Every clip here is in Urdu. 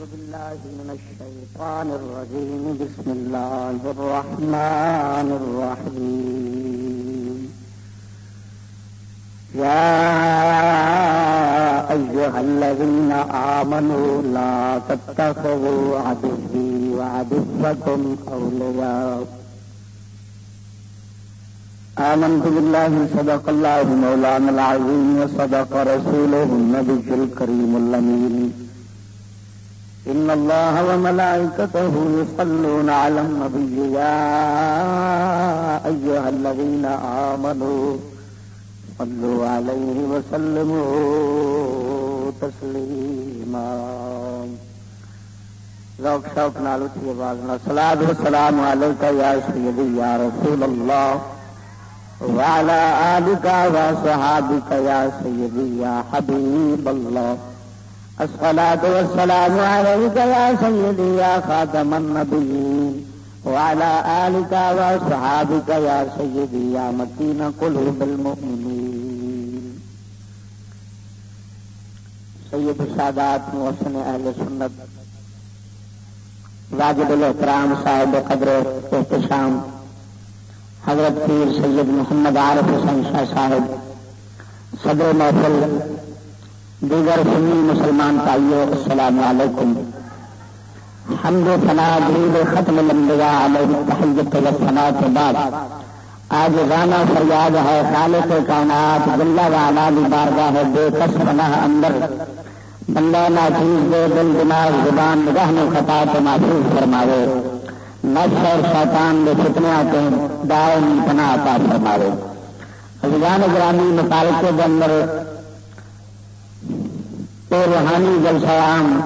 بالله من الشيطان الرجيم. بسم الله الرحمن الرحيم. يا أيها الذين آمنوا لا تتخذوا عدوي وعدوكم أولياء. آمنت بالله صدق الله مولانا العظيم وصدق رسوله النبي الكريم اللمين إن الله وملائكته يصلون على النبي يا أيها الذين آمنوا صلوا عليه وسلموا تسليما ذوق شوق نال اٹھی آواز نہ سلاد والسلام علیک یا سیدی یا رسول اللہ وعلى آلك وصحابك يا سيدي يا حبيب الله الصلاة والسلام عليك يا سيدي يا خاتم النبيين وعلى آلك وصحابك يا سيدي يا مكين قلوب المؤمنين. سید سادات محسن اہل سنت واجب الاحترام صاحب قدر احتشام، حضرت پیر سید محمد عارف حسین شاہ صاحب، صدر محفل دیگر سنی مسلمان بھائیو، السلام علیکم۔ حمد و فنا درود ختم لمبیا علیہ تحیت و فنا کے بعد۔ آج گانا فریاد ہے، خالق کائنات بلّہ والا بھی بارگاہ ہے، بے کس بنا اندر۔ بندہ ناچیز دے دل، دماغ، زبان، نگاہ میں خطا تو محفوظ فرماوے۔ نفس اور شیطان کے فتنے آتے دائم پنا عطا فرماوے۔ ازگان گرامی متعلقے کے اندر تو روحانی جلسہ عام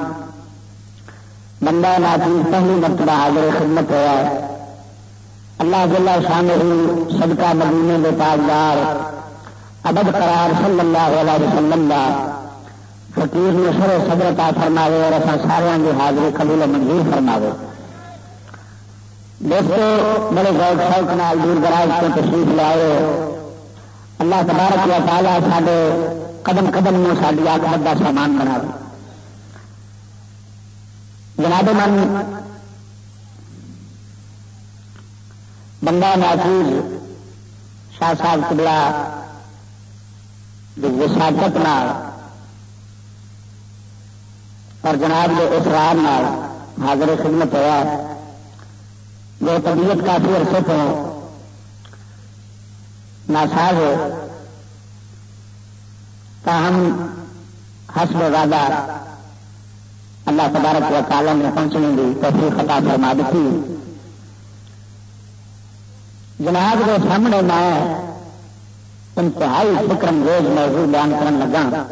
بندہ ناچیز پہلی مرتبہ حاضر خدمت ہوا ہے۔ اللہ جل شان صدقہ مدینے کے تاجدار ابد قرار صلی اللہ علیہ وسلم کا فقیر نے نشر صدرتا فرماوے اور اصل سارے کی حاضری قبول منظور فرماوے۔ دوستو، بڑے غور شوق نال دور دراز کے تشریف لائے۔ اللہ تبارک و تعالیٰ سارے قدم قدم میں ساری آکمت کا سامان بنا جناب من، بندہ ناچیز شاہ صاحب کبلا وساقت اور جناب کے اسرار حاضر خدمت ہوا، جو طبیعت کافی عرصے تو ناساز ہو تاہم حسب زیادہ اللہ تبارک و تعالی میں پہنچنے کی توفیق خطا فرما دیتی جناب کے سامنے میں انتہائی فکرم روز موضوع بیان کرن لگا۔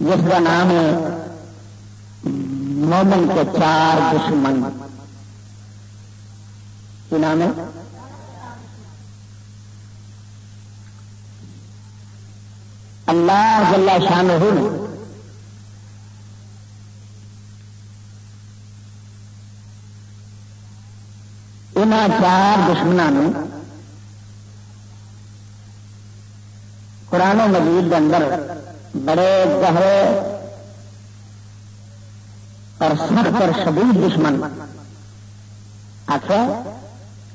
جس کا نام ہے مومن کے چار دشمن۔ کی نام ہے؟ اللہ جل شان ان چار دشمنوں قرآن مجید کے اندر بڑے گہرے اور سخت اور شدید دشمن آخر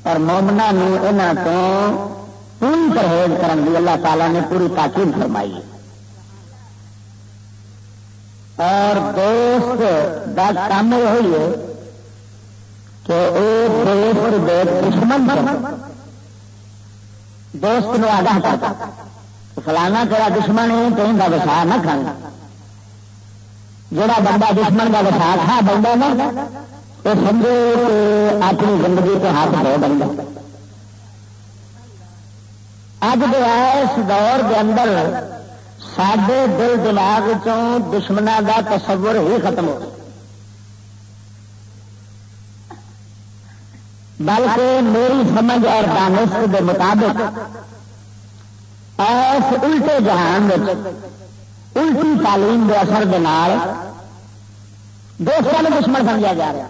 اور مومنا یہاں تو پوری پرہیز کرن دی اللہ تعالیٰ نے پوری تاکید فرمائی اور دوست کا کام یہ ہوئی ہے کہ وہ دوست دے دشمن دوست نو آگاہ کرتا فلانا تیرا دشمن ہے تو ان کا وسا نہ کھانا جڑا بندہ دشمن کا وسا کھا بندہ نا وہ سمجھو کہ اپنی زندگی کے ہاتھ دھو بندہ۔ اج اس دور کے اندر سڈے دل دماغ دشمنوں کا تصور ہی ختم ہو بلکہ میری سمجھ اور دانش کے مطابق ایس الٹے جہان الٹی تعلیم کے اثر دوستوں نے دشمن سمجھا جا رہا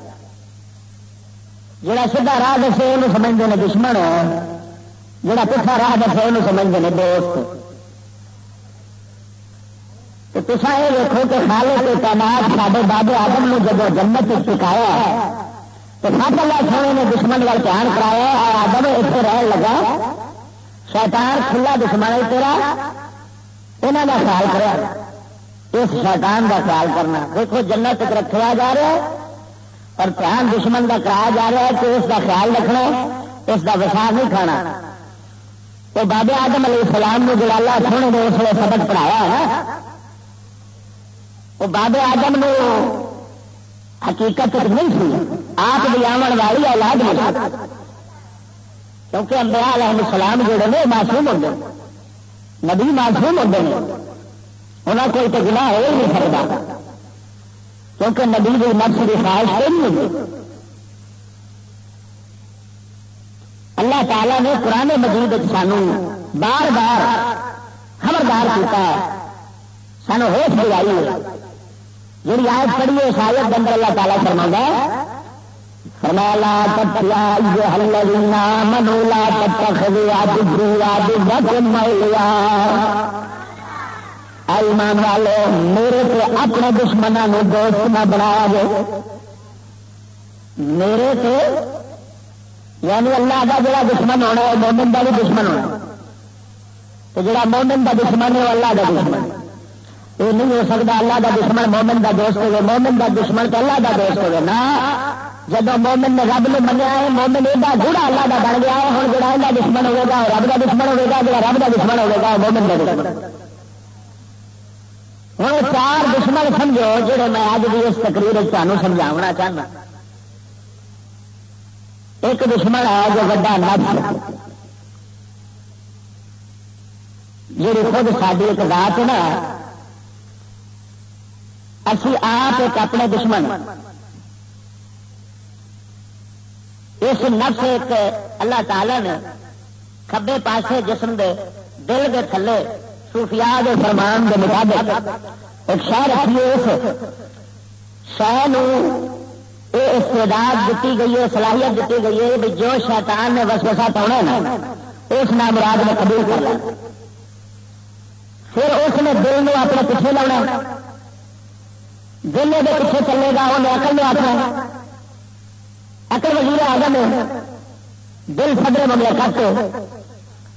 جڑا سیدھا راہ دسے وہ سمجھتے ہیں دشمن جڑا پٹھا راہ دسے وہ سمجھتے ہیں، دوست۔ تو تصا یہ دیکھو کہ خالے کے تعینات سارے بابے آدم نے جب جنت چکایا تو سب اللہ سونے نے دشمن وال دھیان کرایا اور آدم اتنے رہن لگا، شیطان کھلا دشمن ہے تیرا انہوں کا خیال کرا اس شیطان کا خیال کرنا۔ دیکھو جنت رکھا جا رہا ہے اور دھیان دشمن کا کرایا جا رہا ہے کہ اس کا خیال رکھنا اس کا وسار نہیں کھانا۔ تو بابے آدم علیہ السلام نے جڑا اللہ سونے نے اس لیے سبق پڑھایا ہے وہ بابے آدم نے حقیقت نہیں سی آپ بھی آن والی اولاد نہیں کیونکہ امبیا علیہ السلام جڑے نے معصوم ہوتے نبی معصوم ہوتے ہیں انہیں کوئی تو گناہ ہو ہی نہیں سکتا کیونکہ نبی کی نفس کی خواہش نہیں ہوتی اللہ تعالیٰ نے پرانے مجید سانو بار بار خبردار کیا سانو ہوش دلائی جی آیت پڑھیے شاید اندر اللہ تعالیٰ فرما فرمالا تتیا منولا تتخذوا ایمان والے میرے سے اپنے دشمنوں دوست نہ بنایا گے میرے سے یعنی اللہ کا جڑا دشمن ہونا ہے، مومن کا بھی دشمن ہونا تو جڑا مومن کا دشمن ہے، وہ اللہ کا دشمن یہ نہیں ہو سکتا اللہ کا دشمن مومن کا دوست ہوگا مومن کا دشمن تو اللہ کا دوست ہوگا نا جب مومن نے رب نے منیا ہے، مومن یہ گوڑا اللہ کا بن گیا ہے ہوں جڑا اللہ دشمن ہوگا رب کا دشمن ہوگا جا رب کا دشمن ہوگا مومن کا دشمن ہوں چار دشمن سمجھو جہے میں اج بھی اس تقریر تمہیں سمجھاونا چاہنا۔ ایک دشمن ہے جو وڈا نفس جی خود ساری ایک بات ہے نا، اسی آپ ایک اپنے دشمن اس نفس ایک اللہ تعالی نے کبے پاسے جسم دے دل کے تھلے سوفیا کے فرمان کے مطابق ایک شہر رکھیے اس۔ شہ استعداد دیتی گئی ہے صلاحیت دیتی گئی ہے بھی جو شیطان نے وسوسہ پاؤنا نا، اس نام مراد میں قبول کر لیا پھر اس نے دل میں اپنے پیچھے لاؤنا۔ دل کے پیچھے چلے گا انہیں اکل میں آخر اکل وزیر آگے میں دل سدرے مملے کرتے۔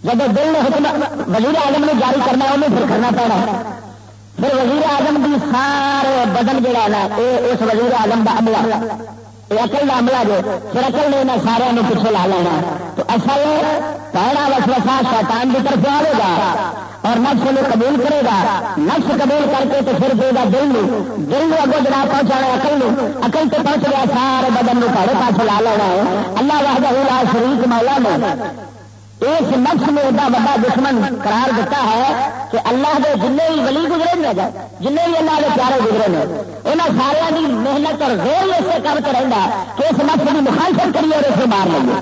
جب دل نے حکم وزیر اعظم نے جاری کرنا انہیں پھر کرنا پڑنا۔ پھر وزیر اعظم کی سارے بدن جہا نا یہ اس وزیر اعظم کا عملہ۔ یہ اکل کا عملہ جو، پھر اکل نے یہاں سارے پیچھے لا لینا۔ تو اصل پہلا وسوسا شیطان کی طرف آئے گا اور نفس کو قبول کرے گا۔ نفس قبول کر کے تو پھر دے گا دل دل میں اگو جناب پہنچا اکل اکل تو پہنچ گیا، سارے بدن میں سارے پاس لا لینا ہے۔ اللہ واہدہ شریف مولا نے اس نفس نے ایڈا بڑا دشمن قرار دیتا ہے کہ اللہ کے جن بھی ولی گزرے نے جن بھی اللہ کے پیارے گزرے نے یہاں سارا کی محنت اور زور اسے کر کے رہتا کہ اس نفس کی مخالفت کریے اور اسے مار لیں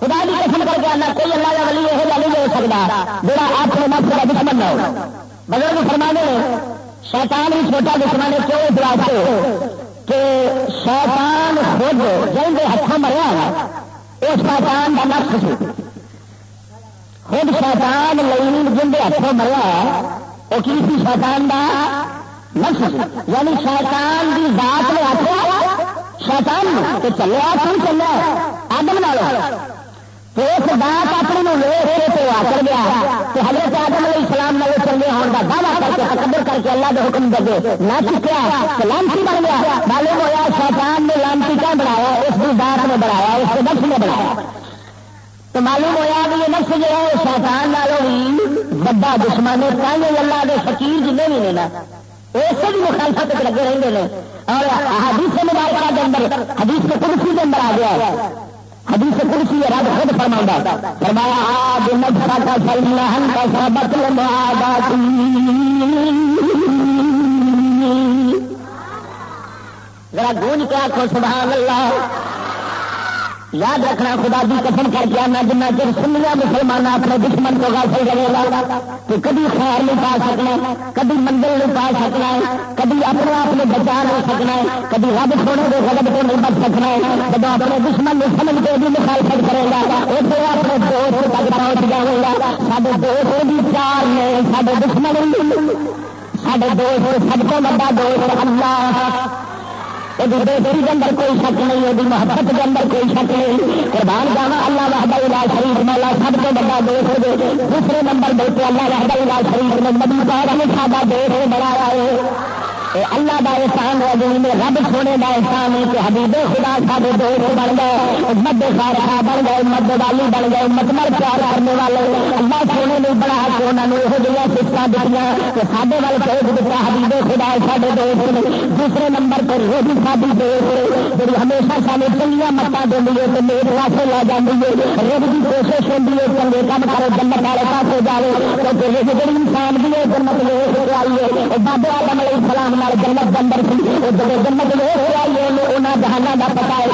خدا کی قسم کر کے آنا کوئی اللہ کا ولی یہ نہیں ہو سکتا۔ جڑا اپنے نفس کا دشمن نہ ہو۔ بزرگ فرمانے شیطان بھی چھوٹا دشمن ہے، کیوں اس واسطے کہ شیطان خود جن کے ہاتھوں مریا اس شیطان کا نقص سی۔ خود شیطان لئی جن کے ہاتھوں مریا وہ کی سی شیطان کا سی۔ یعنی شیطان کی ذات نے آخر شیطان تو چلے کون چلے آدم نال اس بات اپنی ویخ کے آ کر گیا تو حضرت آدم علیہ السلام نال چلے ہونے کا دعوی کر کے تقدر کر کے اللہ کے حکم دے نہ چکیا تو لانسی بن گیا۔ معلوم ہوا شیطان نے لانسی کیا بنایا؟ اس کی بات نے بنایا، اس کے نفس نے بنایا۔ تو معلوم ہوا کہ یہ نفس جو ہے شیطان نالوں بھی بڑا دشمن ہے کہیں اللہ کے فقیر جنہیں بھی لینا اسے بھی مخالفت لگے رہتے ہیں۔ اور حدیث مبارکہ کے اندر، حدیث کے کرسی کے اندر آ گیا۔ ہے حدیث کرسی ہے، رب خود فرما فرمایا، آج نفرا کا سلم کا سبق ذرا گونج کے آخو سبحان اللہ۔ یاد رکھنا، خدا کی قسم کر کے آنا، جنہ چر سنیا مسلمان اپنے دشمن کو غافل کرے گا، تو کبھی خیر نہیں پا سکنا، کبھی منزل نہیں پا سکنا ہے کبھی اپنے آپ نے بچا نہیں سکنا ہے کبھی رب سونے کے غلط کو نہیں بچ سکنا ہے جب اپنے دشمن کو سمجھ کے بھی مخالفت کرے گا اسے اپنے دوست تک پہنچ جائے گا سارے دوست بھی چار نے سارے دشمن سارے دوست سب کو بڑا دوست، اللہ بیٹی کے اندر کوئی شک نہیں وہ محبت کے اندر کوئی شک نہیں. قربان جانا اللہ وحدہ الا شریف مولا سب کو بڑا دوست دے دوسرے نمبر دیکھتے اللہ وحدہ الا شریف نے مدی پاک نے سادہ دوست بنایا ہے. اللہ کا احسان ہے جی میں رب سونے کا احسان ہے کہ حبیب خدا سارے دوست بن گئے مد سارا بن گئے مد والی بن گئے مدمر پیار کرنے والے۔ اللہ سونے نے بڑا کہ انہوں نے یہ جہاں سفت دیتی کہ سارے وال بھیج دیتا حبیب خدا سارے دوست نے۔ دوسرے نمبر پر وہ بھی ساری دوست جی ہمیشہ سارے چنگیا متا دیں تو میرے پاسے لے جاتی ہے۔ رب کی کوشش ہوتی ہے چنگے کام کرو جنت والے پاس جائے کیونکہ یہ جی انسان بھی مطلب ہے جنت لے آئی ہے بابے آدم علیہ السلام جنت بندر سی جب جنت لے ہو آئی ہے انہیں جہانا کا پتا ہے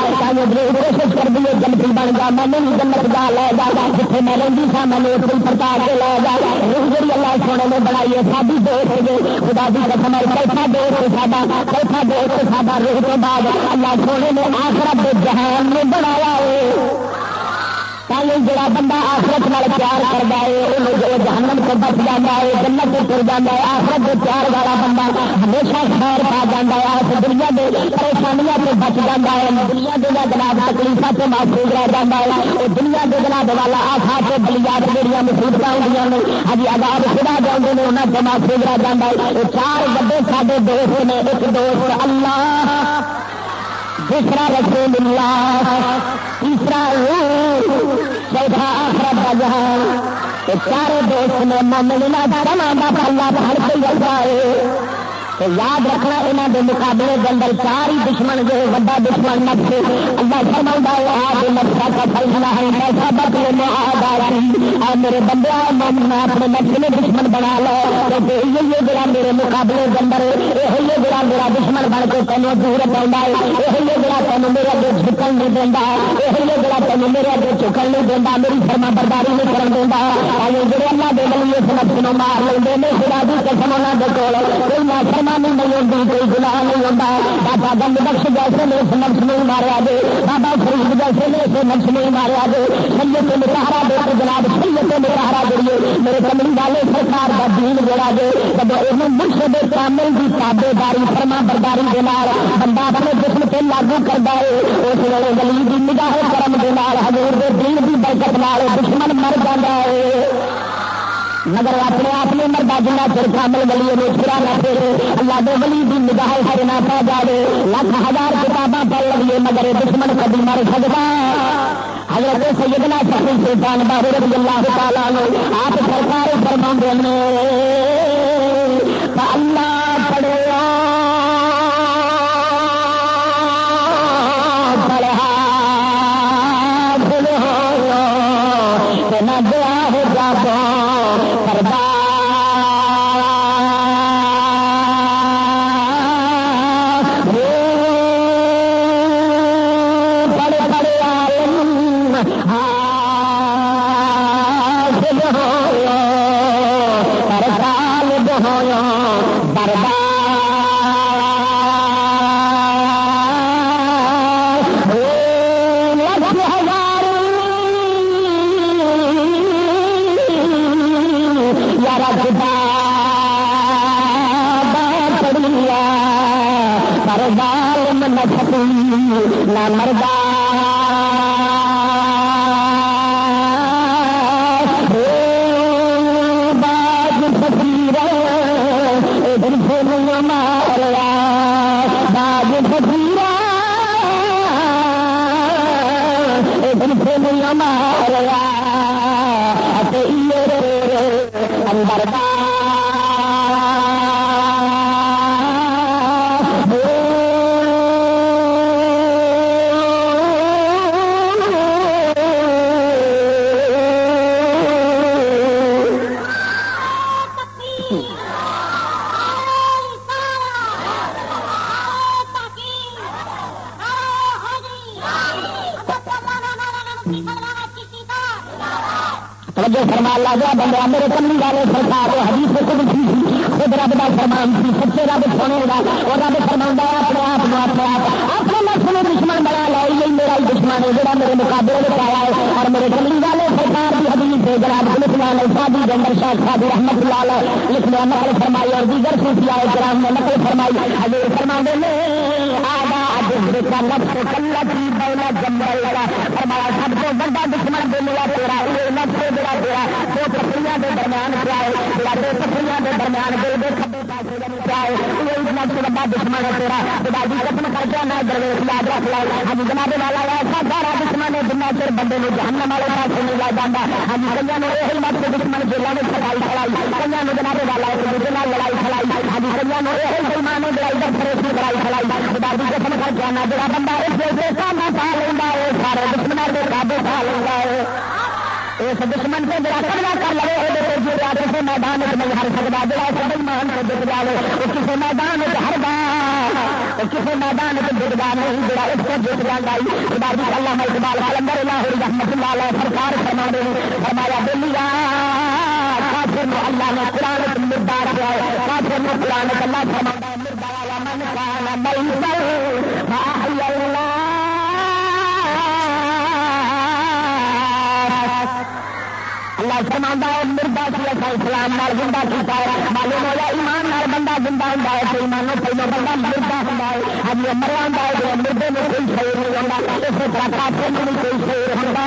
کوشش کر دیے جنتی بن گیا میں نے جنت جا، لے جا جتنے میں رہی سا میں نے پرکار کے لے جا۔ جی اللہ سونے نے بنائی ہے ساری دوست گئے خدا کی قسم چوتھا دوست سا چوتھا دوست سا روح کے بعد؟ اللہ سونے نے آخرت جہان میں بنایا ہے۔ جڑا بندہ آخرت نال پیار کرتا ہے وہ جہنم سے بچ جاتا ہے، جنت سے تر جاتا ہے، آخرت کے پیار والا بندہ ہمیشہ خیر پا جاتا ہے اس دنیا کے پریشانیاں سے بچ جاتا ہے، دنیا کے جناب تکلیفوں سے محفوظ رہ جاتا ہے وہ دنیا کے جناب والا آخا سے بلیات جہاں مصیبت ہوں نے ہاں جی ابھی آزاد خدا جانے نے انہوں سے محفوظ رہ جاتا ہے۔ وہ چار بڑے سارے دوست نے، ایک دوست اللہ، دوسرا رسول اللہ۔ تیسرا چوتھا آخر کا جہان چاروں دوست نے مملنا کا پہلا ہر کے رکھا ہے تو یاد رکھنا یہاں کے مقابلے کے اندر چار ہی دشمن جو وا دشمن نفس اللہ فرما آج نفسا کا فیصلہ ہے ایسا بدلے میں آ میرے بندے من اپنے نفس میں دشمن بنا لو کیونکہ یہ جڑا میرے مقابلے کے اندر یہ جڑا میرا دشمن بن کے تینوں دور پاؤں یہ جڑا تینوں میرے اگے جھکن نہیں دینا یہ جڑا تینوں میرے اگے چکن نہیں دینا میری فرما برداری نہیں کرن دینا اور جڑے اللہ دے گلی اس نفس نو مار لیں خدا کی قسم انہوں کے کول فرمانی نہیں ہوتی کوئی گناہ نہیں ہوتا۔ بابا گند بخش جیسے نے اس نفس نہیں ماریا گے بابا فرید جیسے نے اس نفس نہیں ماریا گے سید متحرا دے جناب سید متحرا جڑیے میرے کملی والے سرکار کا دین جڑا گے جب یہ مرشد کامل کی تابے داری فرما برداری کے بندہ اپنے جسم سے لاگو کرتا ہے، اس ویلے گلی کی نگاہ کرم کے ہزور کے دین کی برکت نال دشمن مر جاتا ہے۔ مگر اپنے آپ نے مردا جنا چر کامل ولی میں چھڑا نہ پھیرے اللہ دے ولی دی نگاہ ہر نہ پا جائے لاکھ ہزار کتاباں پڑھ لگیے مگر دشمن کبھی مر سکتا۔ حضرت سیدنا فخر سلطان بابر رضی اللہ تعالیٰ آپ سرکار فرما نے جو توجہ فرما اللہ دیا بندہ میرے کمی والے سرکار حدیث خود تھی خود رب کا فرمان تھی سچے رب سونے گا وہ رب فرما اپنے آپ کو اپنے آپ۔ اپنے نفس میں دشمن بنا لائی میرا ہی دشمن ہے، جڑا میرے مقابلے میں آیا ہے، اور میرے کمی والے سرکار حدیث ہے جناب الف لال سادی جنگل شاہ صاحب رحمت اللہ علیہ نقل فرمائی اور دیگر صوفیاء کرام نے نقل فرمائی۔ حضور فرما دے ملا تیرا، یہ نفس جڑا تیرا۔ درمیان کیا ہے؟ درمیان کھبے پاسے جن کیا بڑا دشمن ہے تیرا۔ خدا دی قسم کر کے نہ درویش یاد رکھ لو ہم جناب والا ایسا سارا دشمن ہے جنہ چر بندے نے جہنم والے پاسے نہیں لا جانا ہم کئی نے یہی مت دشمن جیلوں میں سڑائی کھڑائی کئی نے جناب والا ایک دوسرے لڑائی کھڑائی ہم کئی نے یہی بےمان لڑائی کر فروختی لڑائی کھڑائی خدا دی قسم کر کے نہ جڑا بندہ اس جیسے کام پا لینا ہے، سارے دشمنوں کے قابو پا لینا ہے۔ اس دشمن سے جڑا قبضہ کر لے وہ جو جا کسی میدان نہیں ہر سکتا جڑا سبھی مان سے جت جائے وہ کسی میدان میں ہر بار کسی میدان میں جت جا نہیں جڑا اس کو جت جانا خدا جی اللہ اقبال کلندر لاہور رحمت اللہ علیہ سرکار فرما دے فرمایا دلیا کافر اللہ نے قرآن مردہ رکھا ہے کافر نے قرآن اللہ فرما مردہ والا من کان مل فرما ہے مردا سی اچھا اسلام نال زندہ کیتا ہے معلوم ہوا ایمان نال بندہ زندہ ہوں ہے تو ایمان پہلے بندہ مردا ہوں ہے ہاں جی, ہم یہ مرا ہوں ہے جو مردے میں کوئی شعور نہیں ہوتا اس طرح کافر میں بھی کوئی شعور ہوتا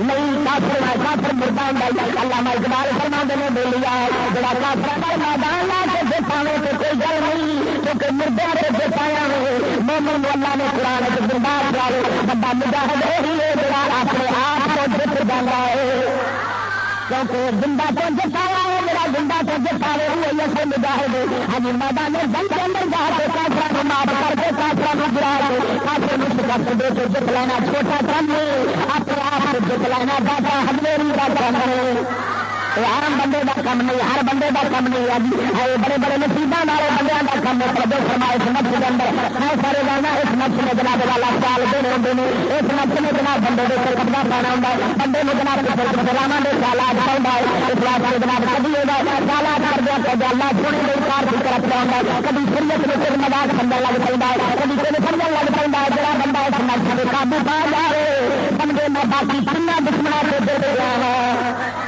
نہیں کافر ہے کافر مردا ہوں ہے اللہ میں اقبال فرما دینے دے لیا ہے، جڑا کافر کا میدان لا کے دیکھاوے تو کوئی گل نہیں، کیونکہ مردے سے دیکھایا ہو مومن اللہ نے قرآن کے زندہ کرا بندہ مجاہد وہی ہے جڑا اپنے آپ کو جت جانا ہے کیونکہ زندہ تو جتایا ہے، میرا زندہ تو جتاوے ہوئے ایسے مجاہد ہم میدان جنگ کے اندر جا کے کافر کو معاف کر کے کافر کو گرا کے کافر کو شکست دے کے جت لینا چھوٹا کم ہے۔ اپنے آپ کو جت لینا دادا ہمیں کا کام ہے عام بندے کا کم نہیں، ہر بندے کا کم نہیں۔ ہے بڑے بڑے نصیبہ والے بندے کا کم ہے۔ پردے فرمائے اس نفس کے اندر میں سارے جانا، اس نفس میں جناب والا سال دے ہوتے ہیں اس نفس میں جناب بندے کے سر قبضہ پانا ہوں بندے میں جناب کے سر سلاما کے سالات پاؤں ہے۔ اس واسطے جناب کبھی ہوگا سالات کر دیا کر دیا اللہ سونے کے کار کی طرف پہنچا ہے۔ کبھی شریعت میں پھر مزاق سمجھنے لگ پہ ہے۔ کبھی پھر سمجھنے لگ پہ ہے۔ جڑا بندہ اس نفس میں قابو پا جائے سمجھے میں باقی پنیا دشمنا کے دے دیا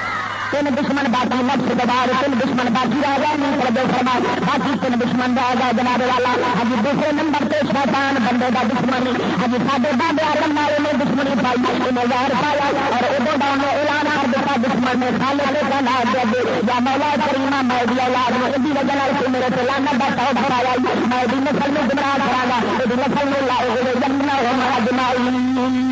تین دشمن باقی نفس دبار تین دشمن باقی رہ گیا نہیں کر دو فرما، باقی تین دشمن رہ گیا جناب والا۔ ہجی دوسرے نمبر پہ شیطان بندے کا دشمن۔ ہاں ہجی سارے بابے آرم والے نے دشمنی پائی انہیں یار پایا، اور ادو کا انہیں اعلان کر دیتا، دشمن نے سالے والے کا نام دے دے، یا مولا کریمہ میں بھی اولاد میں ادی وجہ سے میرے سے لانا کا سو بھرایا میں بھی نسل میں گمراہ کرا گا یہ نسل میں لائے ہوئے جمنا ہو میرا دماغ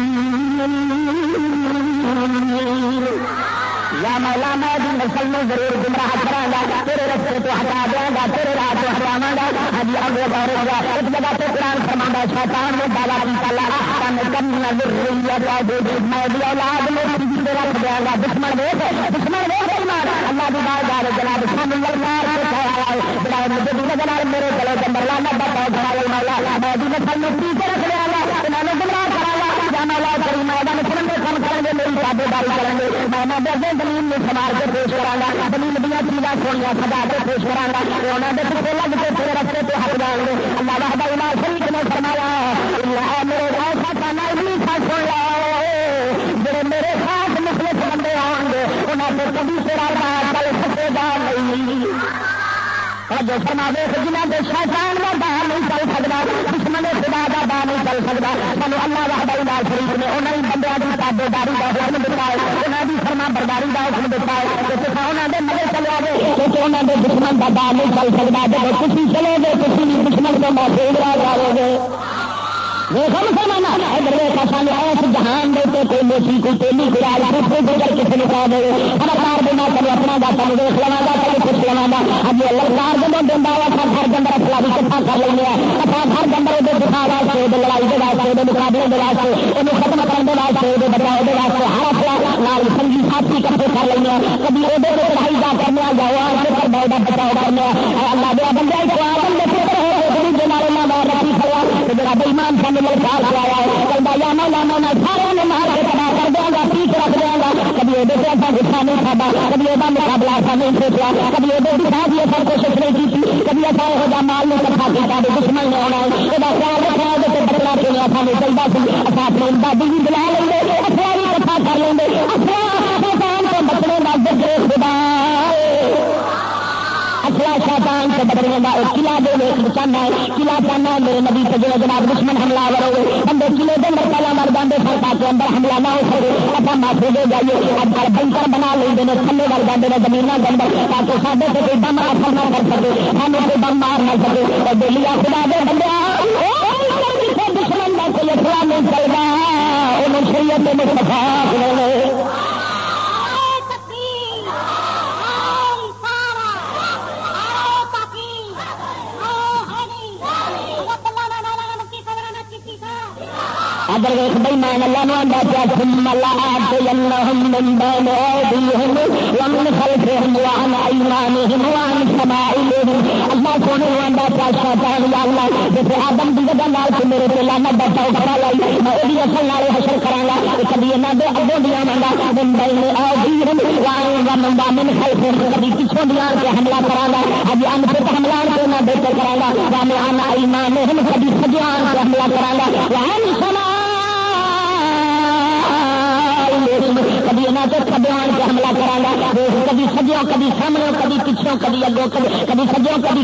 میں بھی نسل میں ضرور گمراہ کرا گا، تیرے رستے تو ہٹا دیا گا، تیرے راہ تو ہٹاوا گا۔ ہجی اگے بہر گا ایک جگہ سے قرآن فرما گا، شیطان نے دادا کی تلا آسان کم نظر میں بھی اولاد میں رکھ دیا گا۔ دشمن دیکھ دشمن دیکھ اللہ کی بات جا رہے جناب سن لگار بڑا مجھے بھی نظر میرے گلے کے اندر لانا بتا گھر مولا میں بھی نسل میں پیچھے رکھ دیا گا میں نے گمراہ کرا گا یا مولا کری میدان سن کریں گے، میری تابے داری کریں گے، میں میں دلیل میں سوار کے پیش کرا دلیل دیا چیزاں سویا سجا کے پیش کرا انہوں نے پیچھے لگ کے پورے رستے پہ ہٹ جان گے۔ اللہ وحدہ الا شریک نے فرمایا، اللہ میرے ایسا کھانا اتنی سا سن لو جڑے میرے ساتھ مخلص بندے آؤ گے انہوں نے کبھی تیرا چل سکے گا نہیں۔ جو سما دیکھ جنہ کے شیطان کا باہر نہیں چل سکتا دشمن خدا کا باہر نہیں چل سکتا سانو اللہ وحدہ لال شریف نے انہوں نے بندے کی متابے داری کا حکم دتا ہے انہوں نے فرما برداری کا حکم دتا ہے۔ انہوں نے ملے چلے گئے کیونکہ انہوں نے دشمن کا دار نہیں چل سکتا۔ جب کسی چلو گے کسی بھی دشمن کو محفوظ کرو گے سامنے جہان دے کوئی موسی کوئی تیلی کوئی کوئی گزر کسی نے دے ہر دینا اپنا گا دیکھ لوا گا کچھ لوا گا جب دینا سب ہر جنگل اپنا بھی کٹھا کر لیں گے اپنا ہر جنگل وہ دکھا واسطے لڑائی کے واسطے وہ مقابلے کے واسطے وہ ختم کرنے واسطے وہ بچاؤ کے واسطے ہر اپنا لال سنگی ساتھی کٹھے کر لیں گے کبھی وہ لڑائی جا کرنے جاؤ بچاؤ کرنے اللہ دیا بندے جڑا بےمان سن لڑکار کرایا ہے یا مولا مولا سارے نے مار کے تباہ کر دیا گا پیچ رکھ دیا گا۔ کبھی وہ ایسا گسا نہیں کھا کبھی وہ مقابلہ ایسا نہیں سوچا کبھی وہ دکھا دیے سب کو سوچ نہیں کی کبھی ایسا یہو جہاں مال نہیں رکھا کہ سارے دشمن نے ہونا ہے یہ خیال رکھا ہے کہ بدلا کے لیے ایسا نہیں چلتا سی اپنا اپنے دادی بھی بلا لیں گے اخبار بھی کٹھا کر لیں گے۔ اخبار کو کا ذکر خدا شیطان سے بدلنے کا قلعہ دے ویک چاہنا ہے۔ قلعہ چاہنا ہے۔ میرے نبی سے جو جناب دشمن حملہ آور ہوئے۔ بندے قلعے کے اندر پہلا مر جاتے سرکار کے اندر حملہ نہ ہو سکے۔ اچھا معافی دے جائیے۔ اب کل بنکر بنا لیں تھلے وال جاتے ہیں زمین کے اندر تاکہ سارے سے کوئی بم اثر نہ کر سکے۔ سانو کوئی بم مار نہ سکے۔ اور دلی خدا دے بندے دشمن کا کوئی اصلا نہیں چلتا انہوں شریعت مستفا اگر ویخ بھائی اللہ نو آدھا پیا ثم لآتینہم من بین ایدیہم ومن خلفہم وعن ایمانہم وعن شمائلہم۔ اللہ سونے نو آدھا پیا شیطان یا اللہ، جیسے آدم دی جگہ نال کے میرے تے لعنت دا چاو لائی، میں اودی اصل نال حشر کراں گا کبھی انہاں دے اگوں دی آواں گا، من بین ایدیہم وعن ومن خلفہم، کبھی پیچھوں دی آن کے حملہ کراں گا اج ان تے حملہ نہ دے کراں گا وعن ایمانہم، کبھی سجان کے حملہ کراں گا۔ وعن شمائلہم سبیان سے حملہ کرا کبھی سجیوں کبھی سامنے، کبھی کبھی اگوں، کبھی سجیوں کبھی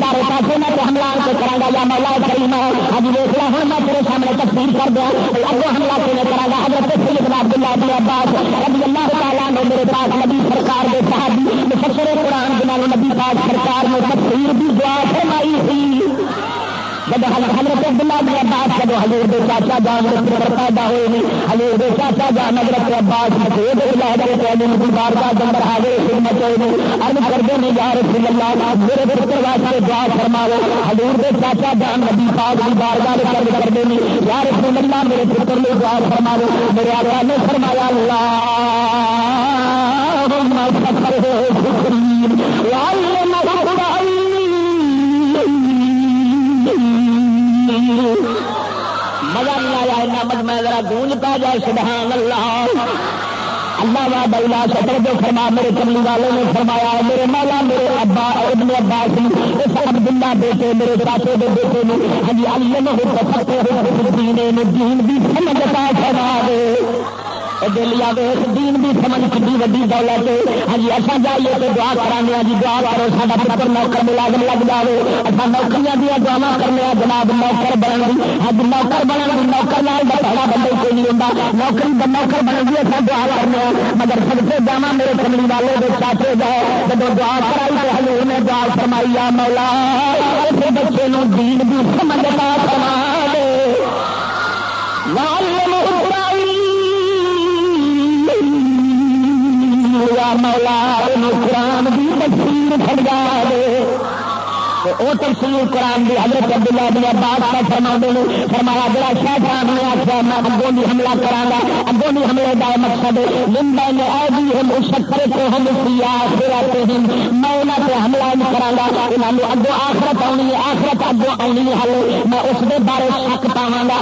سارے پاسے میں حملہ سے کرا گا یا مولا کریم ابھی ہاں جی، دیکھ رہا ہوں میں تیرے سامنے کر دیا۔ اگوں حملہ سے کرا گا حضرت سید عباس رضی اللہ تعالیٰ نے میرے پاس نبی سرکار کے صحابی، مفسر قرآن جنہوں نبی پاک سرکار نے تصویر بھی دعا فرمائی تھی۔ جب حضرت عبداللہ بن عباس جب حضور دے چاچا جان رسول پیدا ہوئے نہیں حضور دے چاچا جان حضرت عباس جی مسعود اللہ حضرت علی کی بارگاہ کے اندر حاضر خدمت ہوئے نہیں عرض کردے نے یا رسول اللہ میرے پتر واسطے دعا فرماؤ، حضور دے چاچا جان نبی پاک کی بارگاہ کے اندر کردے نہیں یا رسول اللہ، میرے پتر نے دعا فرماؤ، میرے آقا نے فرمایا اللہ فخر ہو شکرین وعلمہ نمک ذرا گونج پا جائے سبحان اللہ اللہ وا بلا سطر جو فرما میرے کملی والے نے فرمایا میرے مولا میرے ابا ابن عباس اس عبداللہ بیٹے میرے چاچے کے بیٹے نے ہاں جی اللہ نے سکتے ہوئے دین دی سمجھتا فرما دے دلیا ویس دین بھی سمجھ کھی ویڈی دولت ہاں جی اصا جائیے تو دعا کرا جی دعا کرو سا پتر نوکر ملازم لگ جائے اصا نوکریاں دیا دعوا کرنے جناب نوکر بن گئی ہاں جی، نوکر بن گئی نوکر لال بڑا بندے کوئی نہیں ہوتا نوکری نوکر بن گئی اصا دعا کرنے مگر سب سے جا میرے کملی والے کے چاچے جاؤ۔ جب دعا کرائی تو ہلو نے دعا فرمائی مولا بچے دین بھی سمجھتا فرما دے مولا قرآن بھی تفصیل سمجھا دے۔ وہ تفصیل قرآن بھی حضرت عبداللہ بن عباس کا فرما دے فرمایا جڑا شیطان نے آخیا، میں اگوں بھی حملہ کرا گا اگوں بھی حملے کا مقصد لمبا نے اے بھی ہم اس شکر کو ہم سیا پھر آتے ہیں میں انہوں سے حملہ نہیں کرا گا انہوں نے اگوں آخرت آنی ہے، آخرت اگوں آنی ہے ہلے میں اس کے بارے شک پاوا گا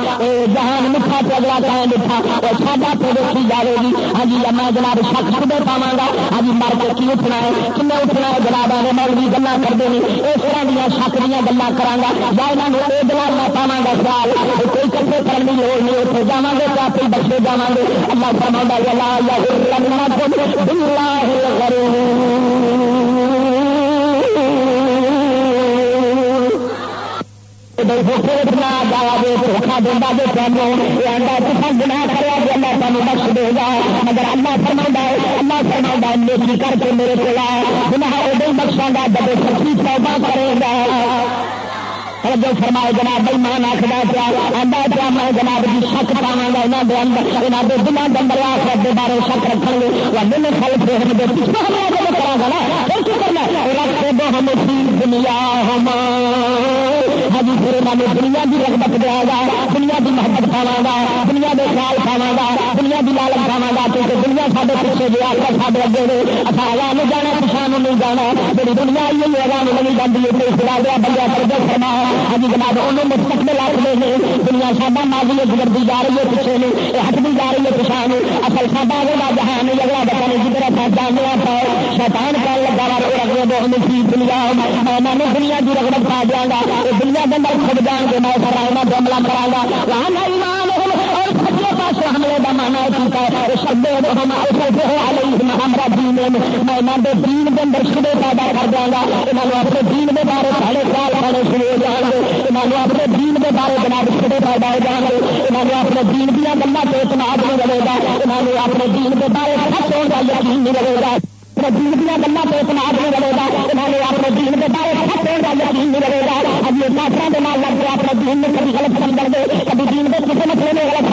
جہان میٹھا چگڑا کہیں میٹھا وہ ساڈا تو دیکھی جائے گی ہاں جی میں جناب شک خود پاوا گا ہاں جی مر کے کی اٹھنا ہے؟ کن اٹھنا ہے جناب؟ آنے مولوی گلا کرتے ہیں اس طرح دیا شک دیا گلا کرا گا یا یہاں یہ دلال پاوا گا سوال کوئی کٹے کرنے کی لوڑ نہیں اتنے جا گے تو آپ بچے جا گے اللہ فرما اللہ اتنا جایا گے دھوکھا دینا جو تمہیں گنا کرا کہ اللہ تمہیں بخش دے گا مگر اللہ فرما ہے اللہ فرما ہے نیکی کر کے میرے کو گنا ادو بخشا گا جب سچی توبہ کرے گا. جو فرمائے جناب بھائی مان آخر پیا آدھا پیا، میں جناب کی شک پاوا گا یہاں کے اندر یہاں کے دلوں کے اندر آخر کے بارے شک رکھیں گے وڈے نے خل پھر پچھلے ہمیں کرا گا نا کرنا رکھ دو ہم سی دنیا ہم۔ حجی پھر انہوں نے دنیا کی رغبت دیا گا دنیا کی محبت کھاوا گا دنیا کے خیال کھاوا گا دنیا کی لالچ کھاوا گا کیونکہ دنیا سارے پیچھے گیا کر سارے اگے نے اچھا ہوا نہیں جانا پچھا نہیں جانا میری دنیا آئی ہوئی ہوا نہیں جاتی ہے اس کا دیا بندہ کر دے فرما حجی جناب، انہوں نے مستقبل رکھتے ہیں، دنیا ساڈا ماضی گزرتی جا رہی ہے، پیچھے نے ہٹتی جا رہی ہے پچھا اصل ساڈا اگلا جہان اگلا بچا نہیں، جدھر آپ جانے آپ شیطان کر لگا رہا رکھنے دو ہمیں دنیا، میں دنیا کی رغبت پا دیا گا دنیا کے اندر جان گے میں سرائنا پہ حملہ کرا گا۔ ایمان اور پاس حملے کا مانا ہے ہمارا دین میں انہوں کے دین کے اندر شبے پیدا کر دیا گا۔ انہوں نے اپنے دین کے بارے سارے خیال ہونے شروع ہو گے۔ انہوں نے اپنے دین کے بارے بنا شبے پیدا ہو گے۔ انہوں نے اپنے دین دیا گلوں سے نہیں رہے گا۔ انہوں نے اپنے دین کے بارے سچ نہیں گا۔ اپنے دین دیا گلوں پہ نہیں رہے گا انہوں نے اپنے دین کے بارے سب نہیں رہے گا۔ اب یہ کے نام لگ کے اپنے دین میں کبھی غلط سمجھ کبھی دین کے کسی مسئلے میں غلط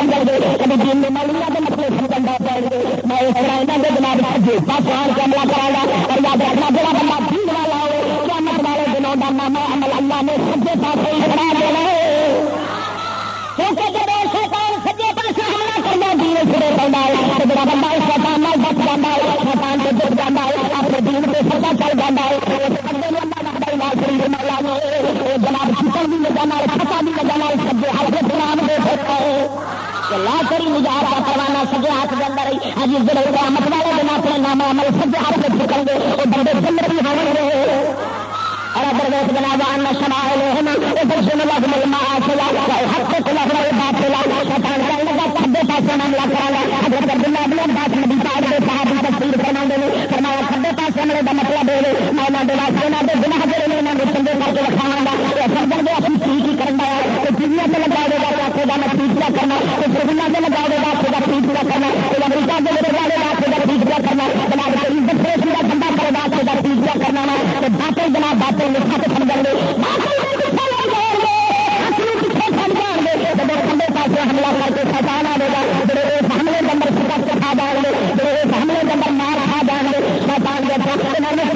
سب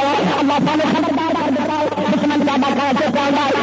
اللہ تعالیٰ خبردار کر دیتا ہے۔ دشمن کا ڈاکہ سے چل رہا ہے؟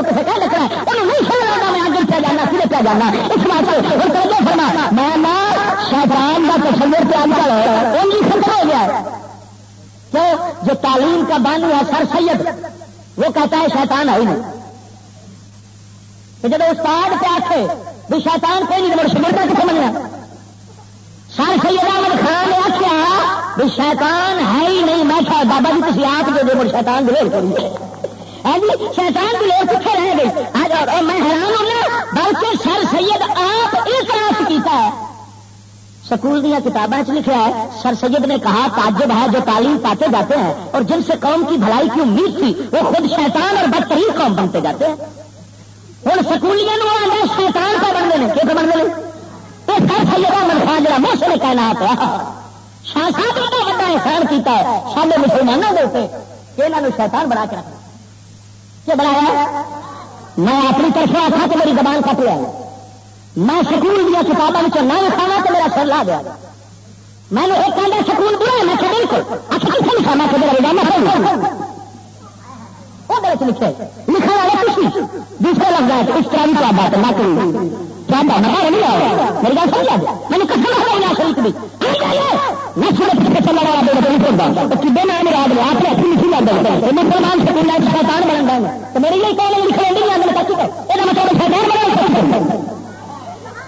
نہیں سمجھ میں آگے پہ جانا کھلے پہ جانا۔ اس واسطے فرما مولا شیطان کا تصور پہ آج کل انگی ہو گیا تو جو تعلیم کا بانو ہے سر سید، وہ کہتا ہے شیطان ہے ہی نہیں۔ تو جب استاد پہ آتے بھی شیطان کوئی نہیں بڑے کا کتنے مننا سر سید احمد خان نے آخیا بھی شیطان ہے ہی نہیں۔ میں بابا جی کسی آپ جو شیطان دلیر کریے ہاں جی شیطان دلیر کتنے رہ گئی؟ آج میں حیران ہوں بلکہ سر سید آپ اس طرح کیتا ہے۔ سکول دیا کتابیں لکھا ہے، سر سید نے کہا، تعجب ہے جو تعلیم پاتے جاتے ہیں، اور جن سے قوم کی بھلائی کی امید تھی، وہ خود شیطان اور بدترین قوم بنتے جاتے ہیں۔ ہوں سکولیاں شیطان کا بنتے ہیں؟ کیسے بنتے ہیں؟ سر سید احمد خان جا موسم نے کہنا پیا شاہ بڑا احسان کیتا ہے سارے مسلمانوں کے اتنے یہاں شیطان بنا کے رکھنا کیا بنایا میں اپنی طرف آخا تو میری زبان کٹ لیا۔ میں سکول دیا کتابوں میں نہ لکھاوا تو میرا سر لا گیا۔ میں نے ایک کہنا سکول دیا میں بالکل۔ اچھا کتنے لکھا، میں میرا لکھے۔ لکھا والے کچھ دوسرے لفظ ہے، اس طرح بھی کیا بات ہے؟ نہ میری گل میں شریف میں والا بے کرتا کبے میں مراد آپ نے اپنی لکھی لگ مسلمان سکول شیطان بن گئے تو میری یہ کہنے کچھ یہ مطلب شیطان بنا گل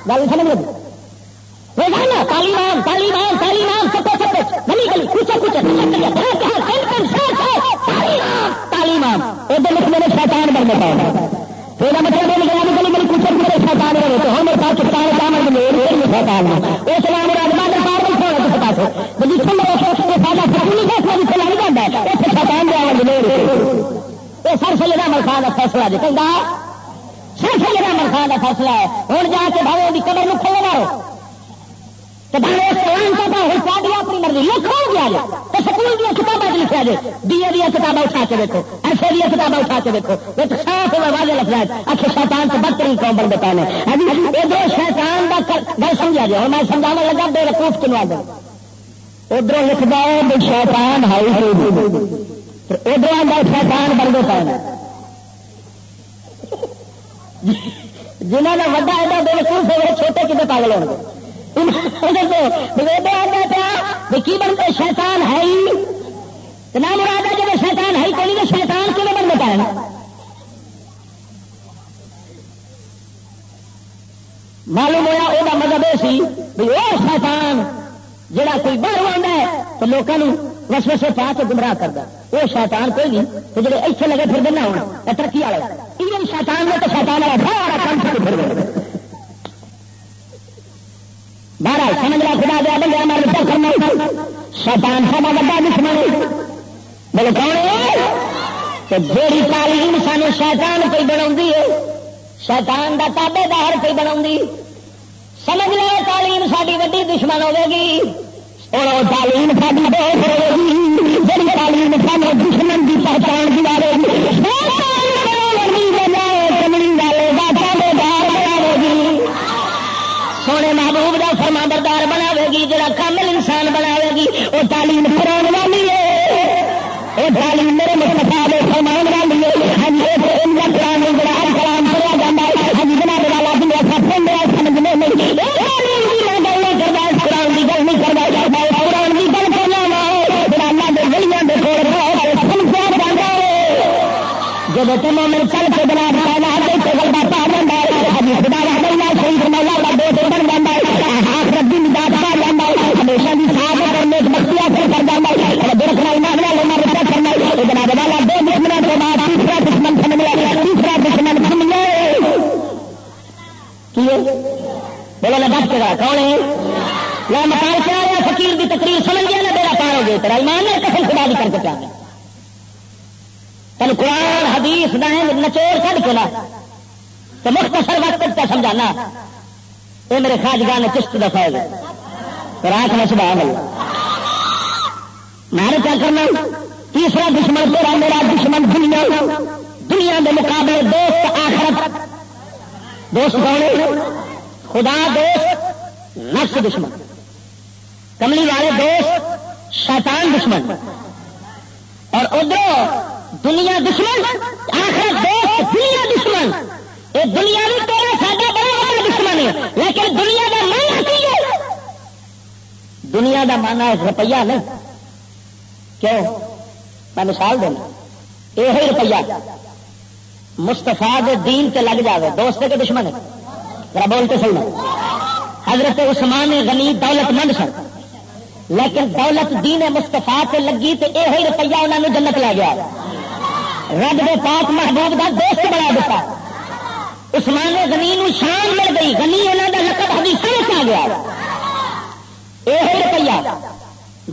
سمجھ لگی روزانہ گلی گلی ادھر لکھ میرے شیطان بن گئے یہ مطلب یہ نکلا گلی گلی کچھ کچھ شیطان رہے تو ہم شیطان ہے اس کسی پاس فیصلہ لگ جاتا ہے شیطان یہ سر سید احمد کا فیصلہ جی کہ سر سید احمد کا فیصلہ ہے۔ ہوں جا کے بھائی قبر نو کھولے مارو۔ اپنی مرضی لکھو گیا تو سکول دیا کتابیں لکھا جائے۔ بی اے دیا کتابیں اٹھا کے دیکھو، ایس اے دیا کتابیں اٹھا کے دیکھو۔ ایک صاف واضح لکھ رہا ہے۔ اچھا شیطان سے بدترین قوم بن بتا ہاں جی، ہاں جی، یہ دو شیطان کا گل سمجھا جائے، اور میں سمجھانا لگا بے رکوف کنوا دو، ادھر لکھ دو شیطان ہے ادھر آدھا شیطان بن گئے جنہوں نے وڈا ایڈا بے رکوف ہوئے چھوٹے کتنے پاگل ہو گئے کی بنتے شیطان ہے ہی نہ مراد ہے جب شیطان ہے کوئی تو شیطان کیوں بن بتا ہے معلوم ہوا وہ مطلب یہ سی بھی وہ شیطان جڑا کوئی باہر آتا ہے۔ تو لوگوں وس وسے پا کے گمراہ کرتا وہ شیطان کوئی نہیں تو جڑے ایسے لگے پھر دینا ہونا ترقی والے شیطان نے تو شیطان والا سارا کام پھر بہرحال سمجھ رہا خدا دیا بندے ہمارے کیا کرنا شیطان سا بڑا دشمن۔ بولے کون تو جیڑی تعلیم سانو شیطان کوئی بنا شیطان کا تابے دار کوئی بنا سمجھ لو تعلیم ساری ویڈی دشمن ہوے گی اور تعلیم ساری بہت ہوے گی۔ جی تعلیم سانو دشمن کی پہچان کی بارے سونے محبوب کا فرما بردار بناوے گی، جڑا کامل انسان بناوے گی وہ تعلیم پڑھاؤ والی ہے وہ تعلیم میرے مستفا دے فرمان والی ہے ہاں ان کا کلام جڑا ہر کلام پڑھا جاتا ہے ہاں جناب والا دنیا کا پنڈ سمجھنے نہیں گل نہیں کرتا قرآن کی گل نہیں کرتا قرآن کی گل کرنا اللہ کے گلیاں کے کول جب تم میرے چل کے بنا پانا گل بات آ جاتا ہے ہاں خدا رہا شہید مولا کا دوست بن ہمیشہ بھی ساتھ کرنے بختی حاصل کر جانا درخنا ایمان والے میں رکھا کرنا جناب والا دو دشمنوں کے بعد تیسرا دشمن سمجھ لیا تیسرا دشمن سمجھ بولو کون ہے یا مکان سے آیا، فقیر کی تقریر سمجھ گیا نا میرا پار ہو گیا۔ تیرا ایمان نے قسم خدا بھی کر کے کیا تین قرآن، حدیث دائیں نچوڑ کھڑ کے نا تو مختصر وقت کا سمجھانا۔ یہ میرے خاجگاہ نے چست دفاع ہے رات میں سبحان اللہ۔ مارے کیا کرنا؟ تیسرا دشمن تیرا، میرا دشمن دنیا۔ دنیا کے مقابلے دوست آخرت۔ دوست کون خدا دوست۔ نفس دشمن۔ کملی والے دوست، شیطان دشمن۔ اور ادھر دنیا دشمن آخر دوست دنیا دشمن۔ یہ دنیا بھی تیرا ساڈا بڑا بڑا دشمن ہے لیکن دنیا کا من دنیا کا مانا ہے روپیہ نہیں کیوں؟ میں مثال دینا۔ یہ روپیہ۔ مستفا دین تے لگ جائے دوست کے دشمن ذرا بولتے صحیح حضرت عثمان غنی دولت مند سن. لیکن دولت دین مستفا سے لگی تو یہ روپیہ انہوں نے جنت لے گیا. رب دے پاک محبوب کا دوست بنا دیتا عثمان غنی نو شان مل گئی. گنی انہوں کا لقب حدیث آ گیا. یہ روپیہ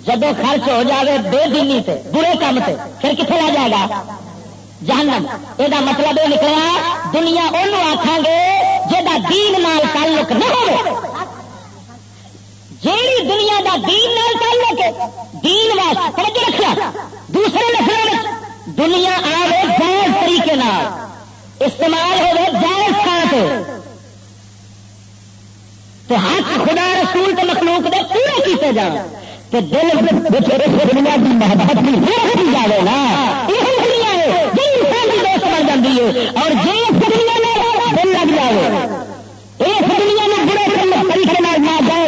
جب خرچ ہو جائے بے دینی سے برے کام سے پھر کتنے آ جائے گا؟ جہنم. یہ مطلب یہ نکلا دنیا انہوں آخان گے جا دین نال تعلق نہ ہو جیڑی دنیا دا دین نال تعلق ہے، دین واسطے رکھنا۔ دوسرے لفظوں میں، دنیا آئے جائز طریقے نال۔ استعمال ہو جائز کھان تو۔ ہاتھ خدا رسول کے مخلوق دے پورے کیتے جان۔ تو دل دنیا کی محبت بھی جائے نا۔ یہ دنیا ہے جی انسان کی دوست بن جاتی ہے۔ اور جی اس دنیا میں دل لگ جائے اس دنیا میں برے کرنے طریقے نہ جائے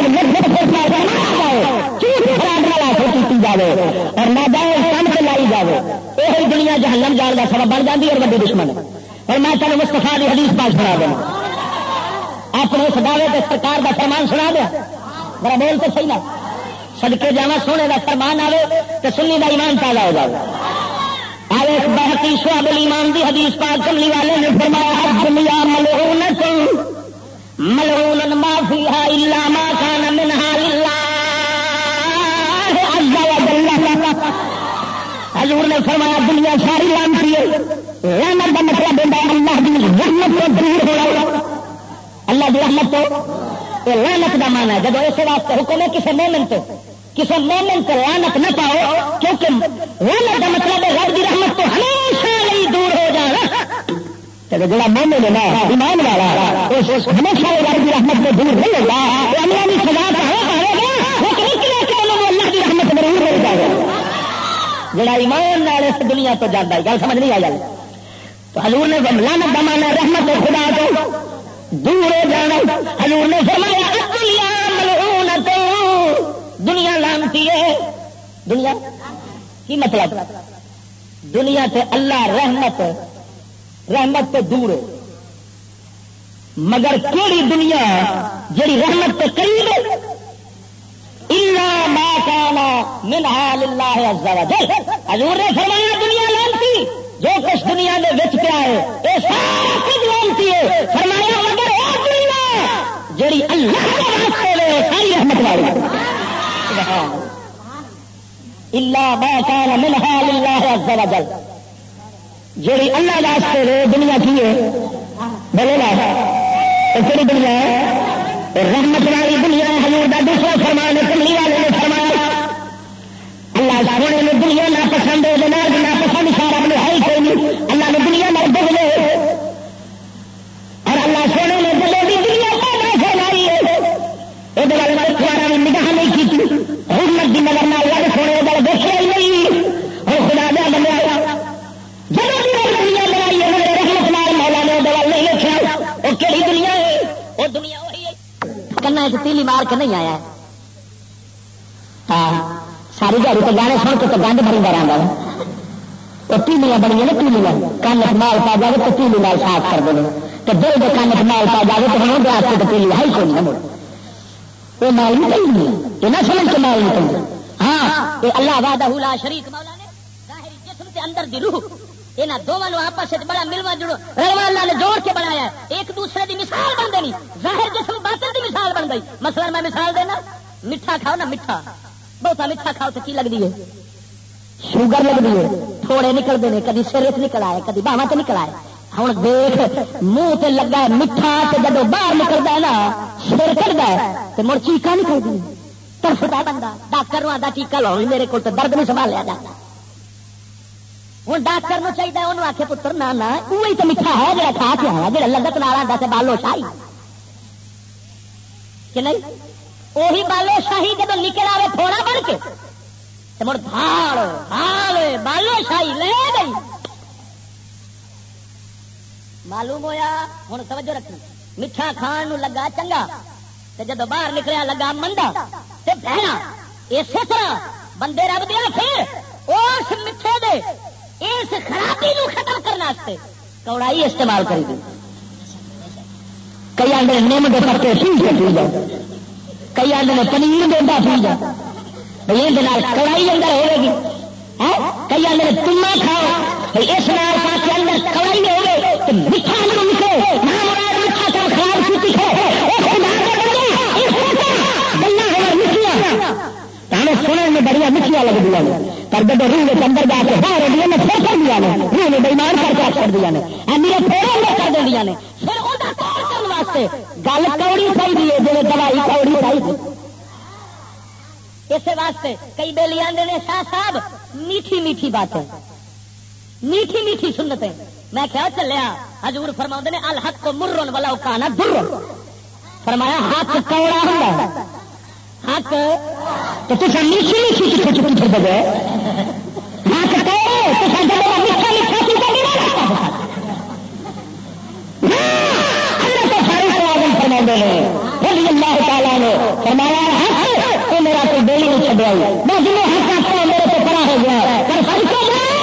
پاس نہ آ جائے جھوٹ خراب والا کی جائے اور نہ جائے کام سے لائی جائے یہ دنیا جہنم جان کا سبب بن جاتی اور وڈی دشمن اور میں تمہیں مستفا کی حدیث پاس سنا دینا اپنے اس دعوے کے سرکار کا فرمان سنا دیا میرا بول تو صحیح نہ سڑکے جا سونے کا فرمان آئے تو سنی کا ایمان تازہ ہو جائے آئے بہتی سواب ایمان کی حدیث پاک کملی والے نے فرمایا دنیا ملعون ملعون ما فیہا الا ما حضور نے فرمایا، دنیا ساری لانتی ہے. رحمت کا مطلب دینا اللہ کی رحمت تو دور ہو رہا اللہ کی رحمت تو یہ لانت کا مانا ہے. جب اس واسطے حکم ہے کسی مومن تو کسی مومن کو لانت نہ پاؤ، کیونکہ لانت کا مطلب ہے رب کی رحمت تو ہمیشہ نہیں دور ہو جانا. جڑا مومن ہے نا، ایمان والا ہمیشہ رب کی رحمت میں دور نہیں ہوگا اللہ کی سزا کا ہو پائے گا لیکن اللہ کی رحمت ضرور مل جائے. گا جڑا ایمان نال اس دنیا تو جانا گل سمجھ نہیں آ جائے تو حضور نے لانت دمانا رحمت خدا تو دور ہو جانا۔ حضور نے فرمایا دنیا ملعون دنیا لانتی ہے۔ دنیا؟ کی مطلب؟ دنیا سے اللہ رحمت رحمت تو دور ہے۔ مگر کیڑی دنیا جڑی رحمت تو قریب ہے؟ اللہ کان من حال اللہ عز و جل. حضور نے فرمایا، دنیا لانتی. جو کچھ دنیا میں وچ پیا ہے، یہ سارا کچھ لانتی ہے. فرمایا، مگر وہ دنیا جڑی اللہ کے راستے میں ساری رحمت والی اللہ. ما کان منہا للہ عز وجل جڑی اللہ واسطے لے دنیا کی ہے. بولے نا. کہڑی دنیا ہے؟ رحمت والی دنیا حضور کا دوسرا فرمان کملی والے نے اللہ سونے نے دنیا نہ پسند ہے نہ پسند سارا اپنے ہے کوئی اللہ نے دنیا نہ بدلے اور اللہ سونے نے دلے بھی دنیا پیدا پھیلائی ہے۔ یہ بارے میں اخبار نے نگاہ نہیں کی تھی۔ حکمت کی نظر نہ اللہ سونے کے بل دیکھا ہی نہیں۔ اور خدا دیا بنیا جب بھی دنیا بنائی ہے رحمت لال مولا نے دل نہیں دیکھا۔ وہ کہڑی دنیا ہے؟ وہ دنیا کنا ایک تیلی مار کے نہیں آیا ہاں۔ ساری گاڑی تو گانے سن کے تو گند بڑی بار آتا وہ پیلیاں بڑی نا پیلیاں کن مال پا جائے تو پیلی مال صاف کر دیں تو دل کے کن مال پا جائے تو ہوں گیا تو پیلی ہے ہی کوئی نہیں وہ مال نہیں یہ نہ سمجھ کے مال نہیں ہاں یہ اللہ وعدہ لا شریک مولا نے ظاہری جسم کے اندر دی روح۔ یہاں دونوں آپس بڑا ملوا جڑو رلوا اللہ نے جوڑ کے بنایا ایک دوسرے کی مثال بن گئی۔ ظاہر جسم باطل کی مثال بن گئی۔ مثلا میں مثال دینا، میٹھا کھاؤ نا، میٹھا۔ بہت میٹھا کھاؤ تو کی لگتی ہے؟ شوگر لگتی ہے۔ تھوڑے نکلتے ہیں، کدی سر چ نکل آئے، کدی باہر سے نکل آئے۔ ہوں دیکھ، منہ سے لگا ہے میٹھا جب باہر نکلتا ہے نا، سر چڑھتا ہے تو مڑ چیقا نکلتی ترفتا بندہ۔ ڈاکٹر آتا ٹیکا لاؤ میرے کو درد نہیں سنبھالیا جاتا۔ ہوں ڈاکٹر چاہیے انہوں آخے پتر نہ نہ وہی تو میٹھا ہے جا کھا کے آیا جا لگت نال آتا سے بالو شاہی۔ کہ نہیں؟ وہی بالو شاہی جب نکل آئے تھوڑا بن کے مڑ بھاڑ بھاڑ بالو شاہی لے گئی معلوم ہویا ہوں توجہ رکھنی میٹھا کھان نو لگا چنگا تے جب باہر نکلیا لگا منڈا بہنا اسی طرح بندے رب دیا پھر اس میٹھے دے اس خرابی نو ختم کرنے کوڑائی استعمال کری دی کئی آدھے نیم دے کر کے سی جاؤ کئی آدھے پنیر دینا پی جا بھائی کڑائی اندر ہوے گی۔ ہاں؟ کئی آدھے تما کھاؤ۔ بھائی اس نال پاس اندر کڑائی ہوگی میٹھا میٹھا خراب کی سننے میں بڑی مٹھیاں لگتی ہیں پر جب روح کے اندر جا کے باہر ہوئی میں پھر کر دیا نے۔ روح نے بےمان کر کے کر دیا نے۔ ہاں، میرے پھر کر دیا نے۔ پھر واسطے گل کوڑی چاہیے جی دوائی کوڑی چاہیے اس واسطے کئی بیلی آدھے نے، شاہ صاحب، میٹھی میٹھی باتیں۔ میٹھی میٹھی سنتے میں کیا چلیا، حضور فرما نے، الحق کو مرن والا کانا در فرمایا ہاتھ کوڑا ہوں حق؟ تو تصا میٹھی میٹھی کتنے چکی چڑ دے حق کہ میٹھا میٹھا کرتے ہیں رضی اللہ تعالیٰ نے فرمایا حق تو میرا کوئی ڈیلی نہیں چڑیا میں جنہیں حق آتا میرے کو پڑا ہو گیا۔ پر سب کو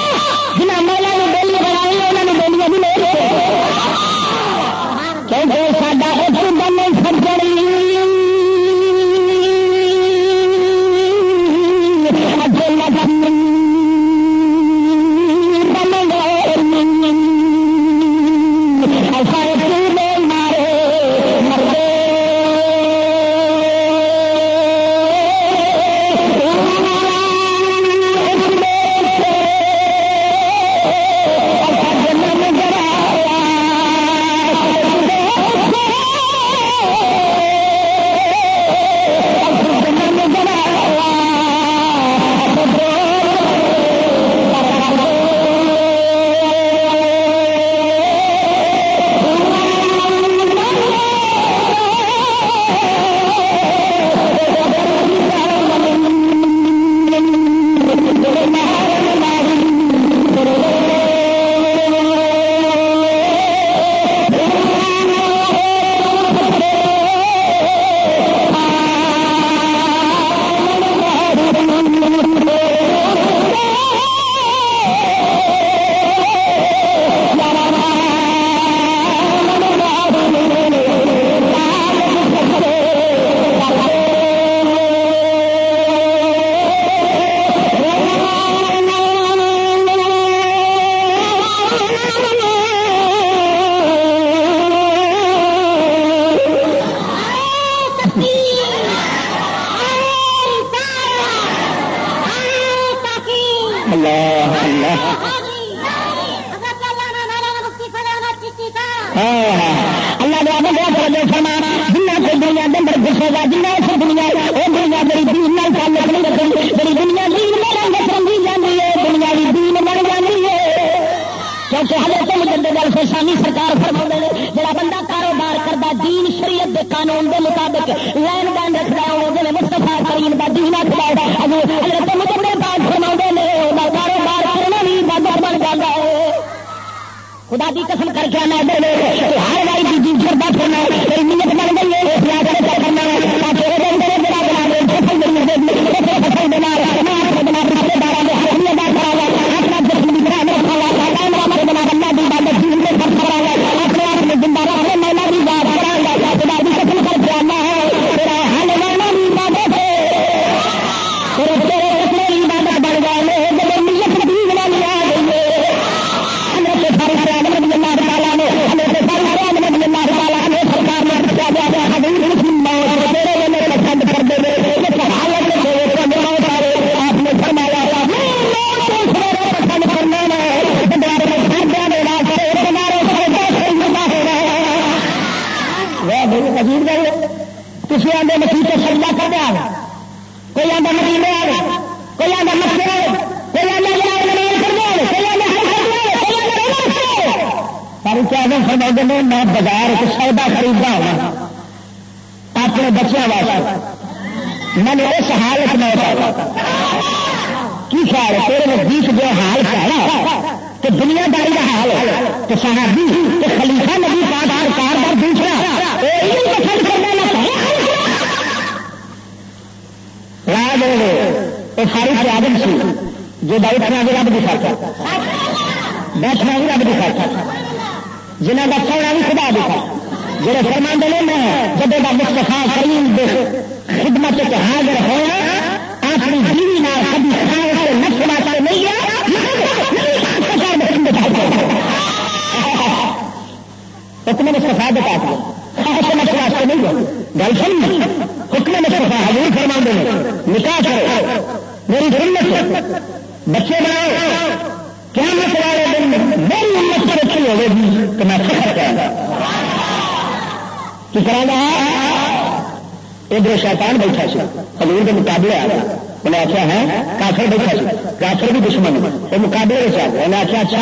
دشمن وہ مقابلے میں آ گیا انہیں آخیا اچھا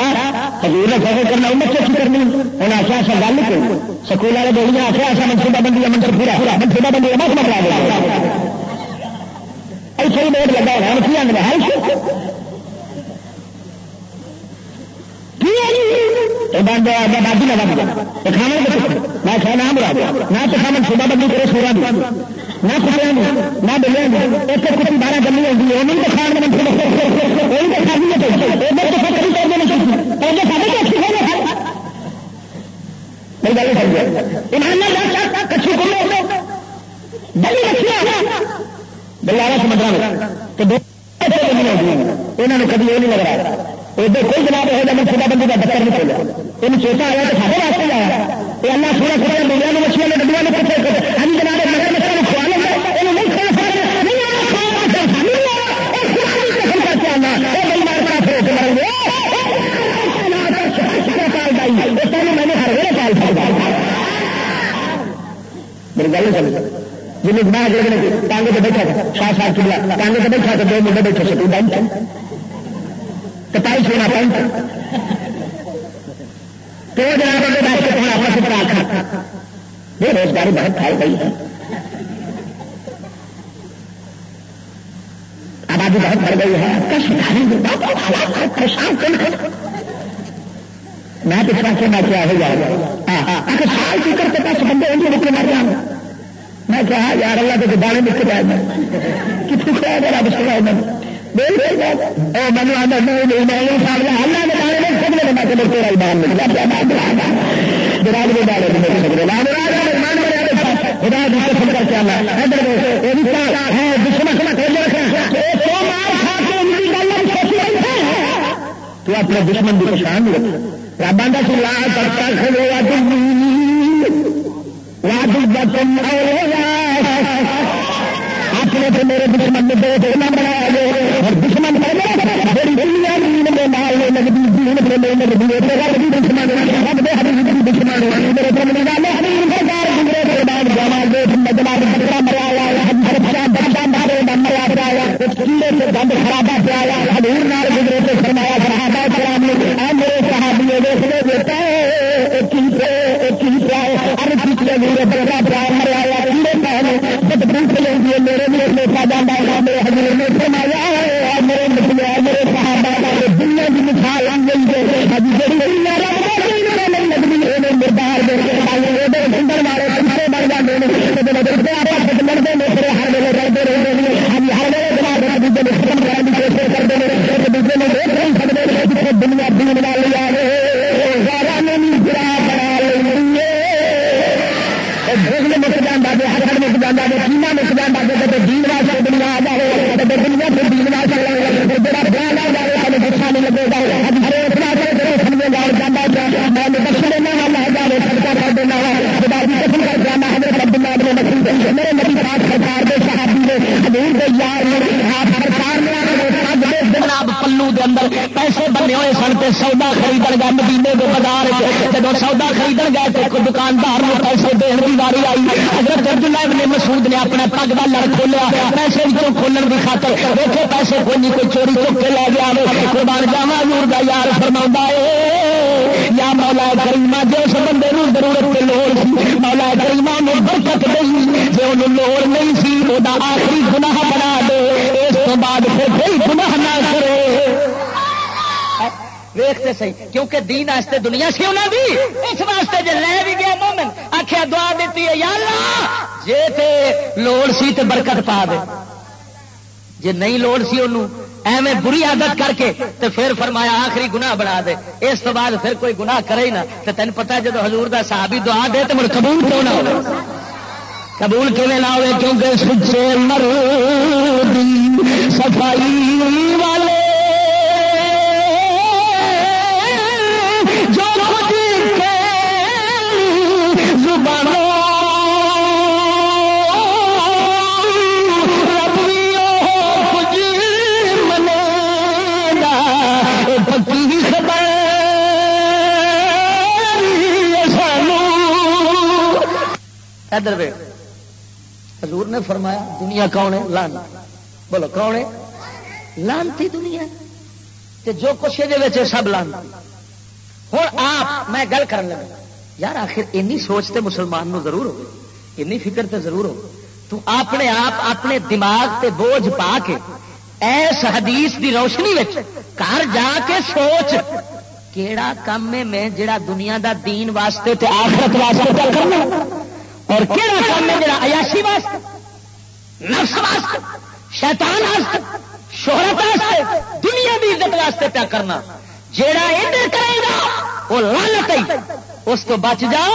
حضور نے فخر کرنا، امت سے کرنی انہیں آخیا، ایسا گل نہیں سکول والے بولیاں آخیا، ایسا منصوبہ بندی ہے، منصوبہ پورا منصوبہ بندی ہے مت مرا گیا ایسے ہی بورڈ لگا ہوا کی آدھے ہر بازی جی؟ لگا دیا کھانا میں کھانا برا نہ تو کھانا صبح بندی کرے سورا بھی نہ کھایا نہ بلیا ایک کچھ بارہ گلی ہوتی ہے انہوں نے کھان میں وہی تو کھانی ہے بلارا سمندر میں کبھی یہ نہیں لگ رہا ادھر کوئی جناب ہے جب خدا بندی کا بچر نہیں کھولا یہ چوٹا آیا تو سارے واسطے آیا یہ اللہ سونا سونا میڈیا نے مچھلیاں نے ڈبیا نے پوچھے ہم جناب مگر بچہ کو کھوا لیں گے یہ نہیں کھا سکتے میں نے ہر ویلے پال سکتا میری گل چل جن میں ٹانگے سے بیٹھا شاہ صاحب چلا ٹانگے سے بیٹھا تو دو منڈے بیٹھے سکول بینچ کپائی سونا پینٹ تو جناب کے بیٹھ کے تمہیں اپنا سپر آخر بے روزگاری بہت پھیل گئی ہے آبادی بہت بڑھ گئی ہے میں پچھلا سے میں کیا ہو جائے گا اگر سال کی بندے ہوں گے مر جاؤں۔ میں کہا، یار اللہ کے دانے مل کے جائے کتنے کھایا گا رب سنا میں تو اپنے دشمن کی پچھان بھی کا سلا کرتا کھڑے تم اپنے کی کی جوان دے نجمار بچہ مرایا بچہ بچہ مارے مرا پایا کیڑے سے گند خرابہ پایا حضور نال گزرے سے فرمایا صحابہ کرام نے میرے صحابی دیکھ لے بیٹا میرے بڑا پیار مرایا کیڑے پہ جب پوچھ لیں گے میرے لیے لوٹا جانا ہے اندر پیسے بنے ہوئے سن تے سودا خرید گئے مدینے کے بازار جب سودا خرید گئے تو دکاندار نے پیسے دین کی واری آئی۔ حضرت عبداللہ ابن مسعود نے اپنا پگ کا لڑ کھولیا۔ پیسے بھی کھولن کی خاطر دیکھے پیسے کوئی نہیں، کوئی چوری چک کے لے گیا قربان جاوا نور کا یار فرما ہے یا مولا کریما جس بندے ضرورت کی لوڑ سی، مولا کریما نے برکت نہیں جی انہوں لوڑ نہیں سی وہ آخری گناہ بنا دے۔ اس بعد پھر ویختے سی کیونکہ دین آستے دنیا سی انہوں دی۔ اس واسطے جی لے بھی گیا مومن آخیا دعا دیتی ہے، یا اللہ، جے تے لوڑ سی تے برکت پا دے۔ جے نہیں لوڑ سی انہوں ایویں بری عادت کر کے تو پھر فرمایا آخری گناہ بنا دے۔ اس تو بعد پھر کوئی گناہ کرے ہی نہ۔ تو تین پتا جب حضور دا صحابی دعا دے تو مجھے قبول کیوں نہ ہو قبول کیون نہ ہوئے؟ کیونکہ سچے مر صفائی ادھر حضور نے فرمایا، دنیا کون ہے؟ لان۔ بولو، کون ہے؟ لانتی دنیا۔ تے جو کچھ یہ سب لان۔ ہوں آپ، میں گل کر لگا۔ یار، آخر اینی سوچ تے مسلمان نو ضرور ہو اینی فکر تے ضرور ہو تو اپنے آپ، اپنے دماغ تے بوجھ پا کے ایس حدیث دی روشنی گھر جا کے سوچ، کیڑا کام میں جڑا دنیا دا دین واسطے تے آخرت واسطے کرنا۔ اور کہڑا کام ہے جڑا عیاشی واسطے، نفس واسطے، شیطان واسطے، شہرت واسطے، دنیا کی عزت واسطے پیا کرنا، جیڑا ادھر کرے گا، وہ لالت اس تو بچ جا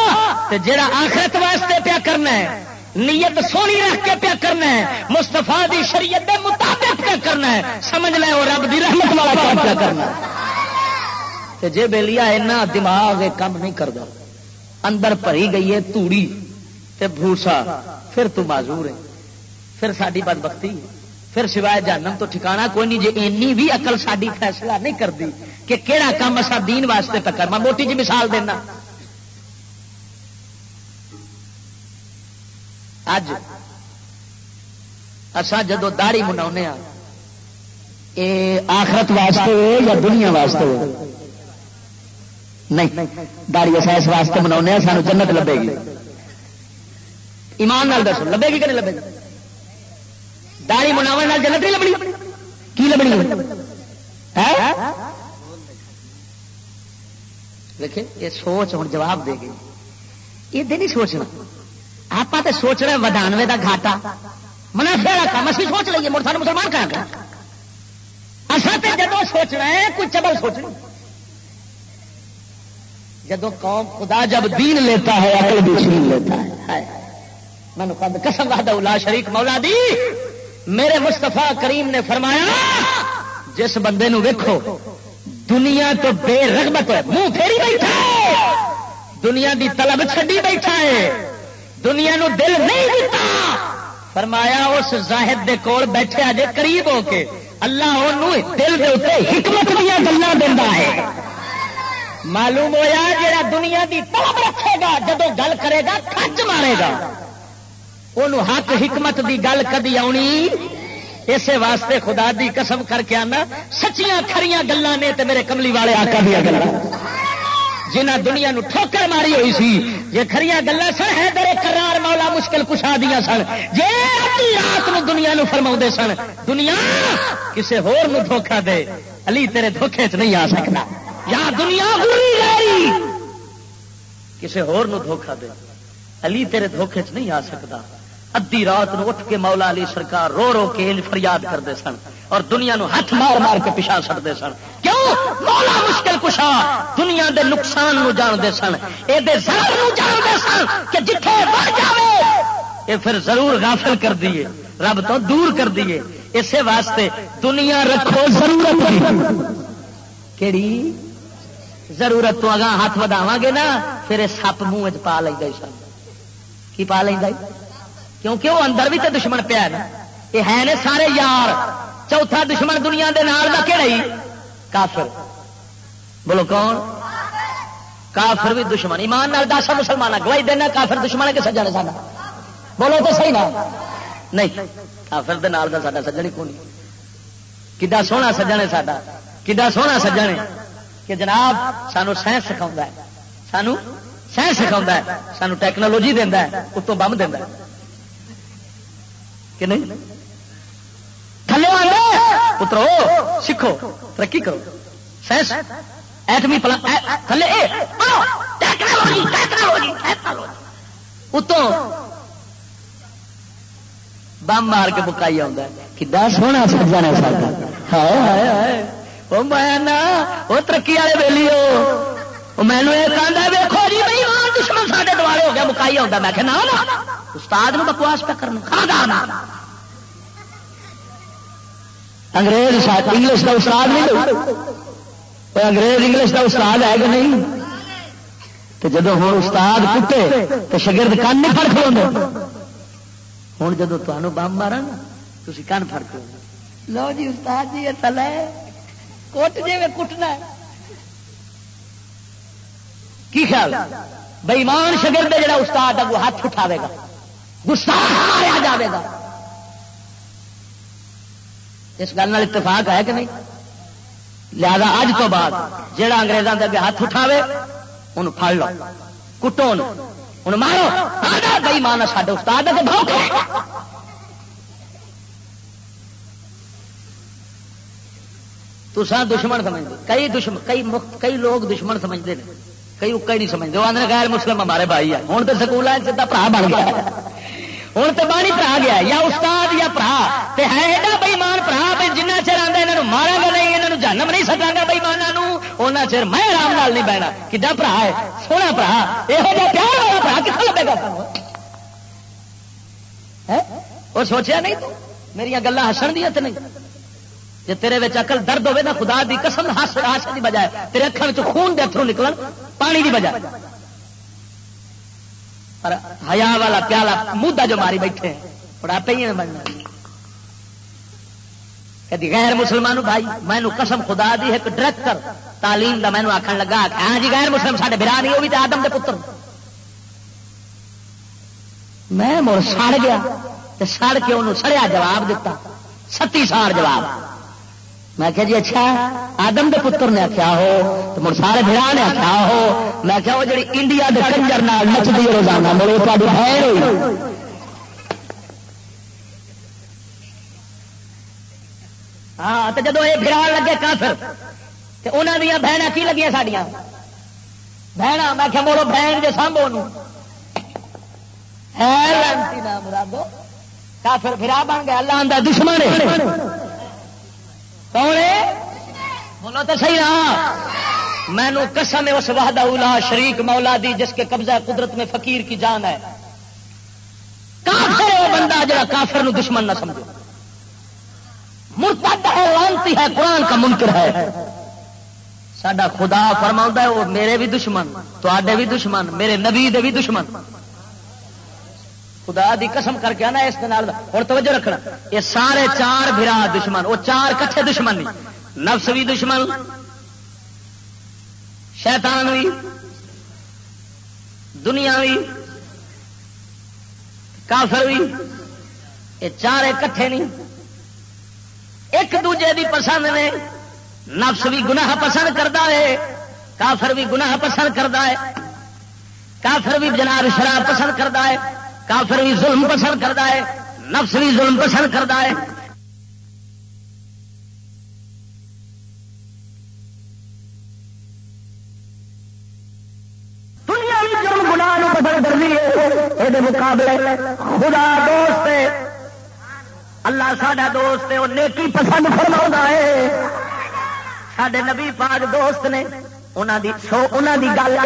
تو جیڑا آخرت واسطے پیا کرنا ہے، نیت سونی رکھ کے پیا کرنا ہے مستفا دی شریعت دے مطابق پیا کرنا ہے، سمجھ لے وہ رب دی رحمت والا کام پیا کرنا ہے۔ جی بے لیا اینا دماغ کام نہیں کرتا اندر بھری گئی ہے توڑی۔ تے بھوسا پھر تو معذور ہے، پھر ساری بد بختی پھر سوائے جانم تو ٹھکانا کوئی نہیں جی اینی بھی اقل ساری فیصلہ نہیں کرتی کہ کہڑا کام اصا دین واسطے پکر میں موٹی جی مثال دینا۔ اج اسا جدو داڑی منا آخرت واسطے یا دنیا واسطے نہیں داڑی اصا اس واسطے منا سانو جنت لبے گی۔ ایمان نال دسو، لبے گی کہ نہیں لبے؟ گی داری مناو جنت نہیں لبنی؟ کی لبنی؟ دیکھے یہ سوچ ہوں، جواب دے گی۔ یہ نہیں سوچنا۔ آپ تو سوچ رہے ودانوے کا گھاٹا۔ منافع والا کام، اسی سوچ لیے مڑ سان مسلمان کہاں اصل تو جدو سوچنا ہے، کوئی چبل سوچنا۔ جدو قوم خدا جب دین لیتا ہے، عقل بھی چھین لیتا ہے۔ مینو قد قسم لا شریک مولا دی، میرے مستفا کریم نے فرمایا، جس بندے نو ویکھو، دنیا تو بے رغبت ہے، منہ پھیری بیٹھا ہے، دنیا دی طلب چھڈی بیٹھا ہے، دنیا نو دل نہیں دیتا فرمایا، اس زاہد دے کول بیٹھے اجے قریب ہو کے، اللہ دل دے اتنے حکمت دیا گلا دینا ہے۔ معلوم ہوا جا دنیا دی طلب رکھے گا جدو گل کرے گا کچ مارے گا۔ وہ حق حکمت دی گل کدی آنی؟ اسے واسطے خدا دی قسم کر کے آنا، سچیاں کھریاں گلان نے تے میرے کملی والے آقا دیا گلا جنہ دنیا نو ٹھوکر ماری ہوئی سی، یہ کھریاں گلا سن ہے درے کرار مولا مشکل کشا دیا سن۔ جی رات نو دنیا نو فرما سن، دنیا کسے ہور نو دھوکا دے، علی تیرے دھوکھے چ نہیں آ سکتا۔ یا دنیا کسے ہور نو دھوکا دے، علی تیرے دھوکھے چ نہیں آ سکتا۔ ادی رات نو اٹھ کے مولا علی سرکار رو رو کے فریاد کرتے سن اور دنیا نو ہاتھ مار مار کے پچھا سکتے سن۔ کیوں؟ مولا مشکل کشا۔ دنیا دے نقصان نو جانتے سن۔ یہ سن کہ جتنے بڑھ یہ پھر ضرور غافل کر دیے رب تو دور کر دیے اسی واسطے دنیا رکھو ضرورت۔ کیڑی؟ ضرورت تو اگاں ہاتھ وداواں گے نا، پھر سپ منہ پا لیں سن۔ کی پا لینا کیونکہ وہ اندر بھی تو دشمن پیا یہ ہے نے سارے یار۔ چوتھا دشمن دنیا دے نال دا کہڑا ہی؟ کافر۔ بولو کون؟ کافر بھی دشمن۔ ایمان نال دس مسلمان گواہی دینا کافر دشمن ہے کہ سجا نے سا بولو تو صحیح نا۔ نہیں، کافر دے نال دا ساڈا سجن ہی کون کڈا سونا سجن ہے ساڈا؟ کڈا سونا سجن ہے؟ کہ جناب، سانو سائنس سکھاؤں ہے۔ سانو سائنس سکھا ہے۔ سانو ٹیکنالوجی دینا ہے۔ اتوں بم دینا کہ نہیں؟ تھلے پترو، سیکھو، ترقی کرو۔ سائنس ایٹمی پلا تھلے جی، جی، جی۔ اتوں بم مار کے بکائی آتا کدا سونا سجا نے سارا وہ میں وہ ترقی والے ویلی وہ مینو یہ کہا ویکو جی بھائی دشمن سارے دوارے ہو گیا بکائی آتا میں کہ نہ استاد نو بکواس پہ کرنا انگریز انگلش کا استاد نہیں انگریز انگلش کا استاد ہے کہ نہیں؟ تو جب ہوں استاد کٹے تو شگرد کن نہیں فرق لو ہوں جب تمہیں بم مارا نا تھی کن فرق لو جی استاد جی تلا کٹ جی میں کٹنا کی خیال؟ بےمان شگرد جڑا استاد ہے وہ ہاتھ اٹھاوے گا۔ گسا مارا جائے گا۔ اس گل اتفاق ہے کہ نہیں؟ لہذا اج تو بعد جہاں انگریزوں کے ہاتھ اٹھاوے انہوں پڑ لو۔ کٹو ان مارو۔ ہاں، بئی مان ساڈے استاد تو دشمن سمجھتے کئی دشمن کئی کئی لوگ دشمن سمجھتے ہیں کئی اکا ہی نہیں سمجھتے۔ وہ آدھے غیر مسلم، ہمارے بھائی ہے ہوں تو سکول سیدا برا بن گیا۔ ہوں تو بانی برا گیا یا استاد یا برا ہے ایڈا بئیمان برا بھی جنہ چر آتا یہاں مارا گا نہیں یہاں جنم نہیں سکا گا بئیمانوں ان چر میں آرام نال نہیں بہنا۔ کدا برا ہے، سونا برا یہ پیار والا برا کتنا لگے گا؟ اور سوچیا نہیں میرا گلا ہسن دیا تو نہیں۔ جی تیرے اقل درد ہوے نا خدا دی قسم ہس ہس کی بجائے، تیرے اکھان خون دے اتروں نکل پانی دی بجائے۔ پر ہیا والا پیالہ مدا جو ماری بیٹھے بڑا پہ بننا کدی غیر مسلمان بھائی مینو قسم خدا دی، ایک ڈائریکٹر تعلیم دا مینو آخر لگا ہاں جی غیر مسلم سارے برا نہیں، وہ بھی تو آدم دے پتر۔ میں مڑ سڑ گیا سڑ کے انہوں سڑیا جواب دیتا ستی سال جواب۔ میں کہ جی اچھا آدم دے پتر نے آخیا ہو، تو مڑ سارے بھرا نے آخیا ہو۔ میں کیا وہ جی انڈیا کے کنجر نچتی روزانہ میرے تاری ہوئی۔ ہاں تو جب یہ پھر لگے کافر تو انہوں دیا بہن کی لگی سڈیا بہن میں کیا مولو بہن جی سامبو مرادو کافر پھرا بن گیا، اللہ دشمن کون بولو تو صحیح رہا مینو قسم اس وحدہ اولا شریک مولا دی جس کے قبضہ قدرت میں فقیر کی جان ہے۔ کافر وہ بندہ جا کافر نو دشمن نہ سمجھو مرتد ہے، لانتی ہے، قرآن کا منکر ہے۔ سڈا خدا فرما ہے، وہ میرے بھی دشمن تے بھی دشمن، میرے نبی دے بھی دشمن۔ خدا دی قسم کر کے آنا اس ہوں توجہ رکھنا۔ یہ سارے چار برا دشمن، وہ چار کٹھے دشمن نہیں۔ نفس بھی دشمن، شیطان بھی، دنیا بھی، کافر بھی۔ یہ چار کٹھے نہیں۔ ایک دوجے دی پسند نے۔ نفس بھی گناہ پسند کرتا ہے، کافر بھی گناہ پسند کرتا ہے۔ کافر بھی جناب شراب پسند کرتا ہے۔ کافر بھی ظلم پسند کرتا ہے، نفس بھی ظلم پسند کرتا ہے۔ دنیا بھی جرم گنا پسند کر رہی ہے یہ مقابلے خدا دوست ہے۔ اللہ ساڈا دوست ہے وہ نیکی پسند فرما ہے۔ سڈے نبی پاک دوست نے انہوں دی گل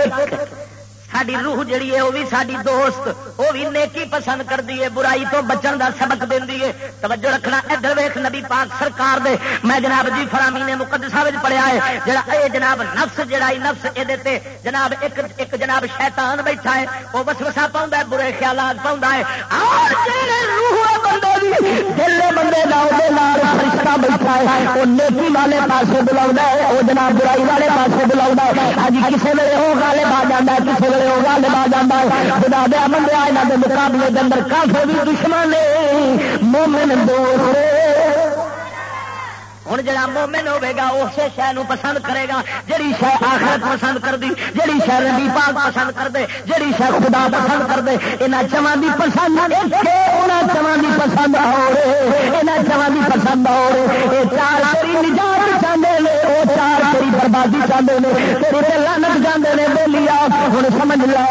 ساری روح جڑی ہے وہ بھی ساری دوست وہ بھی نیکی پسند کرتی ہے، برائی تو بچن کا سبق دینی ہے۔ توجہ رکھنا، ادھر ویخ نبی پاک سرکار دے۔ میں جناب جی فرامی نے مقدسا پڑھیا ہے، جڑا اے جناب نفس، جڑا نفس یہ جناب ایک ایک جناب شیطان بیٹھا ہے وہ بس وسا پاؤں برے خیالات پاؤں ہے۔ روح بندے دل بندے فرشتہ بیٹھا ہے وہ نیکی والے پاسے بلا ہے وہ جناب برائی والے پاسے بلا ہے۔ ہاں کسی ویلے وہ گالے پا جانا کسی ویلے وہ گل آ جاتا ہے خدا دیا بندہ یہاں کے مقابلے کے اندر کافی بھی دشمن مومن دوست ہوں جا مومن ہوے گا اسی شہ پسند کرے گا جہی شہ آخرت پسند کر دی جہی شہ ربی پاک پسند کر دے جہی شہ خدا پسند کر دے یہاں چواں کی پسند چواں کی پسند ہو رہے یہاں چواں کی پسند ہو رہے یہ چار تیری نجات چاہتے ہیں وہ چار تیری بربادی چاہتے ہیں تیرے لانت جانے نے، بولی آ ہوں سمجھ لو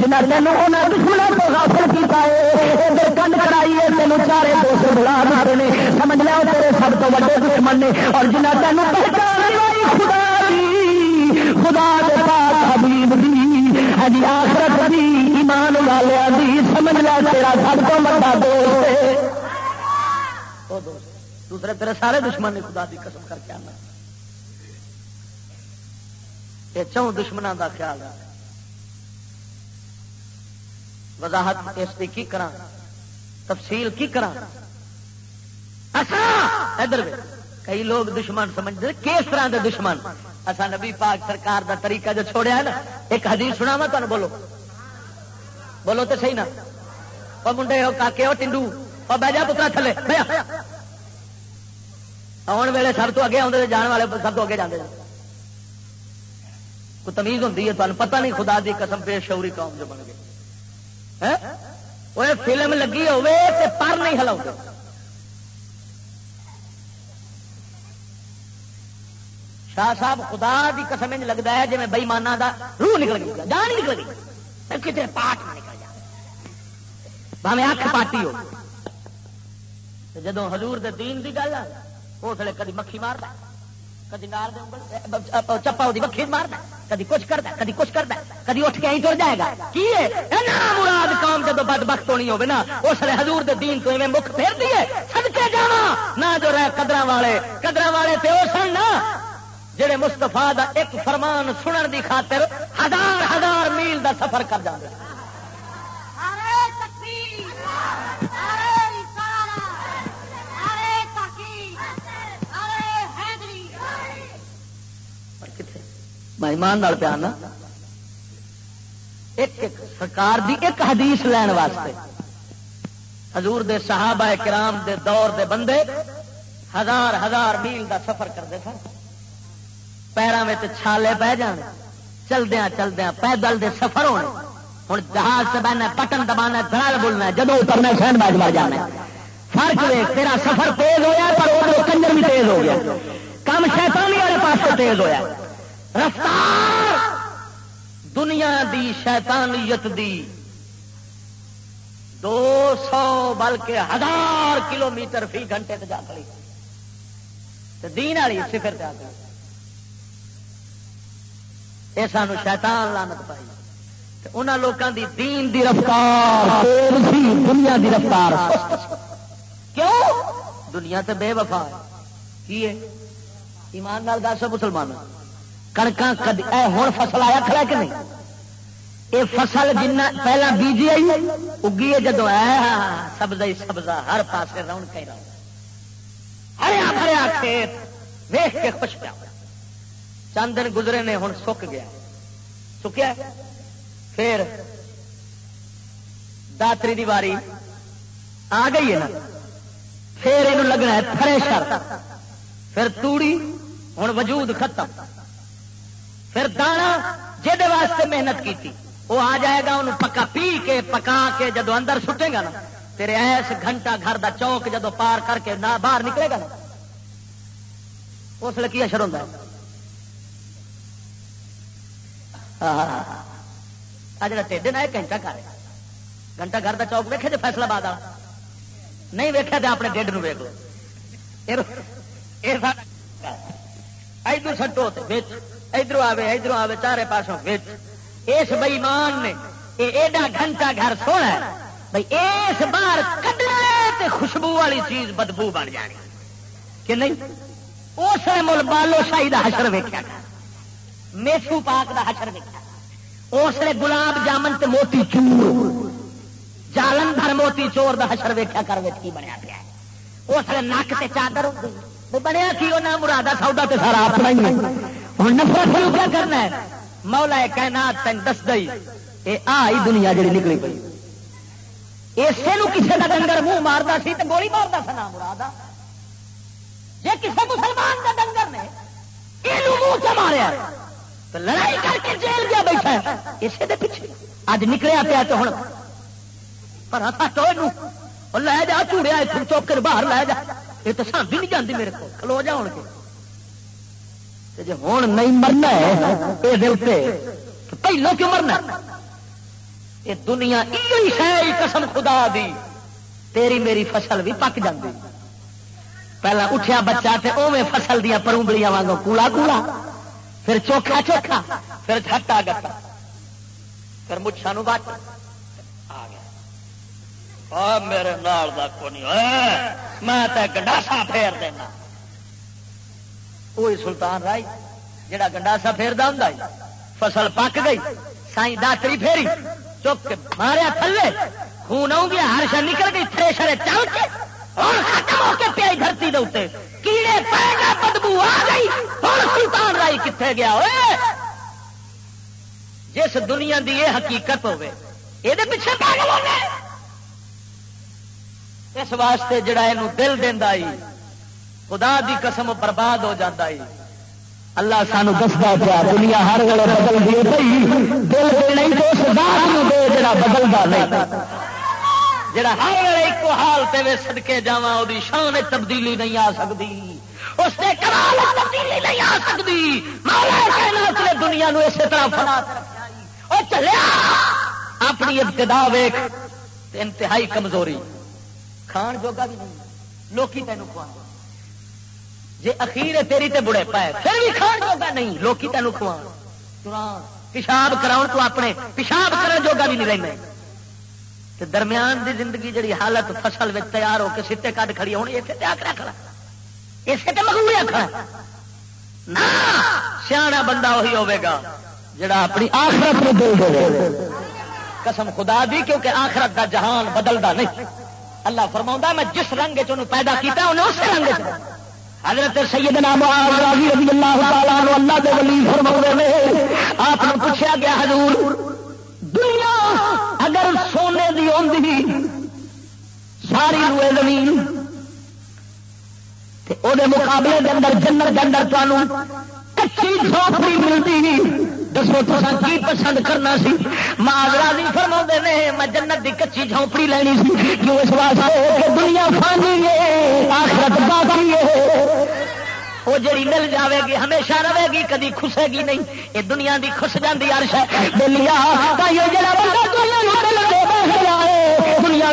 جنہیں تینوں انہیں دشمنوں کو حاصل کیا ہے کنڈ کرائی ہے تینوں چار بلا دیتے ہیں سمجھ لیا تیرے سب تو بڑے دشمن نے اور جنہیں تینوں پہچان خدا دی، خدا دے پاک حبیب دی۔ ہجی آخرت دی ایمان والے دی، سمجھ لیا تیرا سب تو بڑا دوست دوسرے تیرے سارے دشمن نے خدا دی قسم کر کے آنا۔ یہ چون دشمنوں کا خیال ہے۔ وضاحت اس کی کی کرا تفصیل کی کرا ادھر کئی لوگ دشمن سمجھتے کس طرح دے دشمن؟ اصا نبی پاک سرکار دا طریقہ جو چھوڑیا ہے نا، ایک حدیث سنا وا تمہیں بولو۔ بولو تو صحیح نا۔ وہ منڈے ہو کاکے ہو ٹنڈو۔ اور بہ جا پترا تھلے۔ آن ویلے سب تو اگے آتے جان والے سب تو اگے جانے جی۔ کوئی تمیز ہوں تمہیں پتہ نہیں خدا دی قسم پہ شوری قوم جو بن گئے۔ ہاں؟ وہ فلم لگی ہوے پر نہیں ہلاؤ شاہ صاحب خدا دی قسم لگتا ہے جی بئیمانہ دا روح نکل گئی، جان نکل گئی۔ کتنے پاٹ نکل جائے بھاوے اکھ پاٹی ہو۔ جدو حضور دے دین دی گل اس لیے کدی مکھی مارتا کدی چپا وہ مکھی مارتا کدی کچھ کرتا کدی کچھ کرتا کدی اٹھ کے تر جائے گا۔ کی مراد جب بد بخت ہونی ہوگی نا، اس لیے حضور دے دین تو مکھ پھیر دیے سدکے جا نہ جو رہ قدر والے قدر والے تے وہ سن نا۔ جڑے مستفا دا ایک فرمان سنن دی خاطر ہزار ہزار میل دا سفر کر جاتے ایمان پیار ایک ایک سرکار دی ایک حدیث لین واسطے۔ حضور دے صحابہ کرام دے دور دے بندے ہزار ہزار میل دا سفر کرتے سن۔ پیروں میں چھالے پہ جان چلدیا چلدیا پیدل دے سفر ہونے ہوں جہاز سے بہنا پٹن دبانا دھڑال بولنا جدو اترنا سہن باز مر جانا فرق تیرا سفر تیز ہوا پر وہ کنجر بھی تیز ہو گیا کم شیطانی والے پاس تیز ہوا رفتار دنیا دی شیطانیت دی دو سو بلکہ ہزار کلو میٹر فی گھنٹے جا کری دین والی سفر جا یہ سانو شیطان لانت پائی۔ انہوں لوگوں دی دین دی رفتار دنیا دی رفتار۔ کیوں؟ دنیا تے بے وفا کی ہے؟ ایمان نال دس مسلمان۔ کنکا ہوں فصل آیا کھڑا کہ نہیں؟ یہ فصل جنا پہلا بیجی آئی اگی ہے جدو سبزہ ہی سبزہ ہر پاس رون کہیں ہریا بھریا کھیت ویخ کے خوش پیا۔ چند دن گزرے نے ہوں سک گیا۔ سکیا؟ پھر داتری دی واری آ گئی ہے نا۔ پھر یہ لگنا ہے تھریشر پھر توڑی ہوں وجود ختم۔ پھر دانا جہد واسطے محنت کی وہ آ جائے گا انہوں پکا پی کے، پکا کے جدو اندر سٹے گا نا۔ تیرے ایس گھنٹہ گھر دا چوک جدو پار کر کے نہ باہر نکلے گا نا۔ اس لیے کی اشر ہوتا ہے؟ جا ٹھڈے نا ایک گھنٹہ گھر گھنٹہ گھر دا چوک ویکے جی فیصلہ باد نہیں ویکیا تو اپنے ڈیڈ ویک لو ادھر سٹو ادھر آوے ادھر آوے چارے پاسوں اس بئیمان نے ایڈا گھنٹہ گھر سونا بھائی اس بار کڈے خوشبو والی چیز بدبو بن جانی کہ نہیں اس مل بالو شاہی کا حشر ویکیا میسو پاک کا حشر ویکیا اس نے گلاب جامن تے موتی چور۔ جالن بھر موتی چور دا حشر ویکیا کر کی بنیا پیا۔ اس نے نک تے چادر بنیا کی وہ نہ مرادہ سودا تے سارا اپنا ہی ہوں نفرت شروع کیا کرنا ہے؟ مولا کائنات تین دس دئی یہ آئی دنیا جی نکلی پی اسے کسی کا ڈنگر منہ مارتا سی تو گولی مارتا سا نام مراد جی کسی مسلمان کا ڈنگر نے یہ منہ چ ماریا؟ تو لڑائی کر کے جیل گیا بیٹھا اسے دے پیچھے۔ اج نکلیا پیا تو ہوں پر ٹو لے جا چوڑیا اتنے چوکر باہر لے جا۔ یہ تو سانتی نہیں جانتی میرے کو کھلو جا ہوں جی ہوں نہیں مرنا پہلو کیوں مرنا یہ دنیا قسم خدا دی۔ تیری میری فصل بھی پک جاتی پہلا اٹھیا بچہ تے اوے فصل دیا پروبڑیاں واگو کوڑا کوڑا پھر چوکھا چوکھا، پھر چھٹا گٹا۔ پھر مچھا نو بٹ آ گیا۔ میرے نال دا میں تے گنڈاسا پھیر دینا۔ وہی سلطان رائی جڑا گنڈاسا پھیردا ہوں فصل پک گئی سائی داتری پھیری، چک ماریا تھلے۔ خون آؤں گیا، ہر شا نکل گئی تھریشر چل کے، اور ختم ہو کے پیائی دھرتی دے کیڑے پہ بدبو آ گئی اور سلطان رائی کتنے گیا ہوئے جس دنیا دی یہ حقیقت ہوے یہ پیچھے پاگل ہونے! اس واسطے جڑا یہ دل دینا خدا دی قسم برباد ہو جاتا ہے اللہ سان دستا پیا، دنیا ہر ویل بدل دی دل نہیں تو اس دے جڑا بدلتا نہیں۔ جڑا ہر ویلے ایک حال پہ سدکے جا وہ شان تبدیلی نہیں آ سکتی اس نے کمال تبدیلی نہیں آ سکتی۔ مولا دنیا نو اسی طرح فلا چلیا۔ اپنی ابتدا ویخ انتہائی کمزوری۔ کھان جوگا بھی نہیں۔ لوکی تینوں کھوا جی اخیر تیری تے بڑے پائے۔ پھر بھی کھان جوگا نہیں۔ لوکی تینوں کھوا پیشاب کراؤ تو اپنے۔ پیشاب کرنے جوگا بھی نہیں رہنے درمیان دی زندگی جڑی حالت فصل تیار ہو کے سیٹے کٹ کھڑی ہونی اسے تیار رکھ اسے تو مغلوری آخر سیاح بندہ وہی ہوگا جڑا اپنی آخرت میں دل دے قسم خدا دی، کیونکہ آخرت دا جہان بدلتا نہیں۔ اللہ فرما میں جس رنگ چنوں پیدا کیتا انہیں اسی رنگ چ حضرت سیدنا معاذ رضی اللہ تعالیٰ اللہ دے ولی فرما نے، آپ نے پوچھا گیا، حضور، دنیا اگر سونے دی آدھی ساری روئے زمین وہ مقابلے کے اندر جنر کے اندر تمہوں کچی جھوپڑی ملتی نہیں دسو تو کی پسند کرنا سی ماضرا فرما نے میں جنت کی کچی جھوپڑی لینی سی کیوں اس واسطے دنیا فانی ہے آخرت باقی ہے وہ جڑی مل جاوے گی ہمیشہ رہے گی، کدی خسے گی نہیں۔ یہ دنیا دی خس جاتی عرش ہے۔ دنیا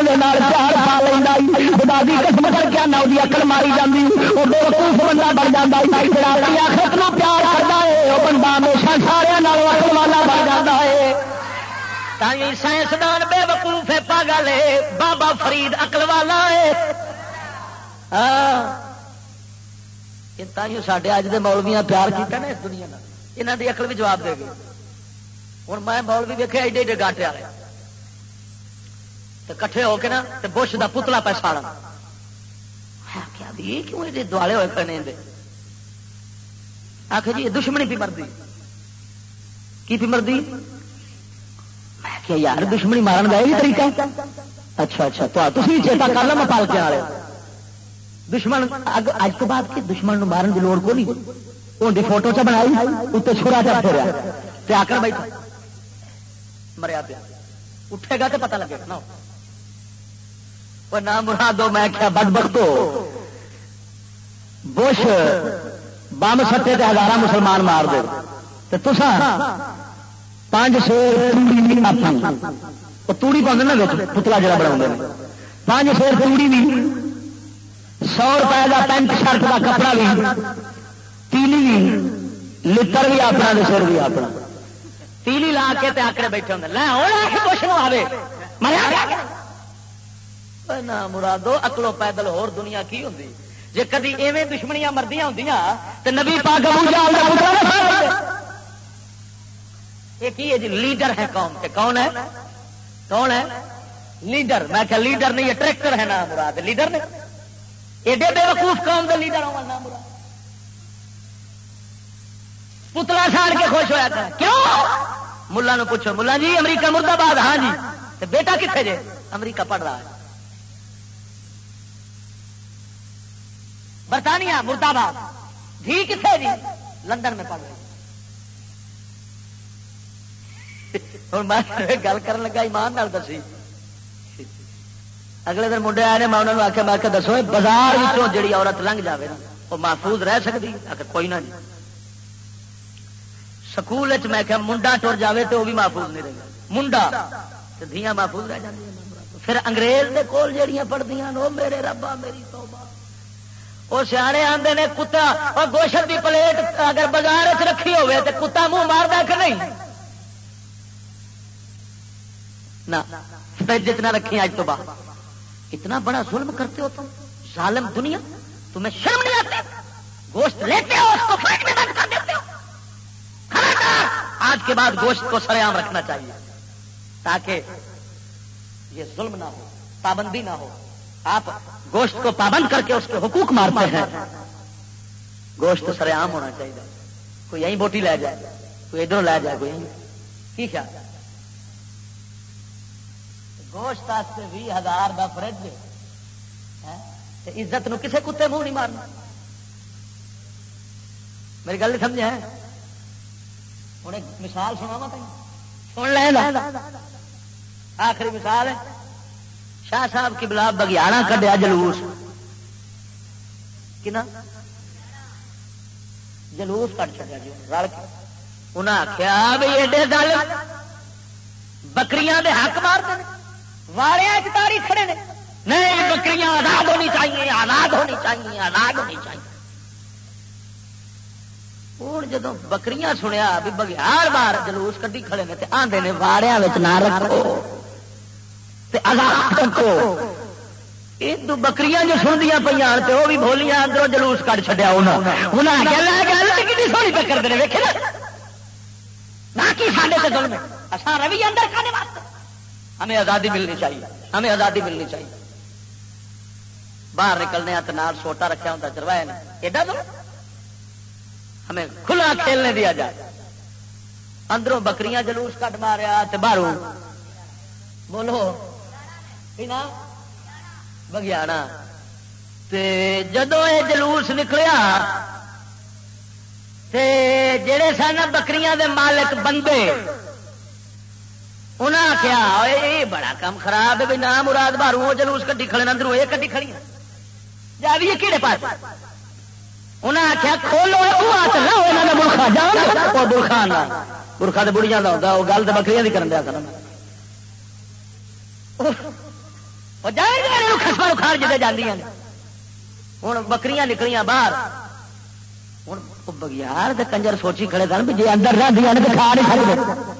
دنیا پیار پا لینا خدا دی قسم کر کے نہ اکل ماری جاتی وہ بے وقوف بندہ بن جاتا ہے آخرت نو پیار کرتا ہے، وہ بندہ ہمیشہ سارے اکل والا بن جاتا ہے۔ سائنسدان بے وقوف ہے، پاگل ہے۔ بابا فرید اکل والا ہے۔ ہاں۔ ہاں سڈے اج دے مولویا پیار کیا نا اس دنیا یہاں کی اکل بھی جواب دے گی ہوں میں مولوی دیکھے ایڈے ایڈے گاٹے والے۔ کٹھے ہو کے نا بش کا پتلا پہ ساڑا کیا کیوں یہ دوالے ہوئے پے آخر جی دشمنی پی مردی کی پی مردی میں کیا یار، دشمنی مارن گئے طریقہ۔ اچھا اچھا تو چیتا کر لو، میں پالکے والے ہاں۔ دشمن اج تو بعد کی دشمن نو مارن کی لوڑ کو نہیں ان کی فوٹو چ بنائی اتنے چھوڑا چا پھر آ کر بیٹھا مریا پیا۔ اٹھے گا تو پتا لگے گا۔ نہ مرا دو میں کیا بد بختو۔ بش، بم سٹے تے ہزار مسلمان مار دے۔ تو تسا پانچ سو توڑی پاؤں نا پتلا جڑا بنا پانچ سو توڑی بھی سو روپئے کا پینٹ شرٹ کا کپڑا بھی، تیلی بھی لڑ بھی اپنا سر بھی اپنا۔ تیلی لا کے آکڑے بیٹھے ہوں کچھ نہ مرادو اکلو پیدل ہور دنیا کی ہوں جی کدی ایویں دشمنیاں مردیاں ہوں تو نبی پاک یہ کی ہے جی؟ لیڈر ہے قوم کے۔ کون ہے؟ کون ہے؟ لیڈر۔ میں کیا لیڈر نہیں ہے، ٹریکٹر ہے نا مراد۔ لیڈر نے۔ ایڈے بے وقوف قوم کے لیڈر پتلا ساڑ کے خوش ہوا تھا۔ کیوں؟ ملا نو پوچھو۔ ملا جی امریکہ مرد آباد ہاں جی۔ بیٹا کتنے جے؟ امریکہ پڑھ رہا ہے۔ برطانیہ مرد آباد جی کتنے جی؟ لندن میں پڑھ رہی۔ ہوں، میں گل کر لگا، ایمان دسی۔ اگلے دن منڈے آئے میں انہوں نے آخیا میں دسو، بازار جڑی عورت لنگ جائے نا، وہ محفوظ رہ سکتی آخر کوئی نہ جی۔ سکول میں کہ منڈا ٹر جائے تو وہ بھی محفوظ نہیں رہے۔ منڈا دیا محفوظ رہ جاتی پھر انگریز دے کول جڑیاں پڑھدیاں نو میرے ربا، میری توبہ۔ وہ سیانے آتے نے، کتا اور گوشت کی پلیٹ اگر بازار چ رکھی ہوے تو کتا منہ مار کہ نہیں؟ فرج نہ رکھی اج تو بعد۔ اتنا بڑا ظلم کرتے ہو تم، ظالم دنیا، تمہیں شرم نہیں آتی؟ گوشت لیتے ہو، اس کو فرج میں بند کر دیتے ہو۔ آج کے بعد گوشت کو سر عام رکھنا چاہیے، تاکہ یہ ظلم نہ ہو، پابندی نہ ہو۔ آپ گوشت کو پابند کر کے اس کے حقوق مارتے ہیں۔ گوشت سر عام ہونا چاہیے۔ کوئی یہیں بوٹی لے جائے، کوئی ادھر لے جائے، کوئی کی خیال؟ گوشت بھی ہزار کا فرج عزت نو کسے کتے منہ نہیں مارنا۔ میری گل نہیں سمجھا ہوں مثال سنا سن لے آخری مثال ہے شاہ صاحب کی بلا بگیاڑا کڈیا جلوس۔ کنا؟ جلوس کٹ چکا جی رل کے۔ انہیں آخیا بھائی ایڈے دل بکریاں دے حق مارتے واریا چاری کھڑے نے۔ نہیں بکریاں آزاد ہونی چاہیے، آزاد ہونی چاہیے، آزاد ہونی چاہیے۔ ہوں جدو بکریاں سنیا بھی بگیار بار جلوس کدی کھڑے نے آدھے نے واریا نہ رکھو بکریاں جو سندیاں پہ تو وہ بھی بولیاں اندروں جلوس کٹ چڈیا سونی پہ کرتے ویکے نہ کہ سارے سے ظلم اصا روی اندر کھانے واسطے۔ ہمیں آزادی ملنی چاہیے۔ ہمیں آزادی ملنی چاہیے۔ باہر نکلنے ہاں تو نال سوٹا رکھا ہوتا چروایا نے ایڈا تو ہمیں کھلا کھیلنے دیا جائے۔ اندروں بکریاں جلوس کٹ ماریا باہروں بولو۔ بگیاڑا۔ جدو یہ جلوس نکلیا جڑے سن بکریاں دے مالک بندے انہیں آخیا یہ بڑا کام خراب ہے بھائی نہ مراد بارو جلوس کٹی کھڑے اندروں، یہ کٹی کھڑی جا بھی کہڑے پاس انہیں آخیا کھولو برخا جاؤ برخا برخا تو بڑھیا ہوتا وہ گل تو بکریاں کی کرن دیا کرنا خسما اخاڑ جدے جی ہوں بکریاں نکلیاں باہر۔ ہوں بگیار کنجر سوچی کھڑے سن جی اندر رہی کھا نہیں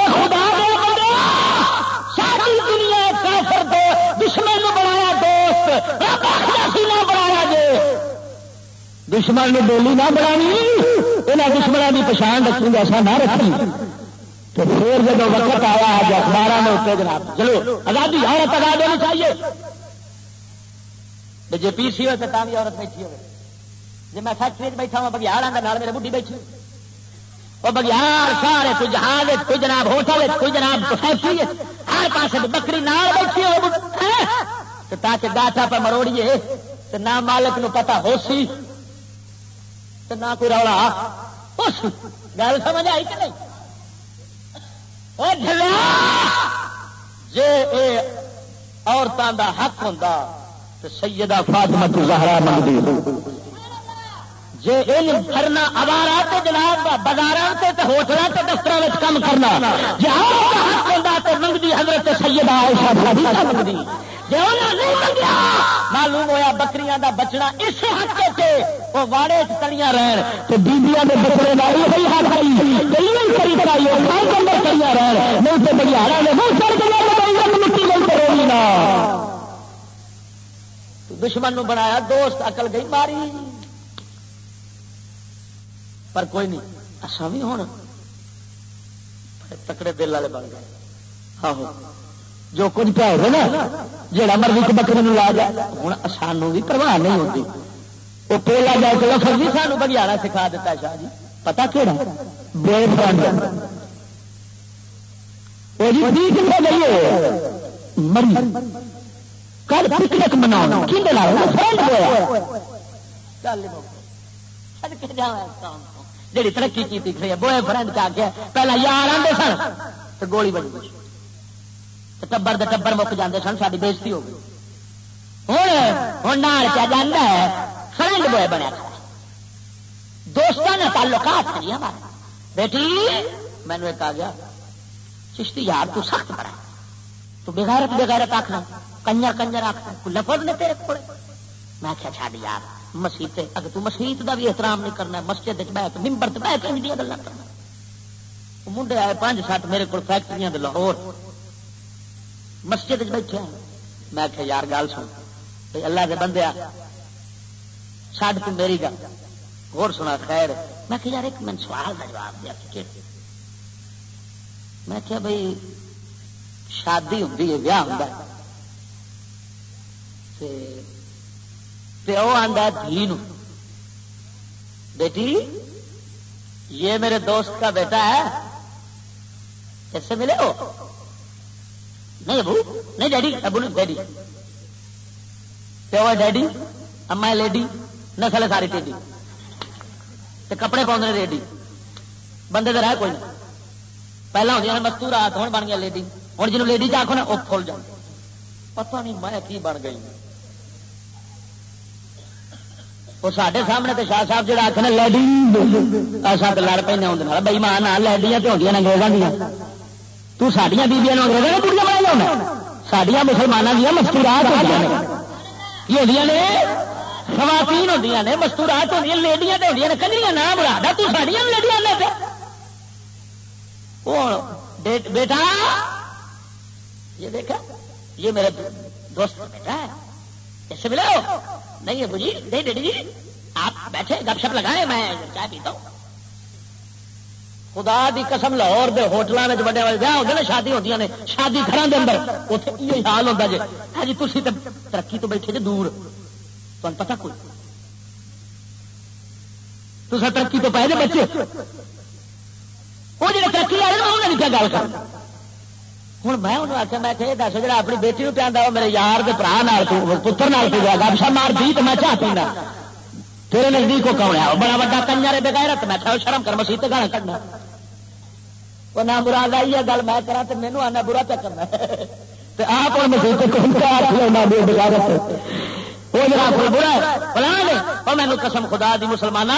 دشمن نے بولی نہ بنانی یہاں دشمنوں کی پچھان رکھیں گے ایسا نہ رکھیں تو پھر جب وقت آیا ہے اخبار میں اتنے جناب، چلو، آزادی، عورت آزاد ہونی چاہیے۔ جی پی سی ہوئے تو بھی عورت بیٹھی ہوئے۔ جی میں فیکٹری بیٹھا ہوں بگیار آگے میرے بڑھی بیٹھی۔ وہ بگیار سارے کوئی جہاز کوئی جناب ہوٹل کوئی جناب فیکٹری ہر پاس بکری نال بیٹھی ہو ہاں، تاکہ گاٹا پہ مروڑیے نہ مالک نو پتا ہو سی۔ تو نہ کوئی رولا؟ گل سمجھ آئی کہ نہیں؟ جی یہ عورتوں کا حق ہوں تو سیدہ فاطمہ تو زہرا منگتی جی علم کرنا ابارا تو جناب بازار سے ہوٹلوں سے دفتر کام کرنا۔ جی حق ہوتا تو منگتی حضرت سیدہ عائشہ منگتی جی نہیں منگیا معلوم ہوا بکری دا بچنا اس حق سے وہ واڑے چلیاں رہن تو بیبیاں کے بچڑے کا یہ حق آئی کری کرائی کریاں رہن، نہیں تو بڑھیارا نے منہ چڑھ کے مٹی نہیں کرو نا دشمن نو بنایا دوست اکل گئی ماری۔ پر کوئی نہیں اصا بھی ہوں تکڑے دل والے بن گئے۔ آہو۔ جو کچھ پیا ہو نا جہاں مرضی بکری لا جائے ہوں سانو بھی پرواہ نہیں ہوتی وہ پہلا جائے تو لفظ بھی سانو بگیارا سکھا دیتا شاہ جی۔ پتا کہڑا بے فرنڈ وہ جی کتنے گئی مری کل پکنک منا جی ترقی کی بوائے فرینڈ چ کے۔ پہلے یار آتے سن تو گولی بجی۔ ٹبر دے ٹبر مک جاندے سن ساری بےزتی ہو گئی۔ ہوں ہوں نال کیا جانا ہے؟ فرینڈ بوائے بنیا دوستوں نے تعلقات کری ہمارے۔ بیٹی مینو ایک آ گیا۔ چشتی یار، تو سخت بڑا تو بغیرت بغیرت آخنا کنجر کنجر آخنا لفظ نے تیرے کو میں کیا چھاڑ یار مسیح اگر تو مسیح کا بھی احترام نہیں کرنا مسجد بہ بہت ممبر بہ کے گلا کرنا۔ منڈے آئے پانچ سات میرے کو فیکٹری لاہور۔ مسجد بیٹھے میں کہ یار گال سن۔ اللہ کے بندے چڈ تو میری گل۔ اور سنا، خیر۔ میں کہ یار ایک من سوال کا جواب دیا میں کیا بھائی شادی ہوں ویاہ ہوں پیو آدھا دھی بیٹی، یہ میرے دوست کا بیٹا ہے۔ کیسے ملے ہو نہیں ابو نہیں ڈیڈی ابو نہیں ڈیڈی پیو ہے ڈیڈی اما ہے لیڈی نسل ہے ساری ٹیڈی کپڑے پاؤں نے ریڈی بندے تو رہ کوئی نہیں پہلے ہوتی مستور رات ہوں بن گیا لیڈی ہوں جنوب لیڈی چاہو نا وہ کھل جائے پتا نہیں میں کی بن گئی وہ سارے سامنے تو شاہ صاحب جہاں آخر لیڈی ایسا تو لڑ پہ آدھے بھائی ماں نہ لیڈیاں تو ہوتی انگریزوں دیا تو سڈیا بیبیاں انگریزوں نے سڈیا مسلمانوں دیا مستورات ہوتی نے خواتین ہوتی نے مستورات ہوتی لیڈیاں تو ہوتی نے کنجریاں نہ بڑھا تو سڈیا لیڈیاں بیٹا یہ دیکھا یہ میرے دوست بیٹا ہے کیسے ملے ہو نہیں ابو جی نہیں ڈیڈی جی آپ بیٹھے گپ شپ لگائے میں چائے پیتا ہوں خدا دی قسم لاہور دے ہوٹلوں میں بڑے والے بیاہ ہوتے نا شادی ہوتی نے، شادی گھر کے اندر اتنے یہ حال ہوتا جی ہاں جی تھی ترقی تو بیٹھے جی دور تمہیں پتا کوئی؟ تو ترقی تو پائے بچے۔ وہ جڑے ترقی والے انہوں نے کیا گل کر ہوں میں انہوں آخیا میں کہ دس جا اپنی بیٹی نو پہ میرے یار کے برا پتر گپ شا مار دی تو میں چاہ پینا۔ تیرے نزدیک کو کون ہے؟ بڑا وا کنجر بغیر میں کھا شرم کر مسیح گانا کرنا وہ نہ برا لائی ہے گل میں کرا تو مینو آنا برا پہ کرنا۔ آپ وہ جناب برا ہے جی، مینو قسم خدا دی مسلمان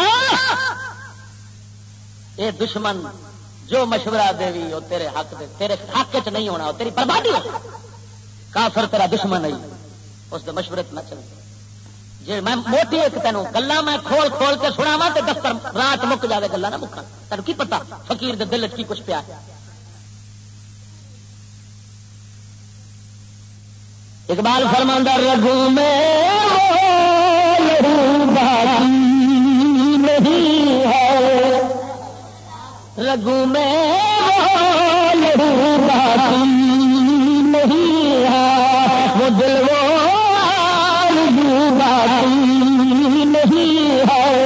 یہ دشمن، جو مشورہ دے بھی وہ تیرے حق دے، تیرے حق چ نہیں ہونا تیری بربادی کافر تیرا دشمن نہیں اس دے مشورے نہ چلے جی میں موٹی ایک تینوں گلا میں کھول کھول کے سنا وا تو دفتر رات مک جائے گلا نہ مکا تین کی پتا فقیر دے دل کی کچھ پیا اقبال فرماندار رگو میں نہیں ہے۔ رگو میں نہیں ہے۔ وہ دل باقی نہیں ہے۔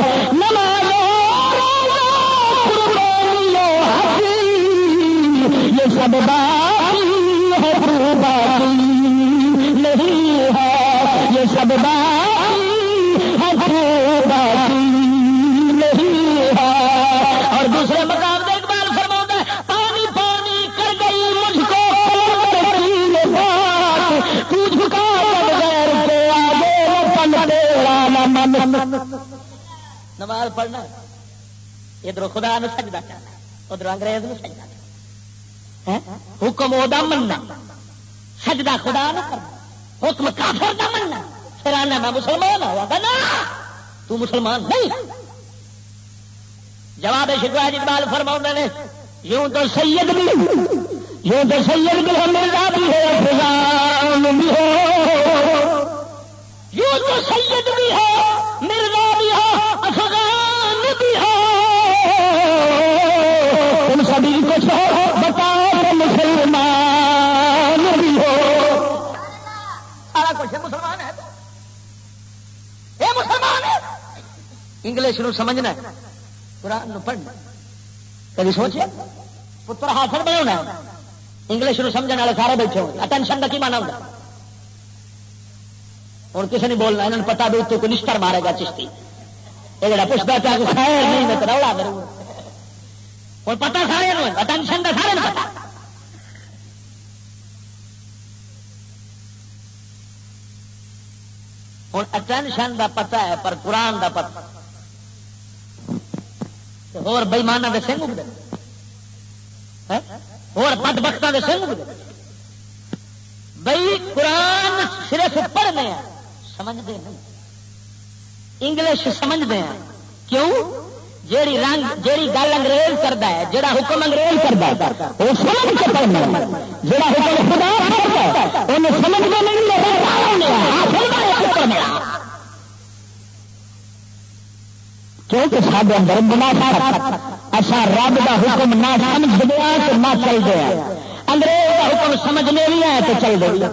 یہ سب بات نماز پڑھنا ادھر خدا نو سجدہ کرنا، ادھر انگریز نو سجدہ کرنا۔ حکم وہ مننا۔ سجدہ خدا نہ کرنا۔ حکم کافر دا مننا۔ پھر آنا میں مسلمان ہوا نا تو مسلمان نہیں۔ جواب شکوا جی بال فرما نے، یوں تو سید بھی، یوں تو سید بھی ہم مرزا بھی ہے فضان بھی ہو۔ یوں تو سید انگلش نو سمجھنا قرآن نو پڑھنا کبھی سوچے پتر حاصل بنا انگلش نو سمجھنے والے سارے بیٹھے ہو اٹینشن کا کی مانا ہوگا ہوں کسی نے بولنا انہوں نے پتا بھی اتنے کوئی نشتر مارے گا چشتی۔ یہ جڑا پوچھتا پیا خیر نہیں، میں رولا کروں ہوں پتا سارے ٹینشن کا سارے پتا ہوں اٹینشن کا پتا ہے، پر قرآن کا پتا ہو بئیمانہ کے سنگ اگتے اور ہاں؟ پد بختوں کے سنگ اگتے بھائی قرآن صرف پڑھنے ہیں سمجھتے نہیں۔ انگلش سمجھتے ہیں کیوں؟ جیڑی رنگ، جیڑی گل انگریز کرتا ہے، جیڑا حکم انگریز کرتا ہے، وہ سمجھ کے پڑھنا جیڑا حکم خدا کرتا ہے، انہیں سمجھتے نہیں کیونکہ سارے اندر بنا اچھا رب کا حکم نہ سمجھ دیا تو نہ چل دیا انگریز کا حکم سمجھنے بھی ہے تو چل دیا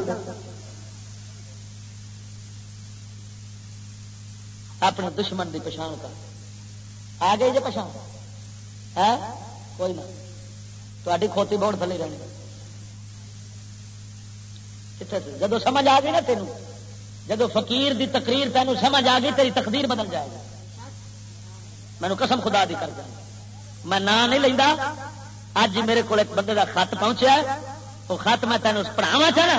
اپنے دشمن کی پچھان کر۔ آ گئی جی پچھان ہے؟ کوئی نہ۔ تاری کھوتی بہت تھلے رہنی۔ کتنے جب سمجھ آ گئی نا تینوں جب فقیر دی تقریر تینوں سمجھ آ گئی، تیری تقدیر بدل جائے گی۔ مینو قسم خدا دی کر دیا میں نام نہیں لینا اج میرے کو بندے کا خط پہنچا وہ خط میں تینوں پڑھاوا چاہنا۔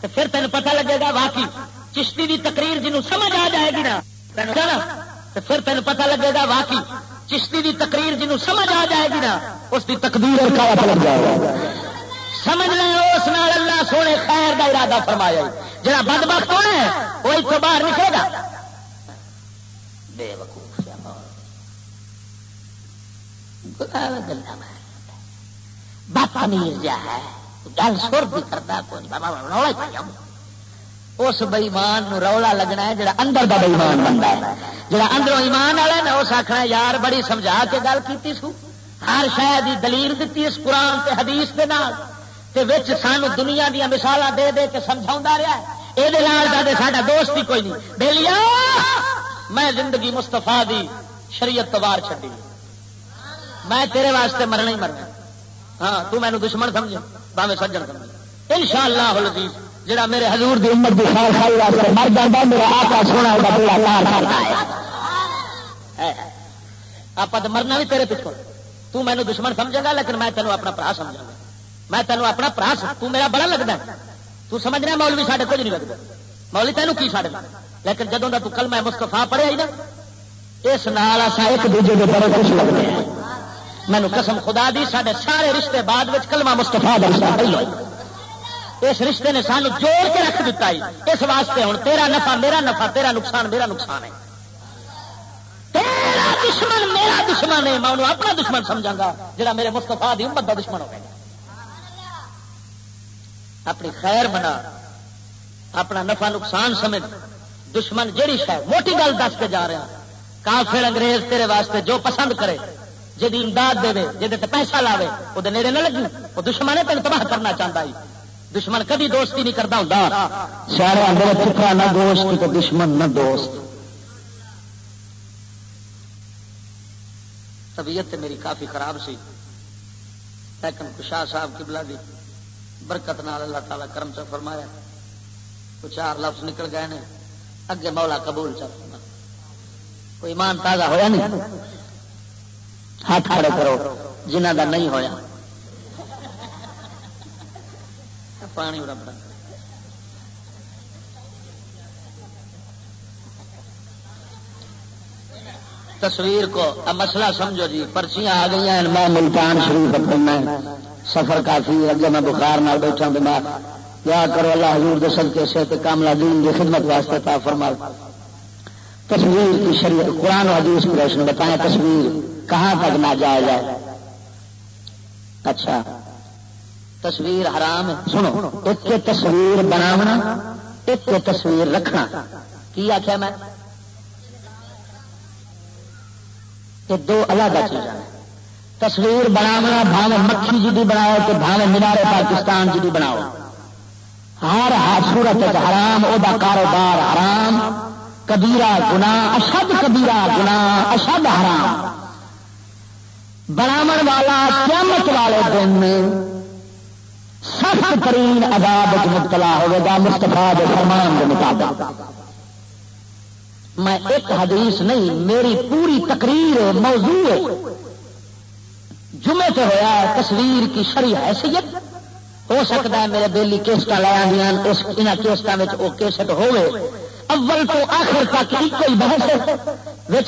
تو پھر تین پتا لگے گا واقعی چشتی دی تقریر جنوب سمجھ آ جائے گی نا۔ تو پھر تین پتا لگے گا واقعی چشتی دی تقریر جنوب سمجھ آ جائے گی نا۔ اس کی تقدیر سمجھ لیں اس نال اللہ سونے خیر کا ارادہ فرمایا جا بد بخت ہونا ہے، وہ اتوں باہر نکلے گا۔ بے وقوف۔ بدتمیز جا ہے۔ گل سر بھی کرتا اس بئیمان رولا لگنا ہے جڑا اندر کا بئیمان بنتا ہے۔ جڑا اندروں ایمان والا نا، اس آخنا یار بڑی سمجھا کے گل کی سو۔ ہر شاید دلیل دیتی اس قرآن تے حدیث کے نال۔ تے وچ سانو دنیا دیا مثال دے دے کے سمجھا رہا ہے۔ یہ سا دوست ہی کوئی نہیں۔ بے لیا! میں زندگی مستفا دی شریعت توار چڈی میں تیرے واسطے مرنا ہی مرنا۔ ہاں تو مینو دشمن سمجھ باوے سجن سمجھ ان شاء اللہ حلزیز جڑا میرے حضور دی امت دی خیر خائی واسطے مر جاتا میرا آقا سونا ہوگا پورا کار کرتا ہے۔ آپ تو مرنا بھی تیرے پچھوں۔ تو مینو دشمن سمجھے گا، لیکن میں تینوں اپنا برا سمجھا گا۔ میں تینوں اپنا برا تو میرا بڑا لگتا ہے۔ تو سمجھنا مولوی ساڈے کچھ نہیں لگتا مولوی تینوں کی ساڈے لیکن جدوں کا تو کل میں مستفا پڑھیا ہی نا، اس نال ایک دوجے کے بڑے خوش لگتے ہیں۔ مینو قسم خدا دی سارے سارے رشتے بعد کلمہ مستفا اس رشتے نے سانو جوڑ کے رکھ دیتا اس واسطے ہوں تیرا نفع میرا نفع، تیرا نقصان میرا نقصان ہے۔ تیرا دشمن میرا دشمن ہے، میں انہوں اپنا دشمن سمجھا گا جا میرے مستفا دی امت کا دشمن ہو گیا اپنی خیر بنا اپنا نفع نقصان سمجھ۔ دشمن جہی شاید، موٹی گل دس کے جا رہا کافر انگریز تیرے واسطے جو پسند کرے۔ جی امداد دے جی پیسہ لاوے وہ نیڑے نہ لگی وہ دشمن ہے تین تباہ کرنا چاہتا ہی۔ دشمن کدی دوستی نہیں کرتا ہوں سارے اندر چکا نہ دوست تو دشمن نہ دوست۔ طبیعت میری کافی خراب سی۔ لیکن کشاہ صاحب قبلہ دی برکت نال اللہ تعالیٰ کرم چ فرمایا۔ تو چار لفظ نکل گئے نے۔ اگے مولا قبول چل کوئی ایمان تازہ ہوا نہیں؟ ہاتھ کھڑے کرو، جنہ کا نہیں ہوا پانی تصویر کو، اب مسئلہ سمجھو جی پرچیاں آ گئی ہیں، میں ملتان شریف میں سفر کافی اگے میں بخار نہ بیٹھا دماغ یا کرو اللہ حضور دے صدقے سے کاملا دین کی خدمت واسطے تا فرما تصویر کی شریعت، قرآن و حدیث قریش نے بتایا تصویر۔ کہاں تک نہ جایا جائے اچھا۔ تصویر حرام ہے۔ سنو، ایک تصویر بناونا، ایک تصویر رکھنا۔ کی آخیا میں؟ یہ دو الگ چیز تصویر بناونا، بھاوے مکھی جی بھی بناؤ تو بھاوے مینارے پاکستان جی بھی بناؤ۔ ہر صورت حرام وہ کاروبار حرام۔ کبیرا گنا اشد کبیرا گنا اشد حرام۔ بناو والا قیامت والے دن سخت ترین عذاب مبتلا ہوگا مستفا کے فرمان کے مطابق۔ میں ایک حدیث نہیں، میری پوری تقریر موضوع جمعے سے ہوا تصویر کی شری حیثیت۔ ہو سکتا ہے میرے بیلی کیسٹ لے آدی کیسٹوں وہ کیسٹ ہوئے اول تو آخر تک ایک ہی بحث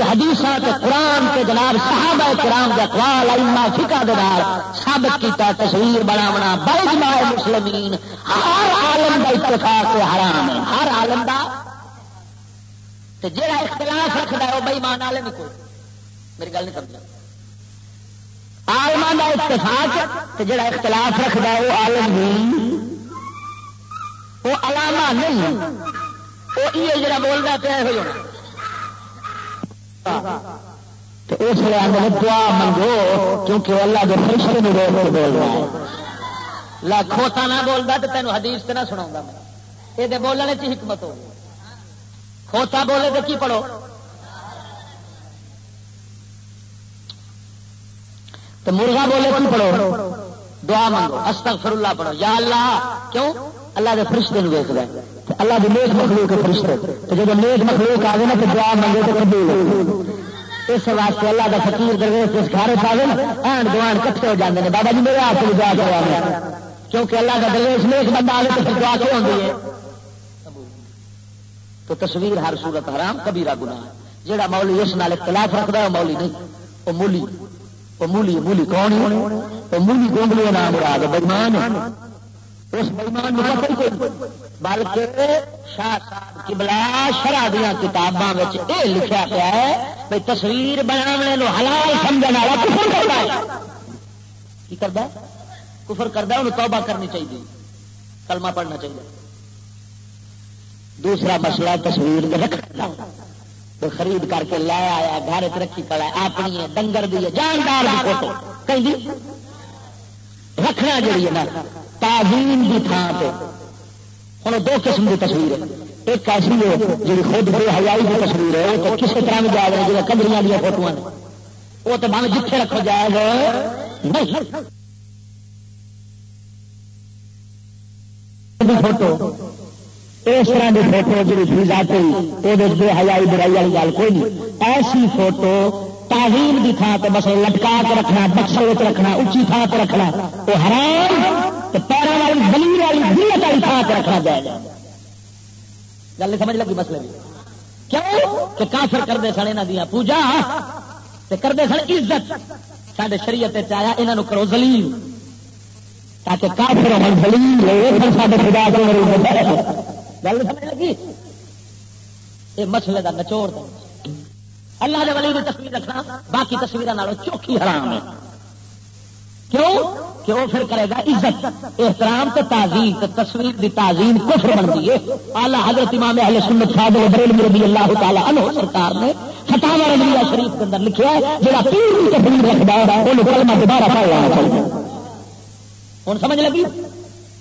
حدیث قرآن کے جناب صحابہ کرام کے اقوال ایما فکا دار ثابت کیتا، تصویر بناونا بڑا مسلمین، ہر عالم کا اتفاق حرام ہے، ہر عالم کا جہاں اختلاف رکھتا ہے وہ بئی مان والے کوئی۔ میری گل نہیں سمجھا۔ آلما کا اتفاق جہاں اختلاف رکھتا ہے وہ آلم وہ علامہ نہیں۔ وہ جڑا بولتا پیا اس لیے آدھے دعا منگو، کیونکہ اللہ کے فرشتے نہیں روک کر بول رہا ہے۔ لا کھوتا نہ بولتا تو تینوں حدیث سے نہ سنا میں۔ یہ بولنے کی حکمت ہو۔ کھوتا بولے تو کی پڑھو؟ تو مرغا بولے کی پڑھو؟ دعا منگو، استغفر اللہ پڑھو۔ یا اللہ، کیوں؟ اللہ کے فرشتے ویک رہے اللہ کی نیک مخلوق فرشتے۔ تو جب نیک مخلوق آ گئے نا تو دعا منگے تو قبول اس واسطے اللہ کا فقیر درویش اس گھر پا گئے آن گوان کٹھے ہو جاتے ہیں بابا جی میرے ہاتھ میں دعا کروا کیونکہ اللہ کا درویش نیک بندہ آئے تو دعا کیوں ہوتی ہے؟ تو تصویر ہر صورت حرام، کبھی گنا ہے جہاں مولی اس نال اختلاف رکھتا ہے، وہ مولی نہیں۔ وہ مولی وہ مولی مولی کون وہ مولی گونگلی نام مراد بےمان اس بےمان بلکہ شاہ صاحب کبلا شرح دیا کتاباں یہ لکھا پیا ہے بھائی تصویر بنانے حلال سمجھنے والا کفر کرتا ہے۔ کی کرتا کفر کرتا انہوں توبہ کرنی چاہیے۔ کلمہ پڑھنا چاہیے۔ دوسرا مسئلہ تصویر رکھنا خرید کر کے لایا آیا، گھر رکھی پڑا اپنی ڈنگر دی جاندار فوٹو۔ کہیں رکھنا جی ہے نا، تعظیم کی تھان پہ ہوں دو قسم کی تصویر ہے۔ ایک ایسی ہے جی خود بڑی حیائی کی تصویر ہے، وہ تو کسی طرح بھی جائے جی کمریاں دیا فوٹو وہ تو من جتنے رکھا جائے گا۔ فوٹو، اس طرح کی فوٹو جی جاتی وہ بے حیائی برائی والی گل کوئی نہیں۔ ایسی فوٹو تعظیم کی تھان پہ بس لٹکا کے رکھنا بکسل رکھنا اچھی تھان پہ رکھنا، وہ حرام۔ تو پیروں والی زمین والی دلت والی تھان پہ رکھنا جائے گا۔ گل نہیں سمجھ لگی مسئلے کیوں؟ کہ کافر کرتے سن یہاں دیا پوجا کرتے سن عزت۔ سارے شریعت آیا یہاں کرو زلیل تاکہ کافر زلیل سارے خدا گل سمجھ لگی؟ یہ مسئلے کا نچوڑ اللہ کے ولی بھی تصویر رکھنا، باقی تصویر چوکھی حرام ہے۔ کیوں؟ کہ وہ پھر کرے گا عزت۔ احترام تو تعظیم تو تصویر دی تعظیم کفر بن گئی ہے۔ آلہ حضرت امام اہل سنت صاحب بریل رضی اللہ تعالی عنہ سرکار نے فتح رضویہ شریف کے اندر لکھا ہے جہاں پیر کی تصویر رکھتا ہے وہ کلمہ دوبارہ پڑھ لینا چاہیے ہوں سمجھ لگی؟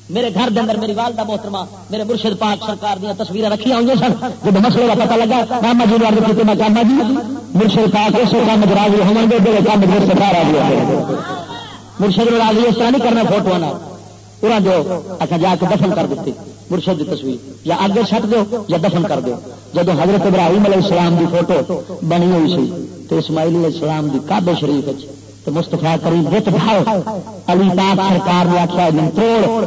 میرے گھر دے اندر میری والدہ محترمہ، میرے مرشد پاک سرکار دیا تصویر رکھی ہوئی سن۔ جب مسئلے کا پتا لگا، ماما جی نے کی میں کہا جی مرشد پاک اس کام راضی ہوں گے جی کام سرکار آ گیا مرشد راضی اس طرح نہیں کرنا فوٹو پورا جو اچھا جا کے دفن کر دیتی۔ مرشد کی تصویر۔ یا آگے چھٹ دو یا دفن کر دو۔ جب حضرت ابراہیم علیہ السلام کی فوٹو بنی ہوئی سی، تو اسماعیل علیہ السلام کی کابے شریف تو مستفا کریم بت بھاؤ، علی پاک سرکار نے آخیا توڑ۔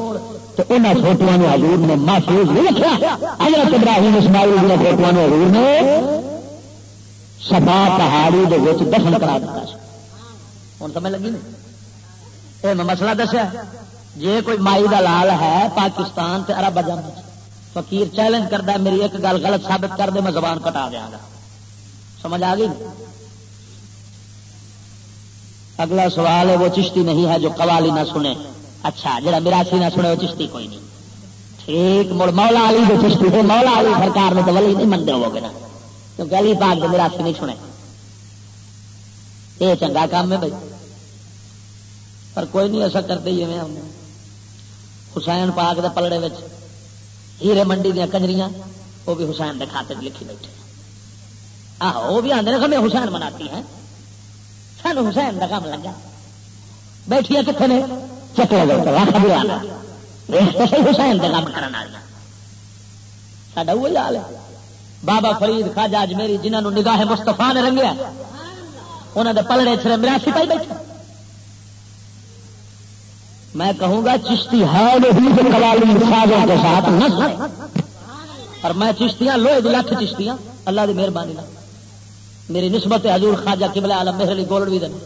تو ان فوٹو حضور نے محفوظ نہیں رکھا حضرت ابراہیم اسماعیل جی دیا فوٹو حضور نے سبا پہاڑی دفن کرا دیتا ہوں، سمجھ لگی نہیں؟ میں مسئلہ دسیا۔ جی کوئی مائی کا لال ہے، پاکستان تے عرب اجم، فقیر چیلنج کرتا میری ایک گل غلط ثابت کر دے، میں زبان کٹا دیا گا۔ سمجھ آ گئی؟ اگلا سوال ہے، وہ چشتی نہیں ہے جو قوالی نہ سنے۔ اچھا جڑا میراسی نہ سنے، وہ چشتی کوئی نہیں۔ ٹھیک، مڑ مولا علی جو چشتی تھے مولا علی سرکار نے تو ولی نہیں منتے ہو گے نا۔ کیونکہ علی پاک جو میراسی نہیں سنے۔ یہ چنگا کام ہے بھائی۔ پر کوئی نہیں ایسا کرتے ہی ہم حسین پاک دے پلڑے میں ہیرے منڈی دیا کنجریاں، وہ بھی حسین کے کھاتے لکھی بیٹھے۔ آہو وہ بھی آدھے ہمیں حسین مناتی ہیں۔ سن حسین کا کام لگا۔ بیٹھیا کتنے نے؟ چکے حسین کا کام کرنا ساڈا وہی حال ہے۔ بابا فرید خاجا میری جنہوں نگاہ مستفا نے رنگیا انہوں نے پلڑے چرے مراسی پائی بیٹھے۔ میں کہوں گا چشتی ہے کے ساتھ اور میں چشتیاں، لوہے دی لکھ چشتیاں، اللہ کی مہربانی میری نسبت حضور خواجہ قبل عالم، میرے لیے گولڈ بھی دینا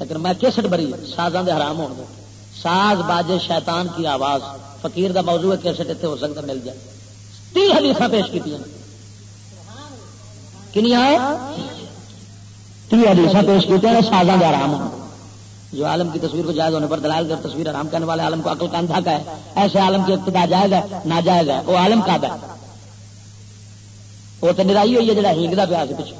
لیکن میں کسٹ بری سازاں دے حرام ہو ساز باجے شیطان کی آواز، فقیر دا موضوع ہے، کیسٹ اتنے ہو سکتا مل جائے۔ تی حدیث پیش کی کنیا تی حدیث پیش کی سازاں دے حرام ہو جو عالم کی تصویر کو جائز ہونے پر دلال کر تصویر آرام کرنے والے عالم کو عقل کا اندھا کا ہے، ایسے عالم کی ابتدا جائے گا نہ جائے گا وہ عالم کا ہے۔ وہ تو نرائی ہوئی ہے جڑا ہینگتا پیا پچھو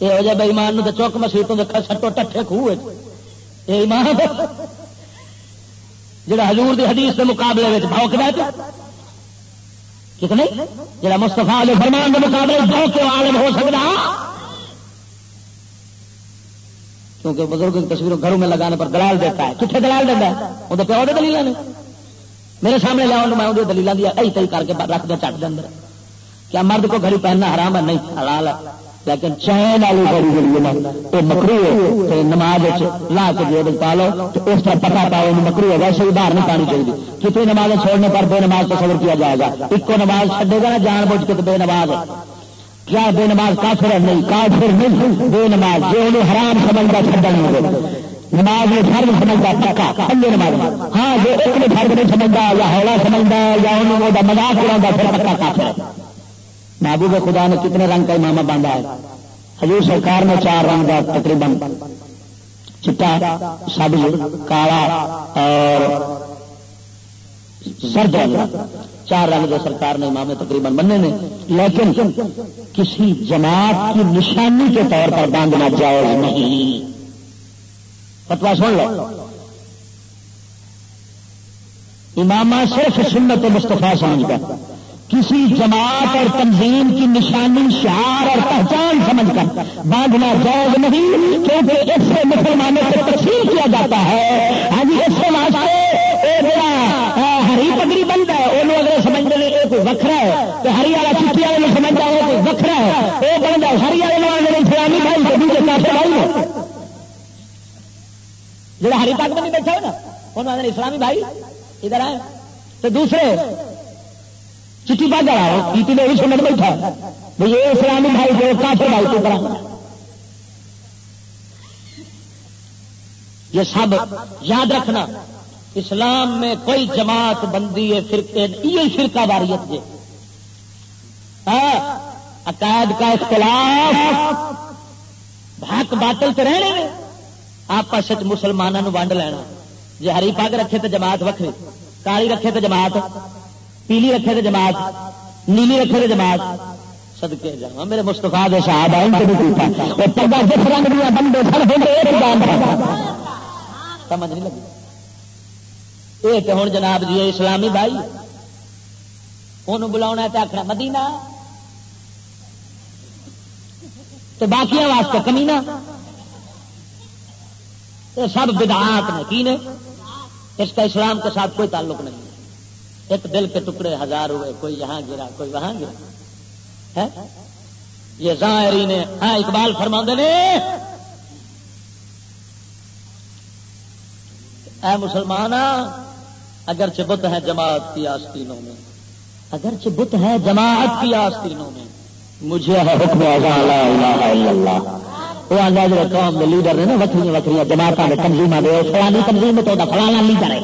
یہ ہو جائے بھائی ایمان تو چوک مسیحتوں کے سٹو ٹھے خوہ یہ ایمان۔ جڑا حضور دی حدیث کے مقابلے میں بھوک دیا کتنے؟ جڑا مستفا علیہ فرمان کے مقابلے بھوک کے عالم ہو سکتا کیونکہ بزرگ کی تصویروں گھروں میں لگانے پر دلال دیتا ہے۔ کتنے دلال دیتا ہے؟ وہ تو پیو دلیل نے۔ میرے سامنے لاؤ میں وہ دلیل دیا ای تی کر کے رکھ دیا چٹ دے اندر۔ کیا مرد کو گھڑی پہننا حرام ہے؟ نہیں، حلال ہے۔ لیکن چین والی گھڑی جڑی ہے وہ مکرو ہے۔ نماز لا کے جیب پا لو تو اس طرح پتا پاؤ مکرو ہے۔ ویسے بھی باہر نہیں پانی چاہیے۔ کتنی نماز چھوڑنے پر بے نماز تصور کیا جائے گا؟ ایک کو نماز چھڈے گا نا؟ جان بوجھ کے تو بے نماز کیا بے نماز کافر ہے؟ نہیں، کافر نہیں بے نماز جو انہیں حرام سمجھتا چھڈا نہیں ہوگا نماز میں فرد سمجھتا پکا پہلے نماز۔ ہاں جو ایک نے فرد نہیں سمجھتا، یا ہولا سمجھتا، یا انہوں نے مزاق اڑا پھر پکا کافر ہے۔ محبوب خدا نے کتنے رنگ کا امامہ باندھا ہے۔ حضور سرکار نے چار رنگ کا تقریباً چٹا، سبز، کالا اور سرد چار رنگ جو سرکار نے امام تقریباً بننے نے، لیکن کسی جماعت کی نشانی کے طور پر باندھنا جائز نہیں۔ پتوا سن لو۔ امام صرف سنت مستفا سمجھ کر کسی جماعت اور تنظیم کی نشانی شعار اور پہچان سمجھ کر باندھنا جائز نہیں، کیونکہ اس سے مسلمانوں سے تقسیم کیا جاتا ہے۔ ہاں جی اس سے واسطے ہری پگڑی بنتا ہے وہ اگر سمجھتے ہیں یہ کوئی وکرا ہے تو ہری والا چٹی والے سمجھتا ہے کوئی وکرا ہے۔ وہ بنتا ہری والے والے اسلامی بھائی تو دوسرے کافی بھائی جڑا ہری پاک بنی بیٹھا ہو نا انہوں نے اسلامی بھائی، ادھر آئے۔ تو دوسرے، چٹی پاگ والا چیٹی نے بھی سمجھ بیٹھا۔ بھائی یہ اسلامی بھائی جو کافی بھائی تو کرا۔ یہ سب یاد رکھنا، اسلام میں کوئی جماعت بندی ہے فرقے، یہ فرقہ واریت جی ہاں، عقائد کا اختلاف۔ حق باطل تو رہنے میں آپس مسلمانوں ونڈ لینا۔ جی ہری پگ رکھے تو جماعت وکری کالی رکھے تو جماعت، پیلی رکھے تو جماعت، نیلی رکھے تو جماعت۔ سدکے جا میرے مستفا دے صاحب سمجھ نہیں لگی۔ یہ ہوں جناب جی اسلامی بھائی انہوں بلا آخر مدینہ۔ تو باقی واسطے کمی نہ یہ سب بدعات نے کی نے۔ اس کا اسلام کے ساتھ کوئی تعلق نہیں۔ ایک دل کے ٹکڑے ہزار ہوئے، کوئی یہاں گرا، کوئی وہاں گرا۔ یہ ظاہری نے ہاں اقبال فرما نے۔ اے مسلمان اگرچہ بت ہے جماعت کی آستینوں میں۔ اگرچہ بت ہے جماعت کی آستینوں میں۔ مجھے ہے حکم وہ آدھا جو قوم کے لیڈر نے نا وکری وکری جماعت کے تنظیم فلانی تنظیم تو فلانا لیڈر ہے۔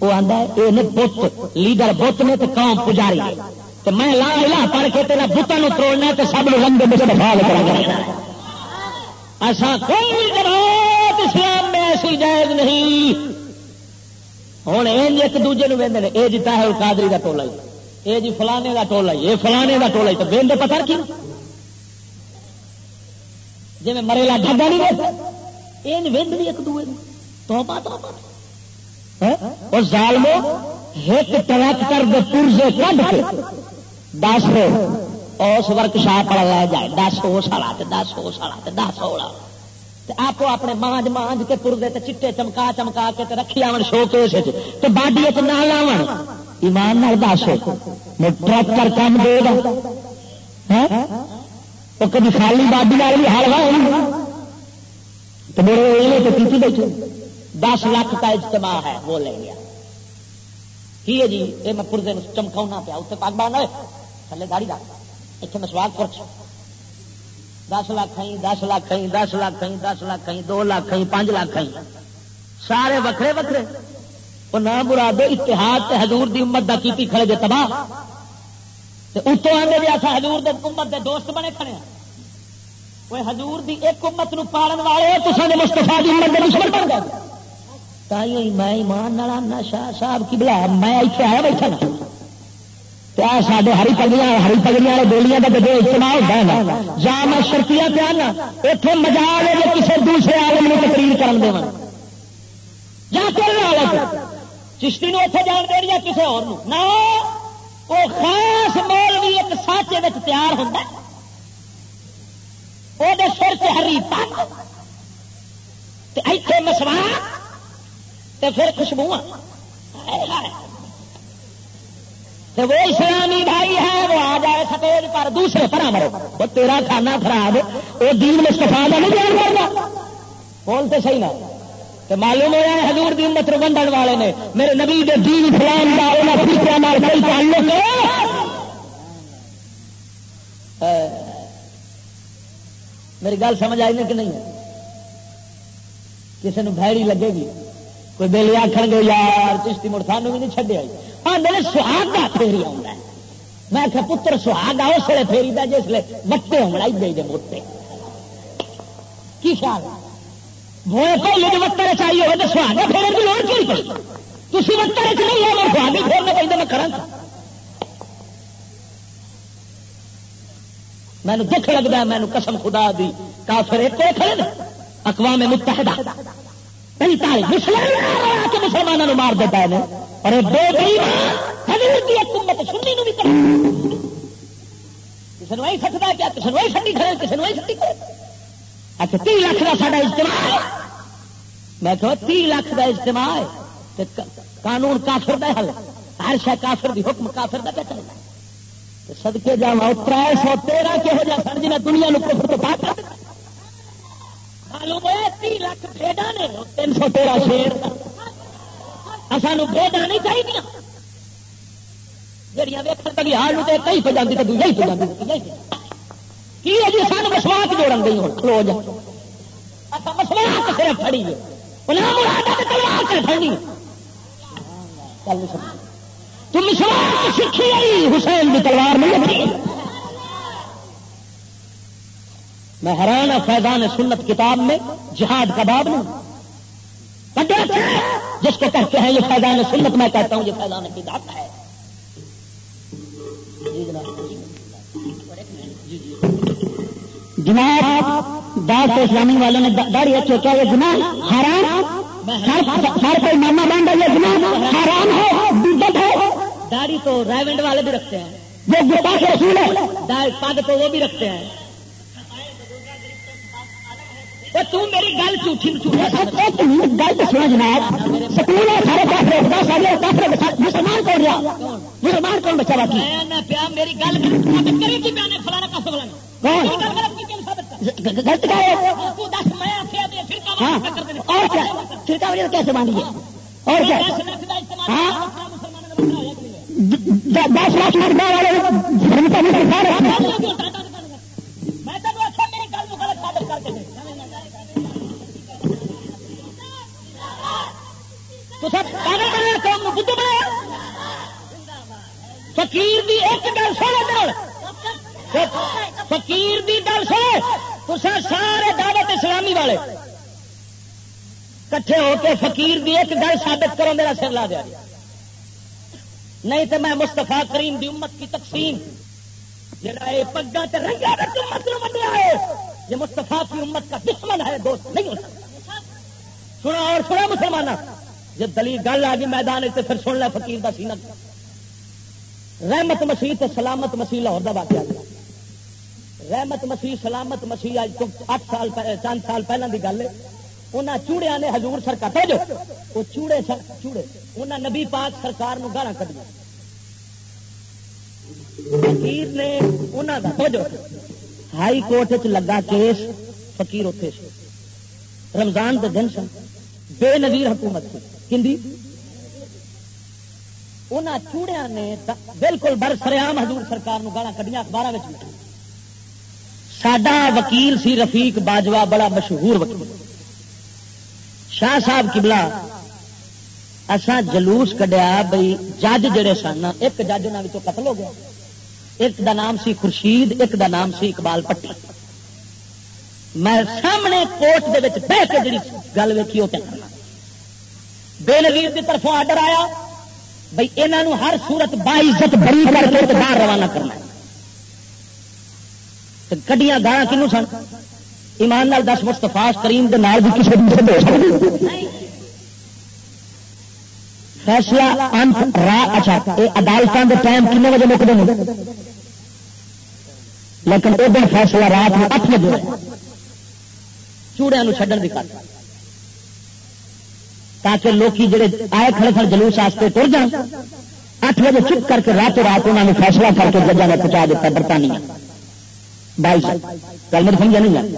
وہ آتا ہے یہ بت، لیڈر بت نے تو قوم پجاری۔ تو میں لا لا پڑھ کے تیرا بتوں توڑنا تو سب رنگ ایسا کوئی جماعت اسلام میں ایسی جائز نہیں۔ ہوں ایک دوجے وہدے یہ جیتا ہے کادری کا ٹولا ہی۔ یہ جی فلانے کا ٹولا یہ فلانے کا ٹولا تو وہدے پتا کی؟ جی میں مریلا ڈھگا نہیں رہتا یہ نہیں وہد نہیں ایک دوے تو ہاں؟ اور ظالمو ایک ٹریکٹر کے پورزے کھڈ کے۔ دس اس ورک شاپ والا لے جائے۔ دس اس والا دس اس والا دس والا آپ اپنے مانج مانج کے پورے چٹے چمکا چمکا کے رکھی آن شو کیس باڈی نہ لاو ایمان دس میں ٹریکٹر کام دے گا۔ ہاں؟ وہ کبھی خالی بابی والے بھی ہل وائے تو میرے تو کی بیٹھے دس لاکھ کا اجتماع ہے، وہ لے گیا کی ہے جی؟ یہ میں پورے دن چمکاؤنا پیا۔ اتنے پگ باندھ تھلے گاڑی کا اتنے میں سوال پورچ دس لاکھ کہیں، دس لاکھ کہیں، دس لاکھ کہیں، دس لاکھ کہیں، دو لاکھ کہیں، پانچ لاکھ کہیں۔ سارے وکھرے وکھرے۔ وہ نہ براد اتحاد تے حضور دی امت دا کیتی کھڑے جے تباہ۔ اتوں آدھے بھی ایسا حضور دے امت دے دوست بنے کھڑے ہیں۔ وہ حضور دی ایک امت نو پالن والے تو مستفا دی امت دے دشمن بن گئے۔ تھی میں ایمان نالا شاہ صاحب کی بلا میں اتنے آیا بیٹھا ہاں۔ نا کیا سارے ہری پگڑیاں ہری پگڑیاں والے بولیاں کا جب اجتماع ہوتا ہے نا۔ جا میں شرطیاں پیا نا اتنے مزاج ہے کسی دوسرے عالم میں تقریر کر دے جا کے چشتی نے اتنے جان دے رہی کسی اور نہ، وہ خاص مول بھی ایک ساچے تیار ہوتا وہ سر سے ہری پگ ایتھے مسوا پھر خوشبو وہ اسلامی بھائی ہے، وہ آ جائے سفید پر دوسرے پر مرو۔ وہ تیرا کھانا خراب، وہ دین میں نہیں بیان کرنا بولتے صحیح نہ۔ تو معلوم ہوا ہے حضور دی امت بنڈن والے نے، میرے نبی دے دین اسلام کا انہیں فرقے مار کئی تعلق ہے۔ میری گل سمجھ آئی نا کہ نہیں؟ کسی نے بھڑی لگے گی؟ کوئی بےلی آخر گے، یار، چشتی مڑ سانو بھی نہیں چڈیا ہاں میرے سہاگ کا فیری آ میں آخر پتر سہاگ اس لیے فیری دا جس لیے وٹے ہونا دے دے موٹے۔ کی خیال وہ پہلے جو چاہیے ہو تو سہاگ پھیرے کی لوڑ کیوں پڑی؟ تھی وٹر چ نہیں ہے سہاگی پھیرنا پہ میں کرا مینو دکھ لگتا ہے مینو قسم خدا دی۔ کافر ایک کھڑے اقوام متحدہ۔ مسلمانوں مار دیتا ہے اور کسی نے وہی سکتا کیا، کسی نے وہی سٹی کھڑے، کسی نے وہی سٹی کرے اچھا تی لاکھ کا سا اجتماع میں کہ تی لاکھ کا اجتماع ہے قانون کافر کا حل۔ ہر شاید کافر دی حکم کافر کا چلنا سدکے جا تر سو تیرہ کہہو جا سر، جنہیں دنیا کو پاک کر معلوم ہوا تی لاکھ نے۔ تین سو تیرہ شیر۔ سانو بےڈا نہیں چاہیے جہیا ویکن کبھی ہار کئی پہ جاتی تو دوجا ہی پہ جاتی کی ہے جی سانو مسواک جوڑن گئی ہوں؟ کلو جا۔ مسواک صرف پڑی ہے۔ تم مسواک سیکھی آئی حسین کی تلوار نہیں میں حیران فیضان سنت کتاب میں جہاد کا باب نہیں۔ جس کو کہتے ہیں یہ فیضان سنت، میں کہتا ہوں یہ فیضان کتاب ہے۔ جی جناب۔ جی جی۔ دار اسلامی والوں نے داڑھی رکھی کیا یہ جناب حرام ہر کوئی ماما بانڈا یہ جناب حرام ہے داڑھی تو رائے والے بھی رکھتے ہیں۔ وہ گتا کے رسول ہے پگ تو وہ بھی رکھتے ہیں۔ میری گل جھوٹھی گل سنا جناب۔ سکول سارے پاس مسلمان کون رہا؟ مسلمان کون بچا باقی؟ پیا میری گل اور کیا فرقہ وجہ کیسے مانیے اور کیا؟ ہاں۔ دس لاکھ منٹ والے فقیر دی ایک گل سو فقیر دی گل سو سارے دعوت اسلامی والے کٹھے ہو کے فقیر دی ایک گل ثابت کرو، میرا سر لا دیا نہیں تو میں مستفا کریم دی امت کی تقسیم، جڑا یہ پگا رنگا امت نو ہے، یہ مستفا کی امت کا دشمن ہے، دوست نہیں ہو سکتا سنا اور سنا مسلمان جب دلی گل آ گئی میدان تو پھر سن لے فقیر کا سینہ۔ رحمت مسیح تو سلامت مسیح لاہور کا واقعہ۔ رحمت مسیح، سلامت مسیح اج اٹھ سال چند سال پہلے کی گل ہے۔ چوڑیا نے ہزور سرکار جو، وہ چوڑے چوڑے۔ انہیں نبی پاک سرکار گالا کھڑی فقیر نے ہائی کورٹ لگا کیس، فقیر اتے رمضان کے دن سن، بے نظیر حکومت تھی انہوں چوڑیا نے بالکل برسریام حضور سرکار گالا کھڑیا اخبار سڈا وکیل سی رفیق باجوا بڑا مشہور وکیل۔ شاہ صاحب کبلا اسا جلوس کڈیا بھائی جج جڑے سن، ایک جج انہوں قتل ہو گیا۔ ایک دا نام سی خورشید، ایک دا نام سی اقبال پٹی۔ میں سامنے کوٹ دے بہ کے جی گل ویکھی وہ بے نظیر کی طرفوں آڈر آیا بھائی یہاں ہر سورت باعزت بری کر کے باہر روانہ کرنا کڈیاں گاہ کنو سن؟ ایمان نال دس مستفاس کریم دے نال بھی کسی فیصلہ انت راہ اچھا عدالتوں کے ٹائم کنے بجے مکتے ہیں لیکن وہ دن فیصلہ رات میں اٹھ بجے چوڑیا چڈن کی کر تاکہ لوگ جڑے آئے کھڑے کھڑے جلوس واسطے تر جان، اٹھ بجے چپ کر کے راتوں رات انہوں نے فیصلہ کر کے ججا نے پہنچا دیتا برطانیہ۔ بائی گل میری سمجھا نہیں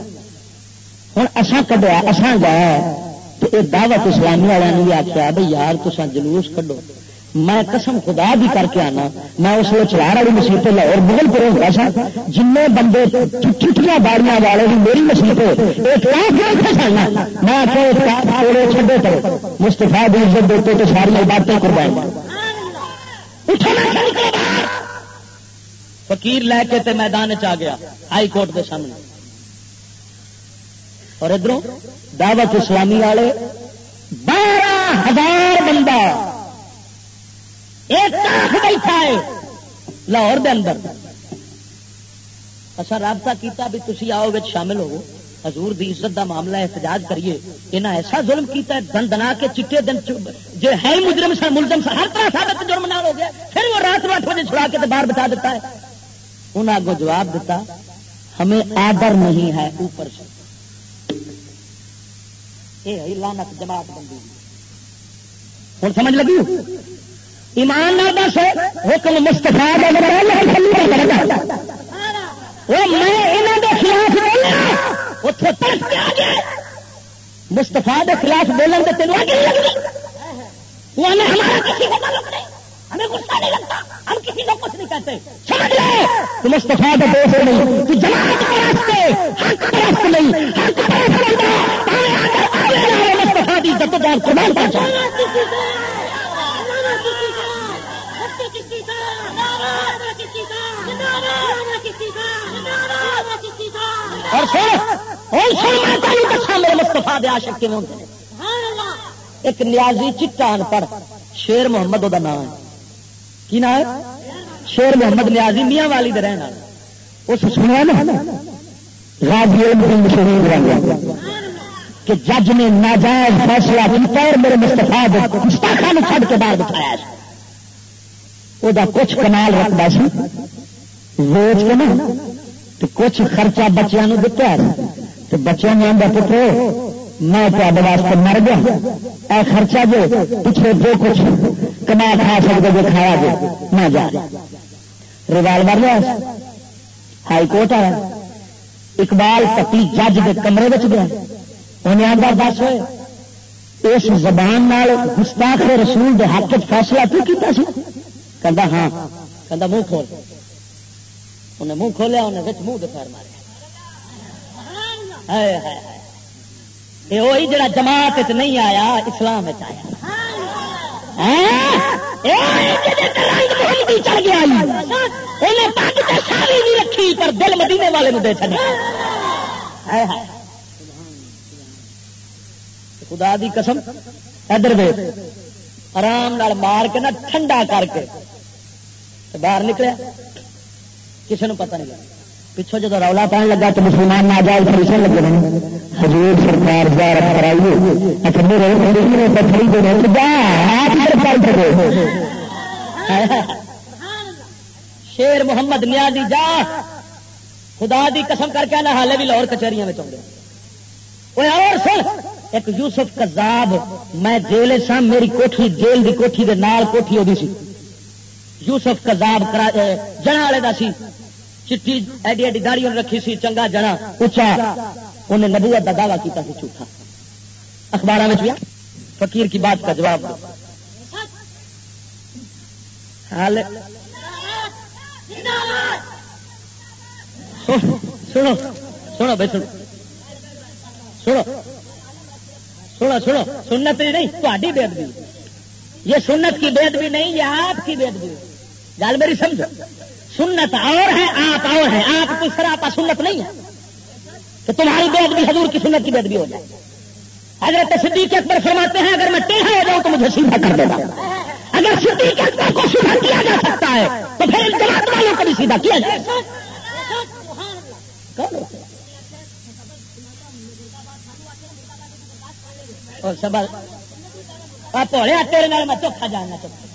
ہوں اصا کڈیا اصا گیا تو یہ دعوت اسلامی والوں بھی آخیا بھائی یار تو جلوس کڈو۔ میں قسم خدا بھی کر کے آنا، میں اس لیے چلا والی مسیح لاہور مغل پور ہوتا سا۔ جن بندے چٹیاں باڑیاں والے بھی میری مسیح میں چھڈے تو۔ مستفا بھی عزت دیتے تو ساری باتیں کروائیں فقیر لے کے تے میدان چ گیا، ہائی کورٹ کے سامنے۔ اور ادھر دعوت اسلامی والے بارہ ہزار بندہ ایک بیٹھا ہے لاہور دے اندر۔ اچھا رابطہ کیتا بھی تھی آؤ گے شامل ہو حضور دی عزت دا معاملہ احتجاج کریے۔ یہاں ایسا ظلم کیتا ہے دن دنا کے چٹے دن جو ہے مجرم سن ملزم سن ہر طرح ثابت جرم نہ ہو گیا، پھر وہ رات آٹھ بجے چھڑا کے باہر بتا دیتا ہے۔ انہیں آگوں جواب دیتا ہمیں آدر نہیں ہے، اوپر سے۔ یہ لانت جماعت بندی۔ ہوں سمجھ لگی؟ ایمان دس حکم مستفا میں خلاف مستفا کے خلاف بولن تو تین آگے ہمیں ہمارا نہیں ہمیں غصہ نہیں لگتا ہم کسی کو کچھ نہیں کہتے۔ سمجھ لے؟ تو مستفا کا دوست نہیں تو جماعت کے راستے حق نہیں حق بندہ مستفا کی جب تک قربان پہنچا۔ میرے مستفا دیا شکے ایک نیازی چٹا ان پڑھ شیر محمد وہ نام۔ ہے کی نام ہے? شیر محمد نیازی، میاں والی دے رہنا اس سنیا نا؟ کہ جج نے ناجائز فیصلہ کیا اور میرے مستفا مستفا نے چھڈ کے باہر بٹھایا وہ کچھ کنال رکھتا سی۔ ویچ کے نا تو کچھ خرچہ بچوں دتا تو بچوں نے آدھا پترو، میں تے واسطے مر گیا۔ اے خرچہ جو، پچھلے جو کچھ کما کھا سکتے جو کھایا جو نہ جا ریوالور لیا ہائی کورٹ آیا اقبال پتی جج کے کمرے بچ گیا۔ انہیں آدھا دس ہوئے۔ اس زبان گستاخ رسول دے حق فیصلہ کیوں کیا کہ ہاں۔ کہ منہ کھول۔ انہیں منہ کھولیا، انہیں بچ منہ دپیر مارے۔ یہ وہی جڑا جماعت نہیں آیا، اسلام آیا۔ ہاں؟ چل گیا نہیں رکھی پر دل مدینے والے دے چلے خدا دی قسم، ادھر دے آرام مار کے نا ٹھنڈا کر کے باہر نکلیا کسی نے پتا نہیں۔ لگا پچھو جب رولا پہن لگا تو مسلمان نہ جائے پریشن لگے رہے حضور سرکار زیارت کرائیے اچھا میرے نے پتھری دے رہے جا آپ ادھر پڑھ کرو شیر محمد نیازی جا۔ خدا دی قسم کر کے نہ حالے بھی لاہور کچہریاں میں چاہتے اور سن، ایک یوسف کذاب، میں جیل سا میری کوٹھی، جیل دی کوٹھی دے نال کوٹھی ہوگی سی۔ یوسف کزاب جنا والے کا سی۔ چٹی ایڈی ایڈی داڑی رکھی سی، چنگا جنا اچا انہیں نبوت کا دعویٰ کیا جھوٹا۔ اخبار میں بھی فقیر کی بات کا جواب حال۔ سنو سنو بھائی، سنو۔ سنو۔ سنو سنو۔ سنت نہیں تاری بے ادبی۔ یہ سنت کی بے ادبی نہیں، یہ آپ کی بے ادبی۔ گل میری سمجھو سنت اور ہے آپ اور ہے آپ کوئی سراپا سنت نہیں ہے کہ تمہاری بے ادبی حضور کی سنت کی بے ادبی ہو جائے اگر صدیق اکبر فرماتے ہیں اگر میں ٹیڑھا ہو جاؤں تو مجھے سیدھا کر دینا اگر صدیق اکبر کو سیدھا کیا جا سکتا ہے تو پھر جماعت والوں کو بھی سیدھا کیا جائے اور سب پوڑے تیرے میں چوکھا جاننا چاہتا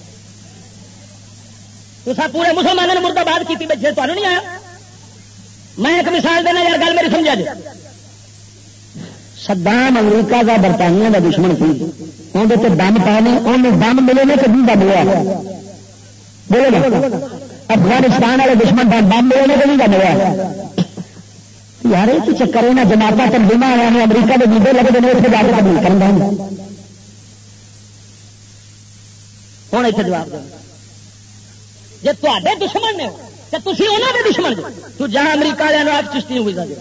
تو سب پورے مسلمانوں نے مردہ باد کی بچے تمہیں نہیں آیا؟ میں ایک مثال دینا یار، گل میری سمجھا جی۔ سدام امریکہ کا برطانیہ کا دشمن سی۔ اندر دم پانے انہیں دم ملے نے کبھی دم ہوا بولے افغانستان والے دشمن کا دم ملے نے کبھی دم ہوا یار یہ چکر ہے؟ نا جماعت تنظیم آیا نے امریکہ کے ویڈیو لگے دیں اتنے جا کے قبول کرنا ہوں، اتنے جواب دیں جی تے دشمن نے تو تھی انہوں نے دشمن تو جہاں امریکہ والے آپ چشتی ہوئی دے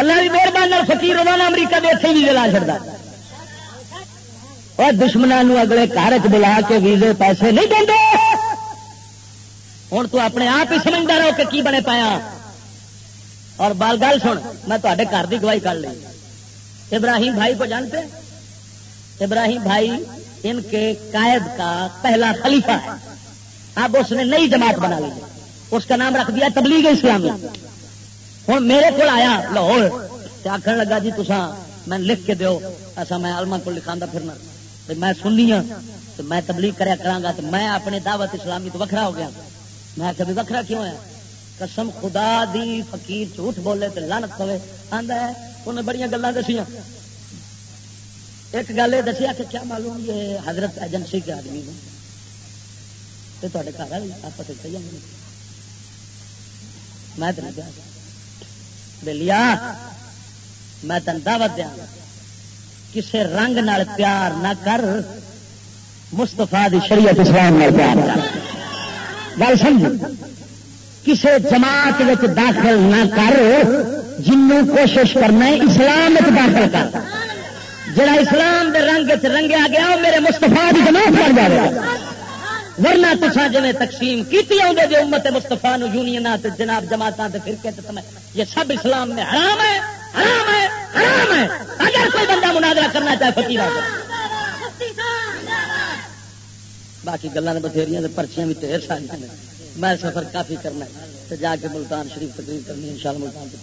اللہ کی مہربانی فکیر انہوں نے امریکہ کے اتنے ویزے لا چڑتا اور دشمنوں اگلے گھر چ بلا کے ویزے پیسے نہیں دیں ہوں تو اپنے آپ ہی سمجھتا رہو کہ کی بنے پایا۔ اور بال گل سن، میں تے گھر کی گواہی کر لی ابراہیم بھائی کو جانتے؟ ابراہیم بھائی ان کے قائد کا پہلا خلیفہ ہے۔ اب اس نے نئی جماعت بنا لی۔ اس کا نام رکھ دیا تبلیغ اسلامی۔ ہوں میرے کو آیا لاہور آخر لگا جی تسا میں لکھ کے دو ایسا میں آلما کو لکھا پھرنا۔ میں سننی ہوں تو میں تبلیغ کریا کرا تو میں اپنے دعوت اسلامی تو وکھرا ہو گیا۔ میں کبھی وکرا کیوں ہے؟ قسم خدا دی فقیر جھوٹ بولے تو لانت پوے آدھا ہے، انہیں بڑی گلیں دسیا ایک گل یہ دسیا کہ کیا معلوم یہ حضرت ایجنسی کے آدمی نے؟ تو تے گھر آپ میں تو نہیں بلیا میں تین دعوت دیا۔ کسے رنگ نال پیار نہ کر مستفا دی شریعت اسلام نال پیار کر۔ گل سمجھ کسی جماعت داخل نہ کر، جنوں کوشش کرنا اسلام داخل کر۔ جڑا اسلام دے رنگ چ رنگیا گیا وہ میرے مستفا کی جماعت بن جائے ورنہ تصا جی تقسیم کی جی امت مستفا یونین جناب جماعت فرقے یہ سب اسلام میں حرام ہے حرام ہے حرام ہے۔ اگر کوئی بندہ مناظرہ کرنا چاہے فکیر باقی گلیں بتھیری پرچیاں بھی ڈھیر ساری میں سفر کافی کرنا تو جا کے ملتان شریف تقریر کرنی ان شاء اللہ ملتان سے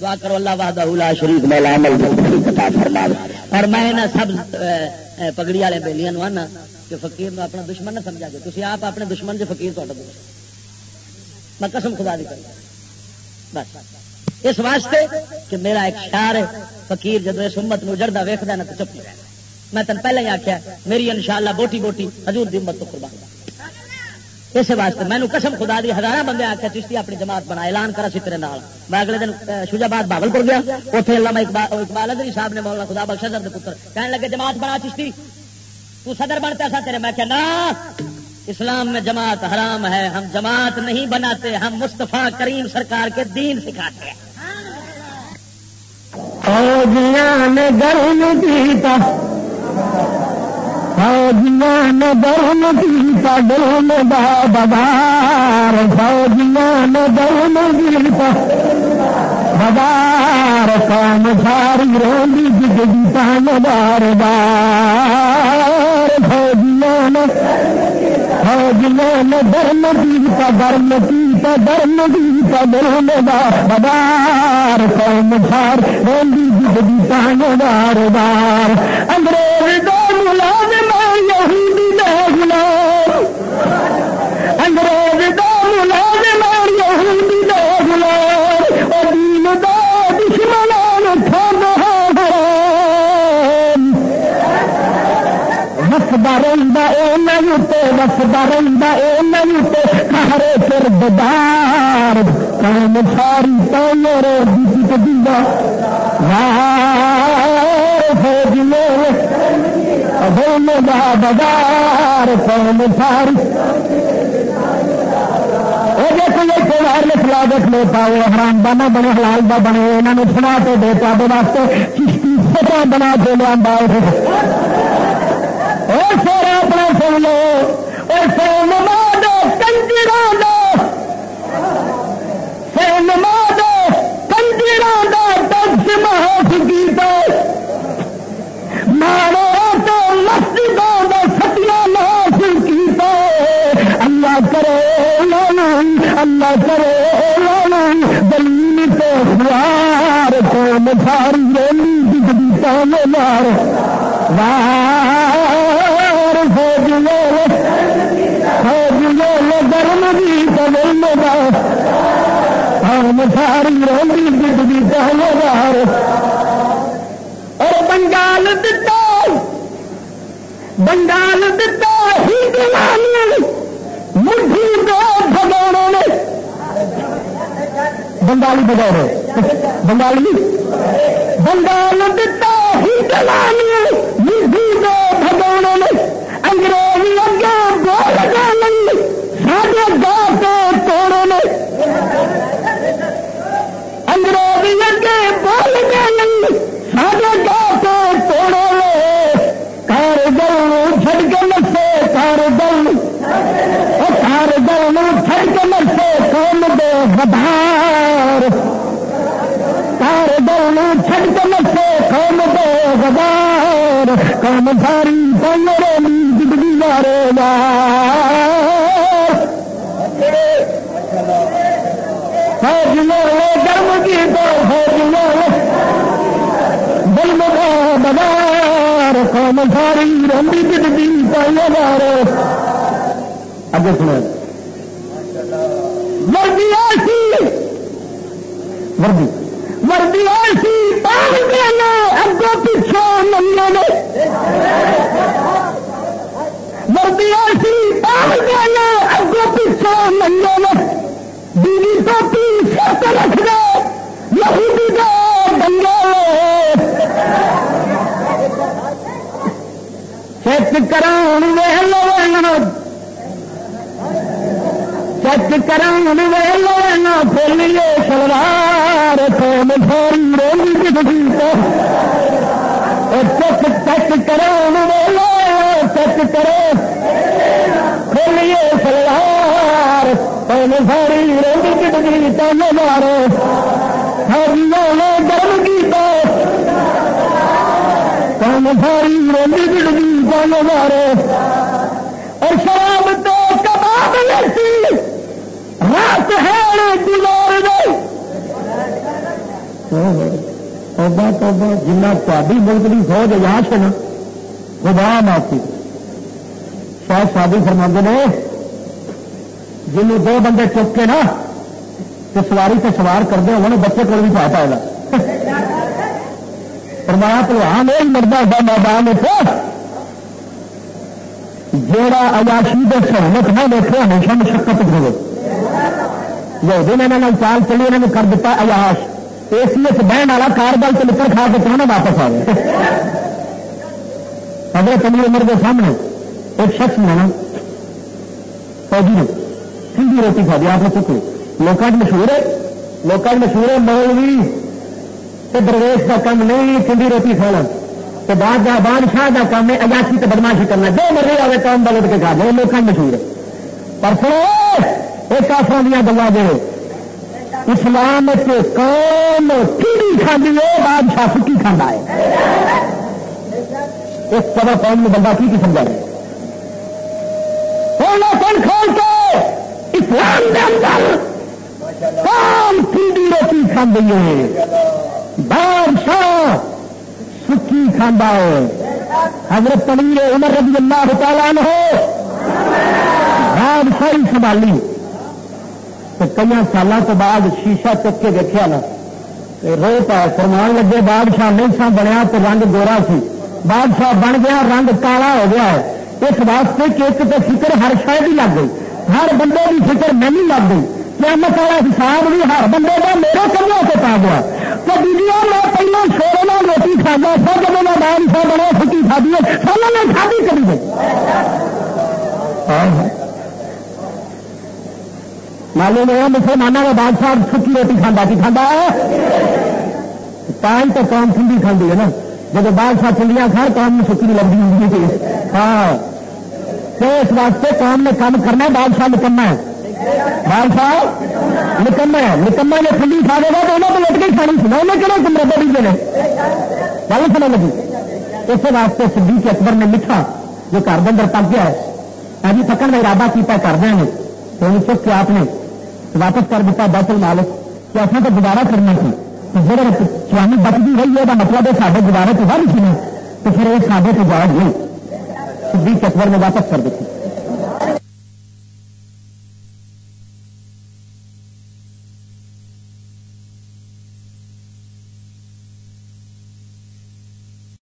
دعا کرو اللہ وحدہ اولا شریف مولا عمل عطا میں اور میں نہ سب پگڑی والے بےلیاں آنا کہ فقیر نو اپنا دشمن نہ سمجھا گے تھی آپ اپنے دشمن جو فقیر تا دشمن میں قسم خدا دی کر بس۔ اس واسطے کہ میرا ایک شعر ہے، فقیر جدو اس امت نو جڑتا ویکد نا تو چپ نہیں میں تین پہلے ہی آخیا میری ان شاء اللہ بوٹی بوٹی حضور دی امت تو قربان اس واسطے میں قسم خدا دی ہزار بندے آخیا چشتی اپنی جماعت بنا، اعلان کرا سی تیرے نال۔ میں اگلے دن شوجاباد باغل پور گیا اتنے اللہ اقبال ادری صاحب نے مولانا خدا بخش صدر پتر کہنے لگے، جماعت بنا چشتی، تو صدر بنتا سا تیرے۔ میں کہ نا اسلام میں جماعت حرام ہے، ہم جماعت نہیں بناتے، ہم مصطفیٰ کریم سرکار کے دین سکھاتے ہیں۔ فوجیاں فوجیان درم گیتا ڈرم بابار فوجیان درم گیتا ببار کام ساری روی جگ گیتا بار بار۔ فوجیان فوجیان درم گیتا درم گیتا درم گیتا ڈرم بابار کام سار روی جگ گیتا بار بار۔ انگریز یہودی دا غلام انگریز دا ملازم یہودی دا غلام. دین دا دشمنان حرام تے وسدا اے نہیں تے پھر بدار کام ساری تو میرے دیتی بدار کام ساری۔ وائرلس لا دیکھ لو پاؤ، حرام دانا بنے، حلال دا بنے یہاں نے سنا تو دے تے واسطے چشتی سطح بنا کے لیا دلیل تو سوار قوم ساری رولی دکھتی مار۔ وار فوج فوج گرم بھی کبل قوم ساری رولی دکھتی مار۔ اور بنگال دتا بنگال دتا ہی مٹھی دو بگوڑوں نے بنگالی بغیر بنگالی بنگال دتا ہی دلانی مٹھی دو بگوڑوں نے انگریزی اگے بول گئے سارے گا کے توڑوں نے انگریزی اگے بول گئے سارے گا کے توڑوں نے کار گل چھڑ کے نسے کار گل ہر دل چھڑ کے مرسے قوم دے بدار ہر دل چھڑ کے مرسے قوم دے بدار قوم ساری پنگرے زندگی مارے گا فوج گرم کی تو فوج دل مدا بدار قوم ساری رنگی زندگی پہلے مارے اگے سنا وردی ایسی وردی ایسی پان دینا اگوں پیچھوں منیا نے وردی ایسی پان دینا اگوں پیچھوں منیا نے بیوی تو پی سر رکھ دے یہودی دے دنگے چیک کرا لو چک کرنا پھولیے سلوار تو۔ مٹھوری رولی چک چک کرو چک کرو۔ کھولیے سلوار تو مٹھوری رولی کٹکی تم مارو ہری گرم کی تو مٹھوری رولی کٹکی تم مارو اور شراب تو کباب لیتی۔ رات ہے گزار توبہ توبہ جنا تاری ملک کی فوج اجاش ہے نا، خدا معافی شاید شادی فرما نے جن دو بندے چک کے نا تو سواری سے سوار کرتے ہو بچے کو بھی پا پائے گا فرمایا، تو ہاں نہیں مرد ہوتا میدان جیڑا اجاشی کے سہولت نہ دیکھے، ہمیشہ مشقت ہوئے یہودی نے انہوں نے چال چلی، انہوں نے کر دیتا اجاش اے سی ایس بہن والا کار بل سے نکل کھا کے کہنا واپس آ گئے حضرت علی عمر کے سامنے ایک شخص نے نا فوجی نے۔ سندھی روٹی کھا دی آپ نے چکو لوگ مشہور ہے لوگ مشہور ہے مولوی تے درویش کا کام نہیں، سندھی روٹی کھانا تو بعد بادشاہ کا کام ہے اجاسی تے بدماشی کرنا۔ جو مرضی آئے کام بلد کے کھا دے لوگ مشہور ہے۔ پر سنو ایک آسان دیا گلا دے۔ اسلام قوم کیڑی کھانے بادشاہ سکی کھانا ہے۔ اس طرح قوم میں بندہ کی سمجھا رہے کون کھول کے اسلام کے اندر قوم کیڑی روٹی کھانے ہے بادشاہ سکی کھانا ہے حضرت پنیر عمر رضی اللہ تعالیٰ ہو بادشاہی سنبھالی تو کئی سال تو بعد شیشہ چک کے دیکھا نا رو پا فرمان لگے بادشاہ نہیں سا بنیا تو رنگ گورا سی بادشاہ بن گیا، رنگ کالا ہو گیا ہے۔ اس واسطے کہ ایک تو فکر ہر شاید ہی لگ گئی۔ ہر بندے کی فکر نہیں لگ گئی. قیامت والا حساب بھی ہر بندے کا میرے کمرے سے پا گیا تو دیدی میں پہلے شور میں روٹی کھانا سا جب میں بال سا بڑا چھٹی کھا دی سالوں نے کھادی کری گئی ہاں، ہاں. معلوم ہے، مسلمانوں کا بادشاہ سکی روٹی کھانا کی کھانا ہے؟ پان تو قوم ٹھنڈی کھانے ہے نا۔ جب بادشاہ ٹھنڈیاں کھان، قوم سکی لگی ہوں ہاں۔ تو اس واسطے قوم نے کام کرنا بادشاہ نکلنا ہے۔ بادشاہ نکما ہے۔ نکما نے ٹھنڈی کھا دے گا تو انہوں نے لٹ کے کھانی سنا۔ انہیں کہنا کمرے پہ بھی دینے گل سنا لگی۔ اس واسطے صدیق اکبر نے لکھا، جو گھر کے اندر پک گیا ہے۔ ابھی پکڑ کا ارادہ کیا کر دیں گے تو ان چک کے آپ نے واپس کر دیتا بیت المالک۔ کہ اصل تو دوبارہ کرنا سی تو جب سوانی بچتی رہی ہے مطلب ہے سارے دوبارہ تو ہر سی تو پھر یہ سارے تو جائز نہیں کے اکبر میں واپس کر دیتی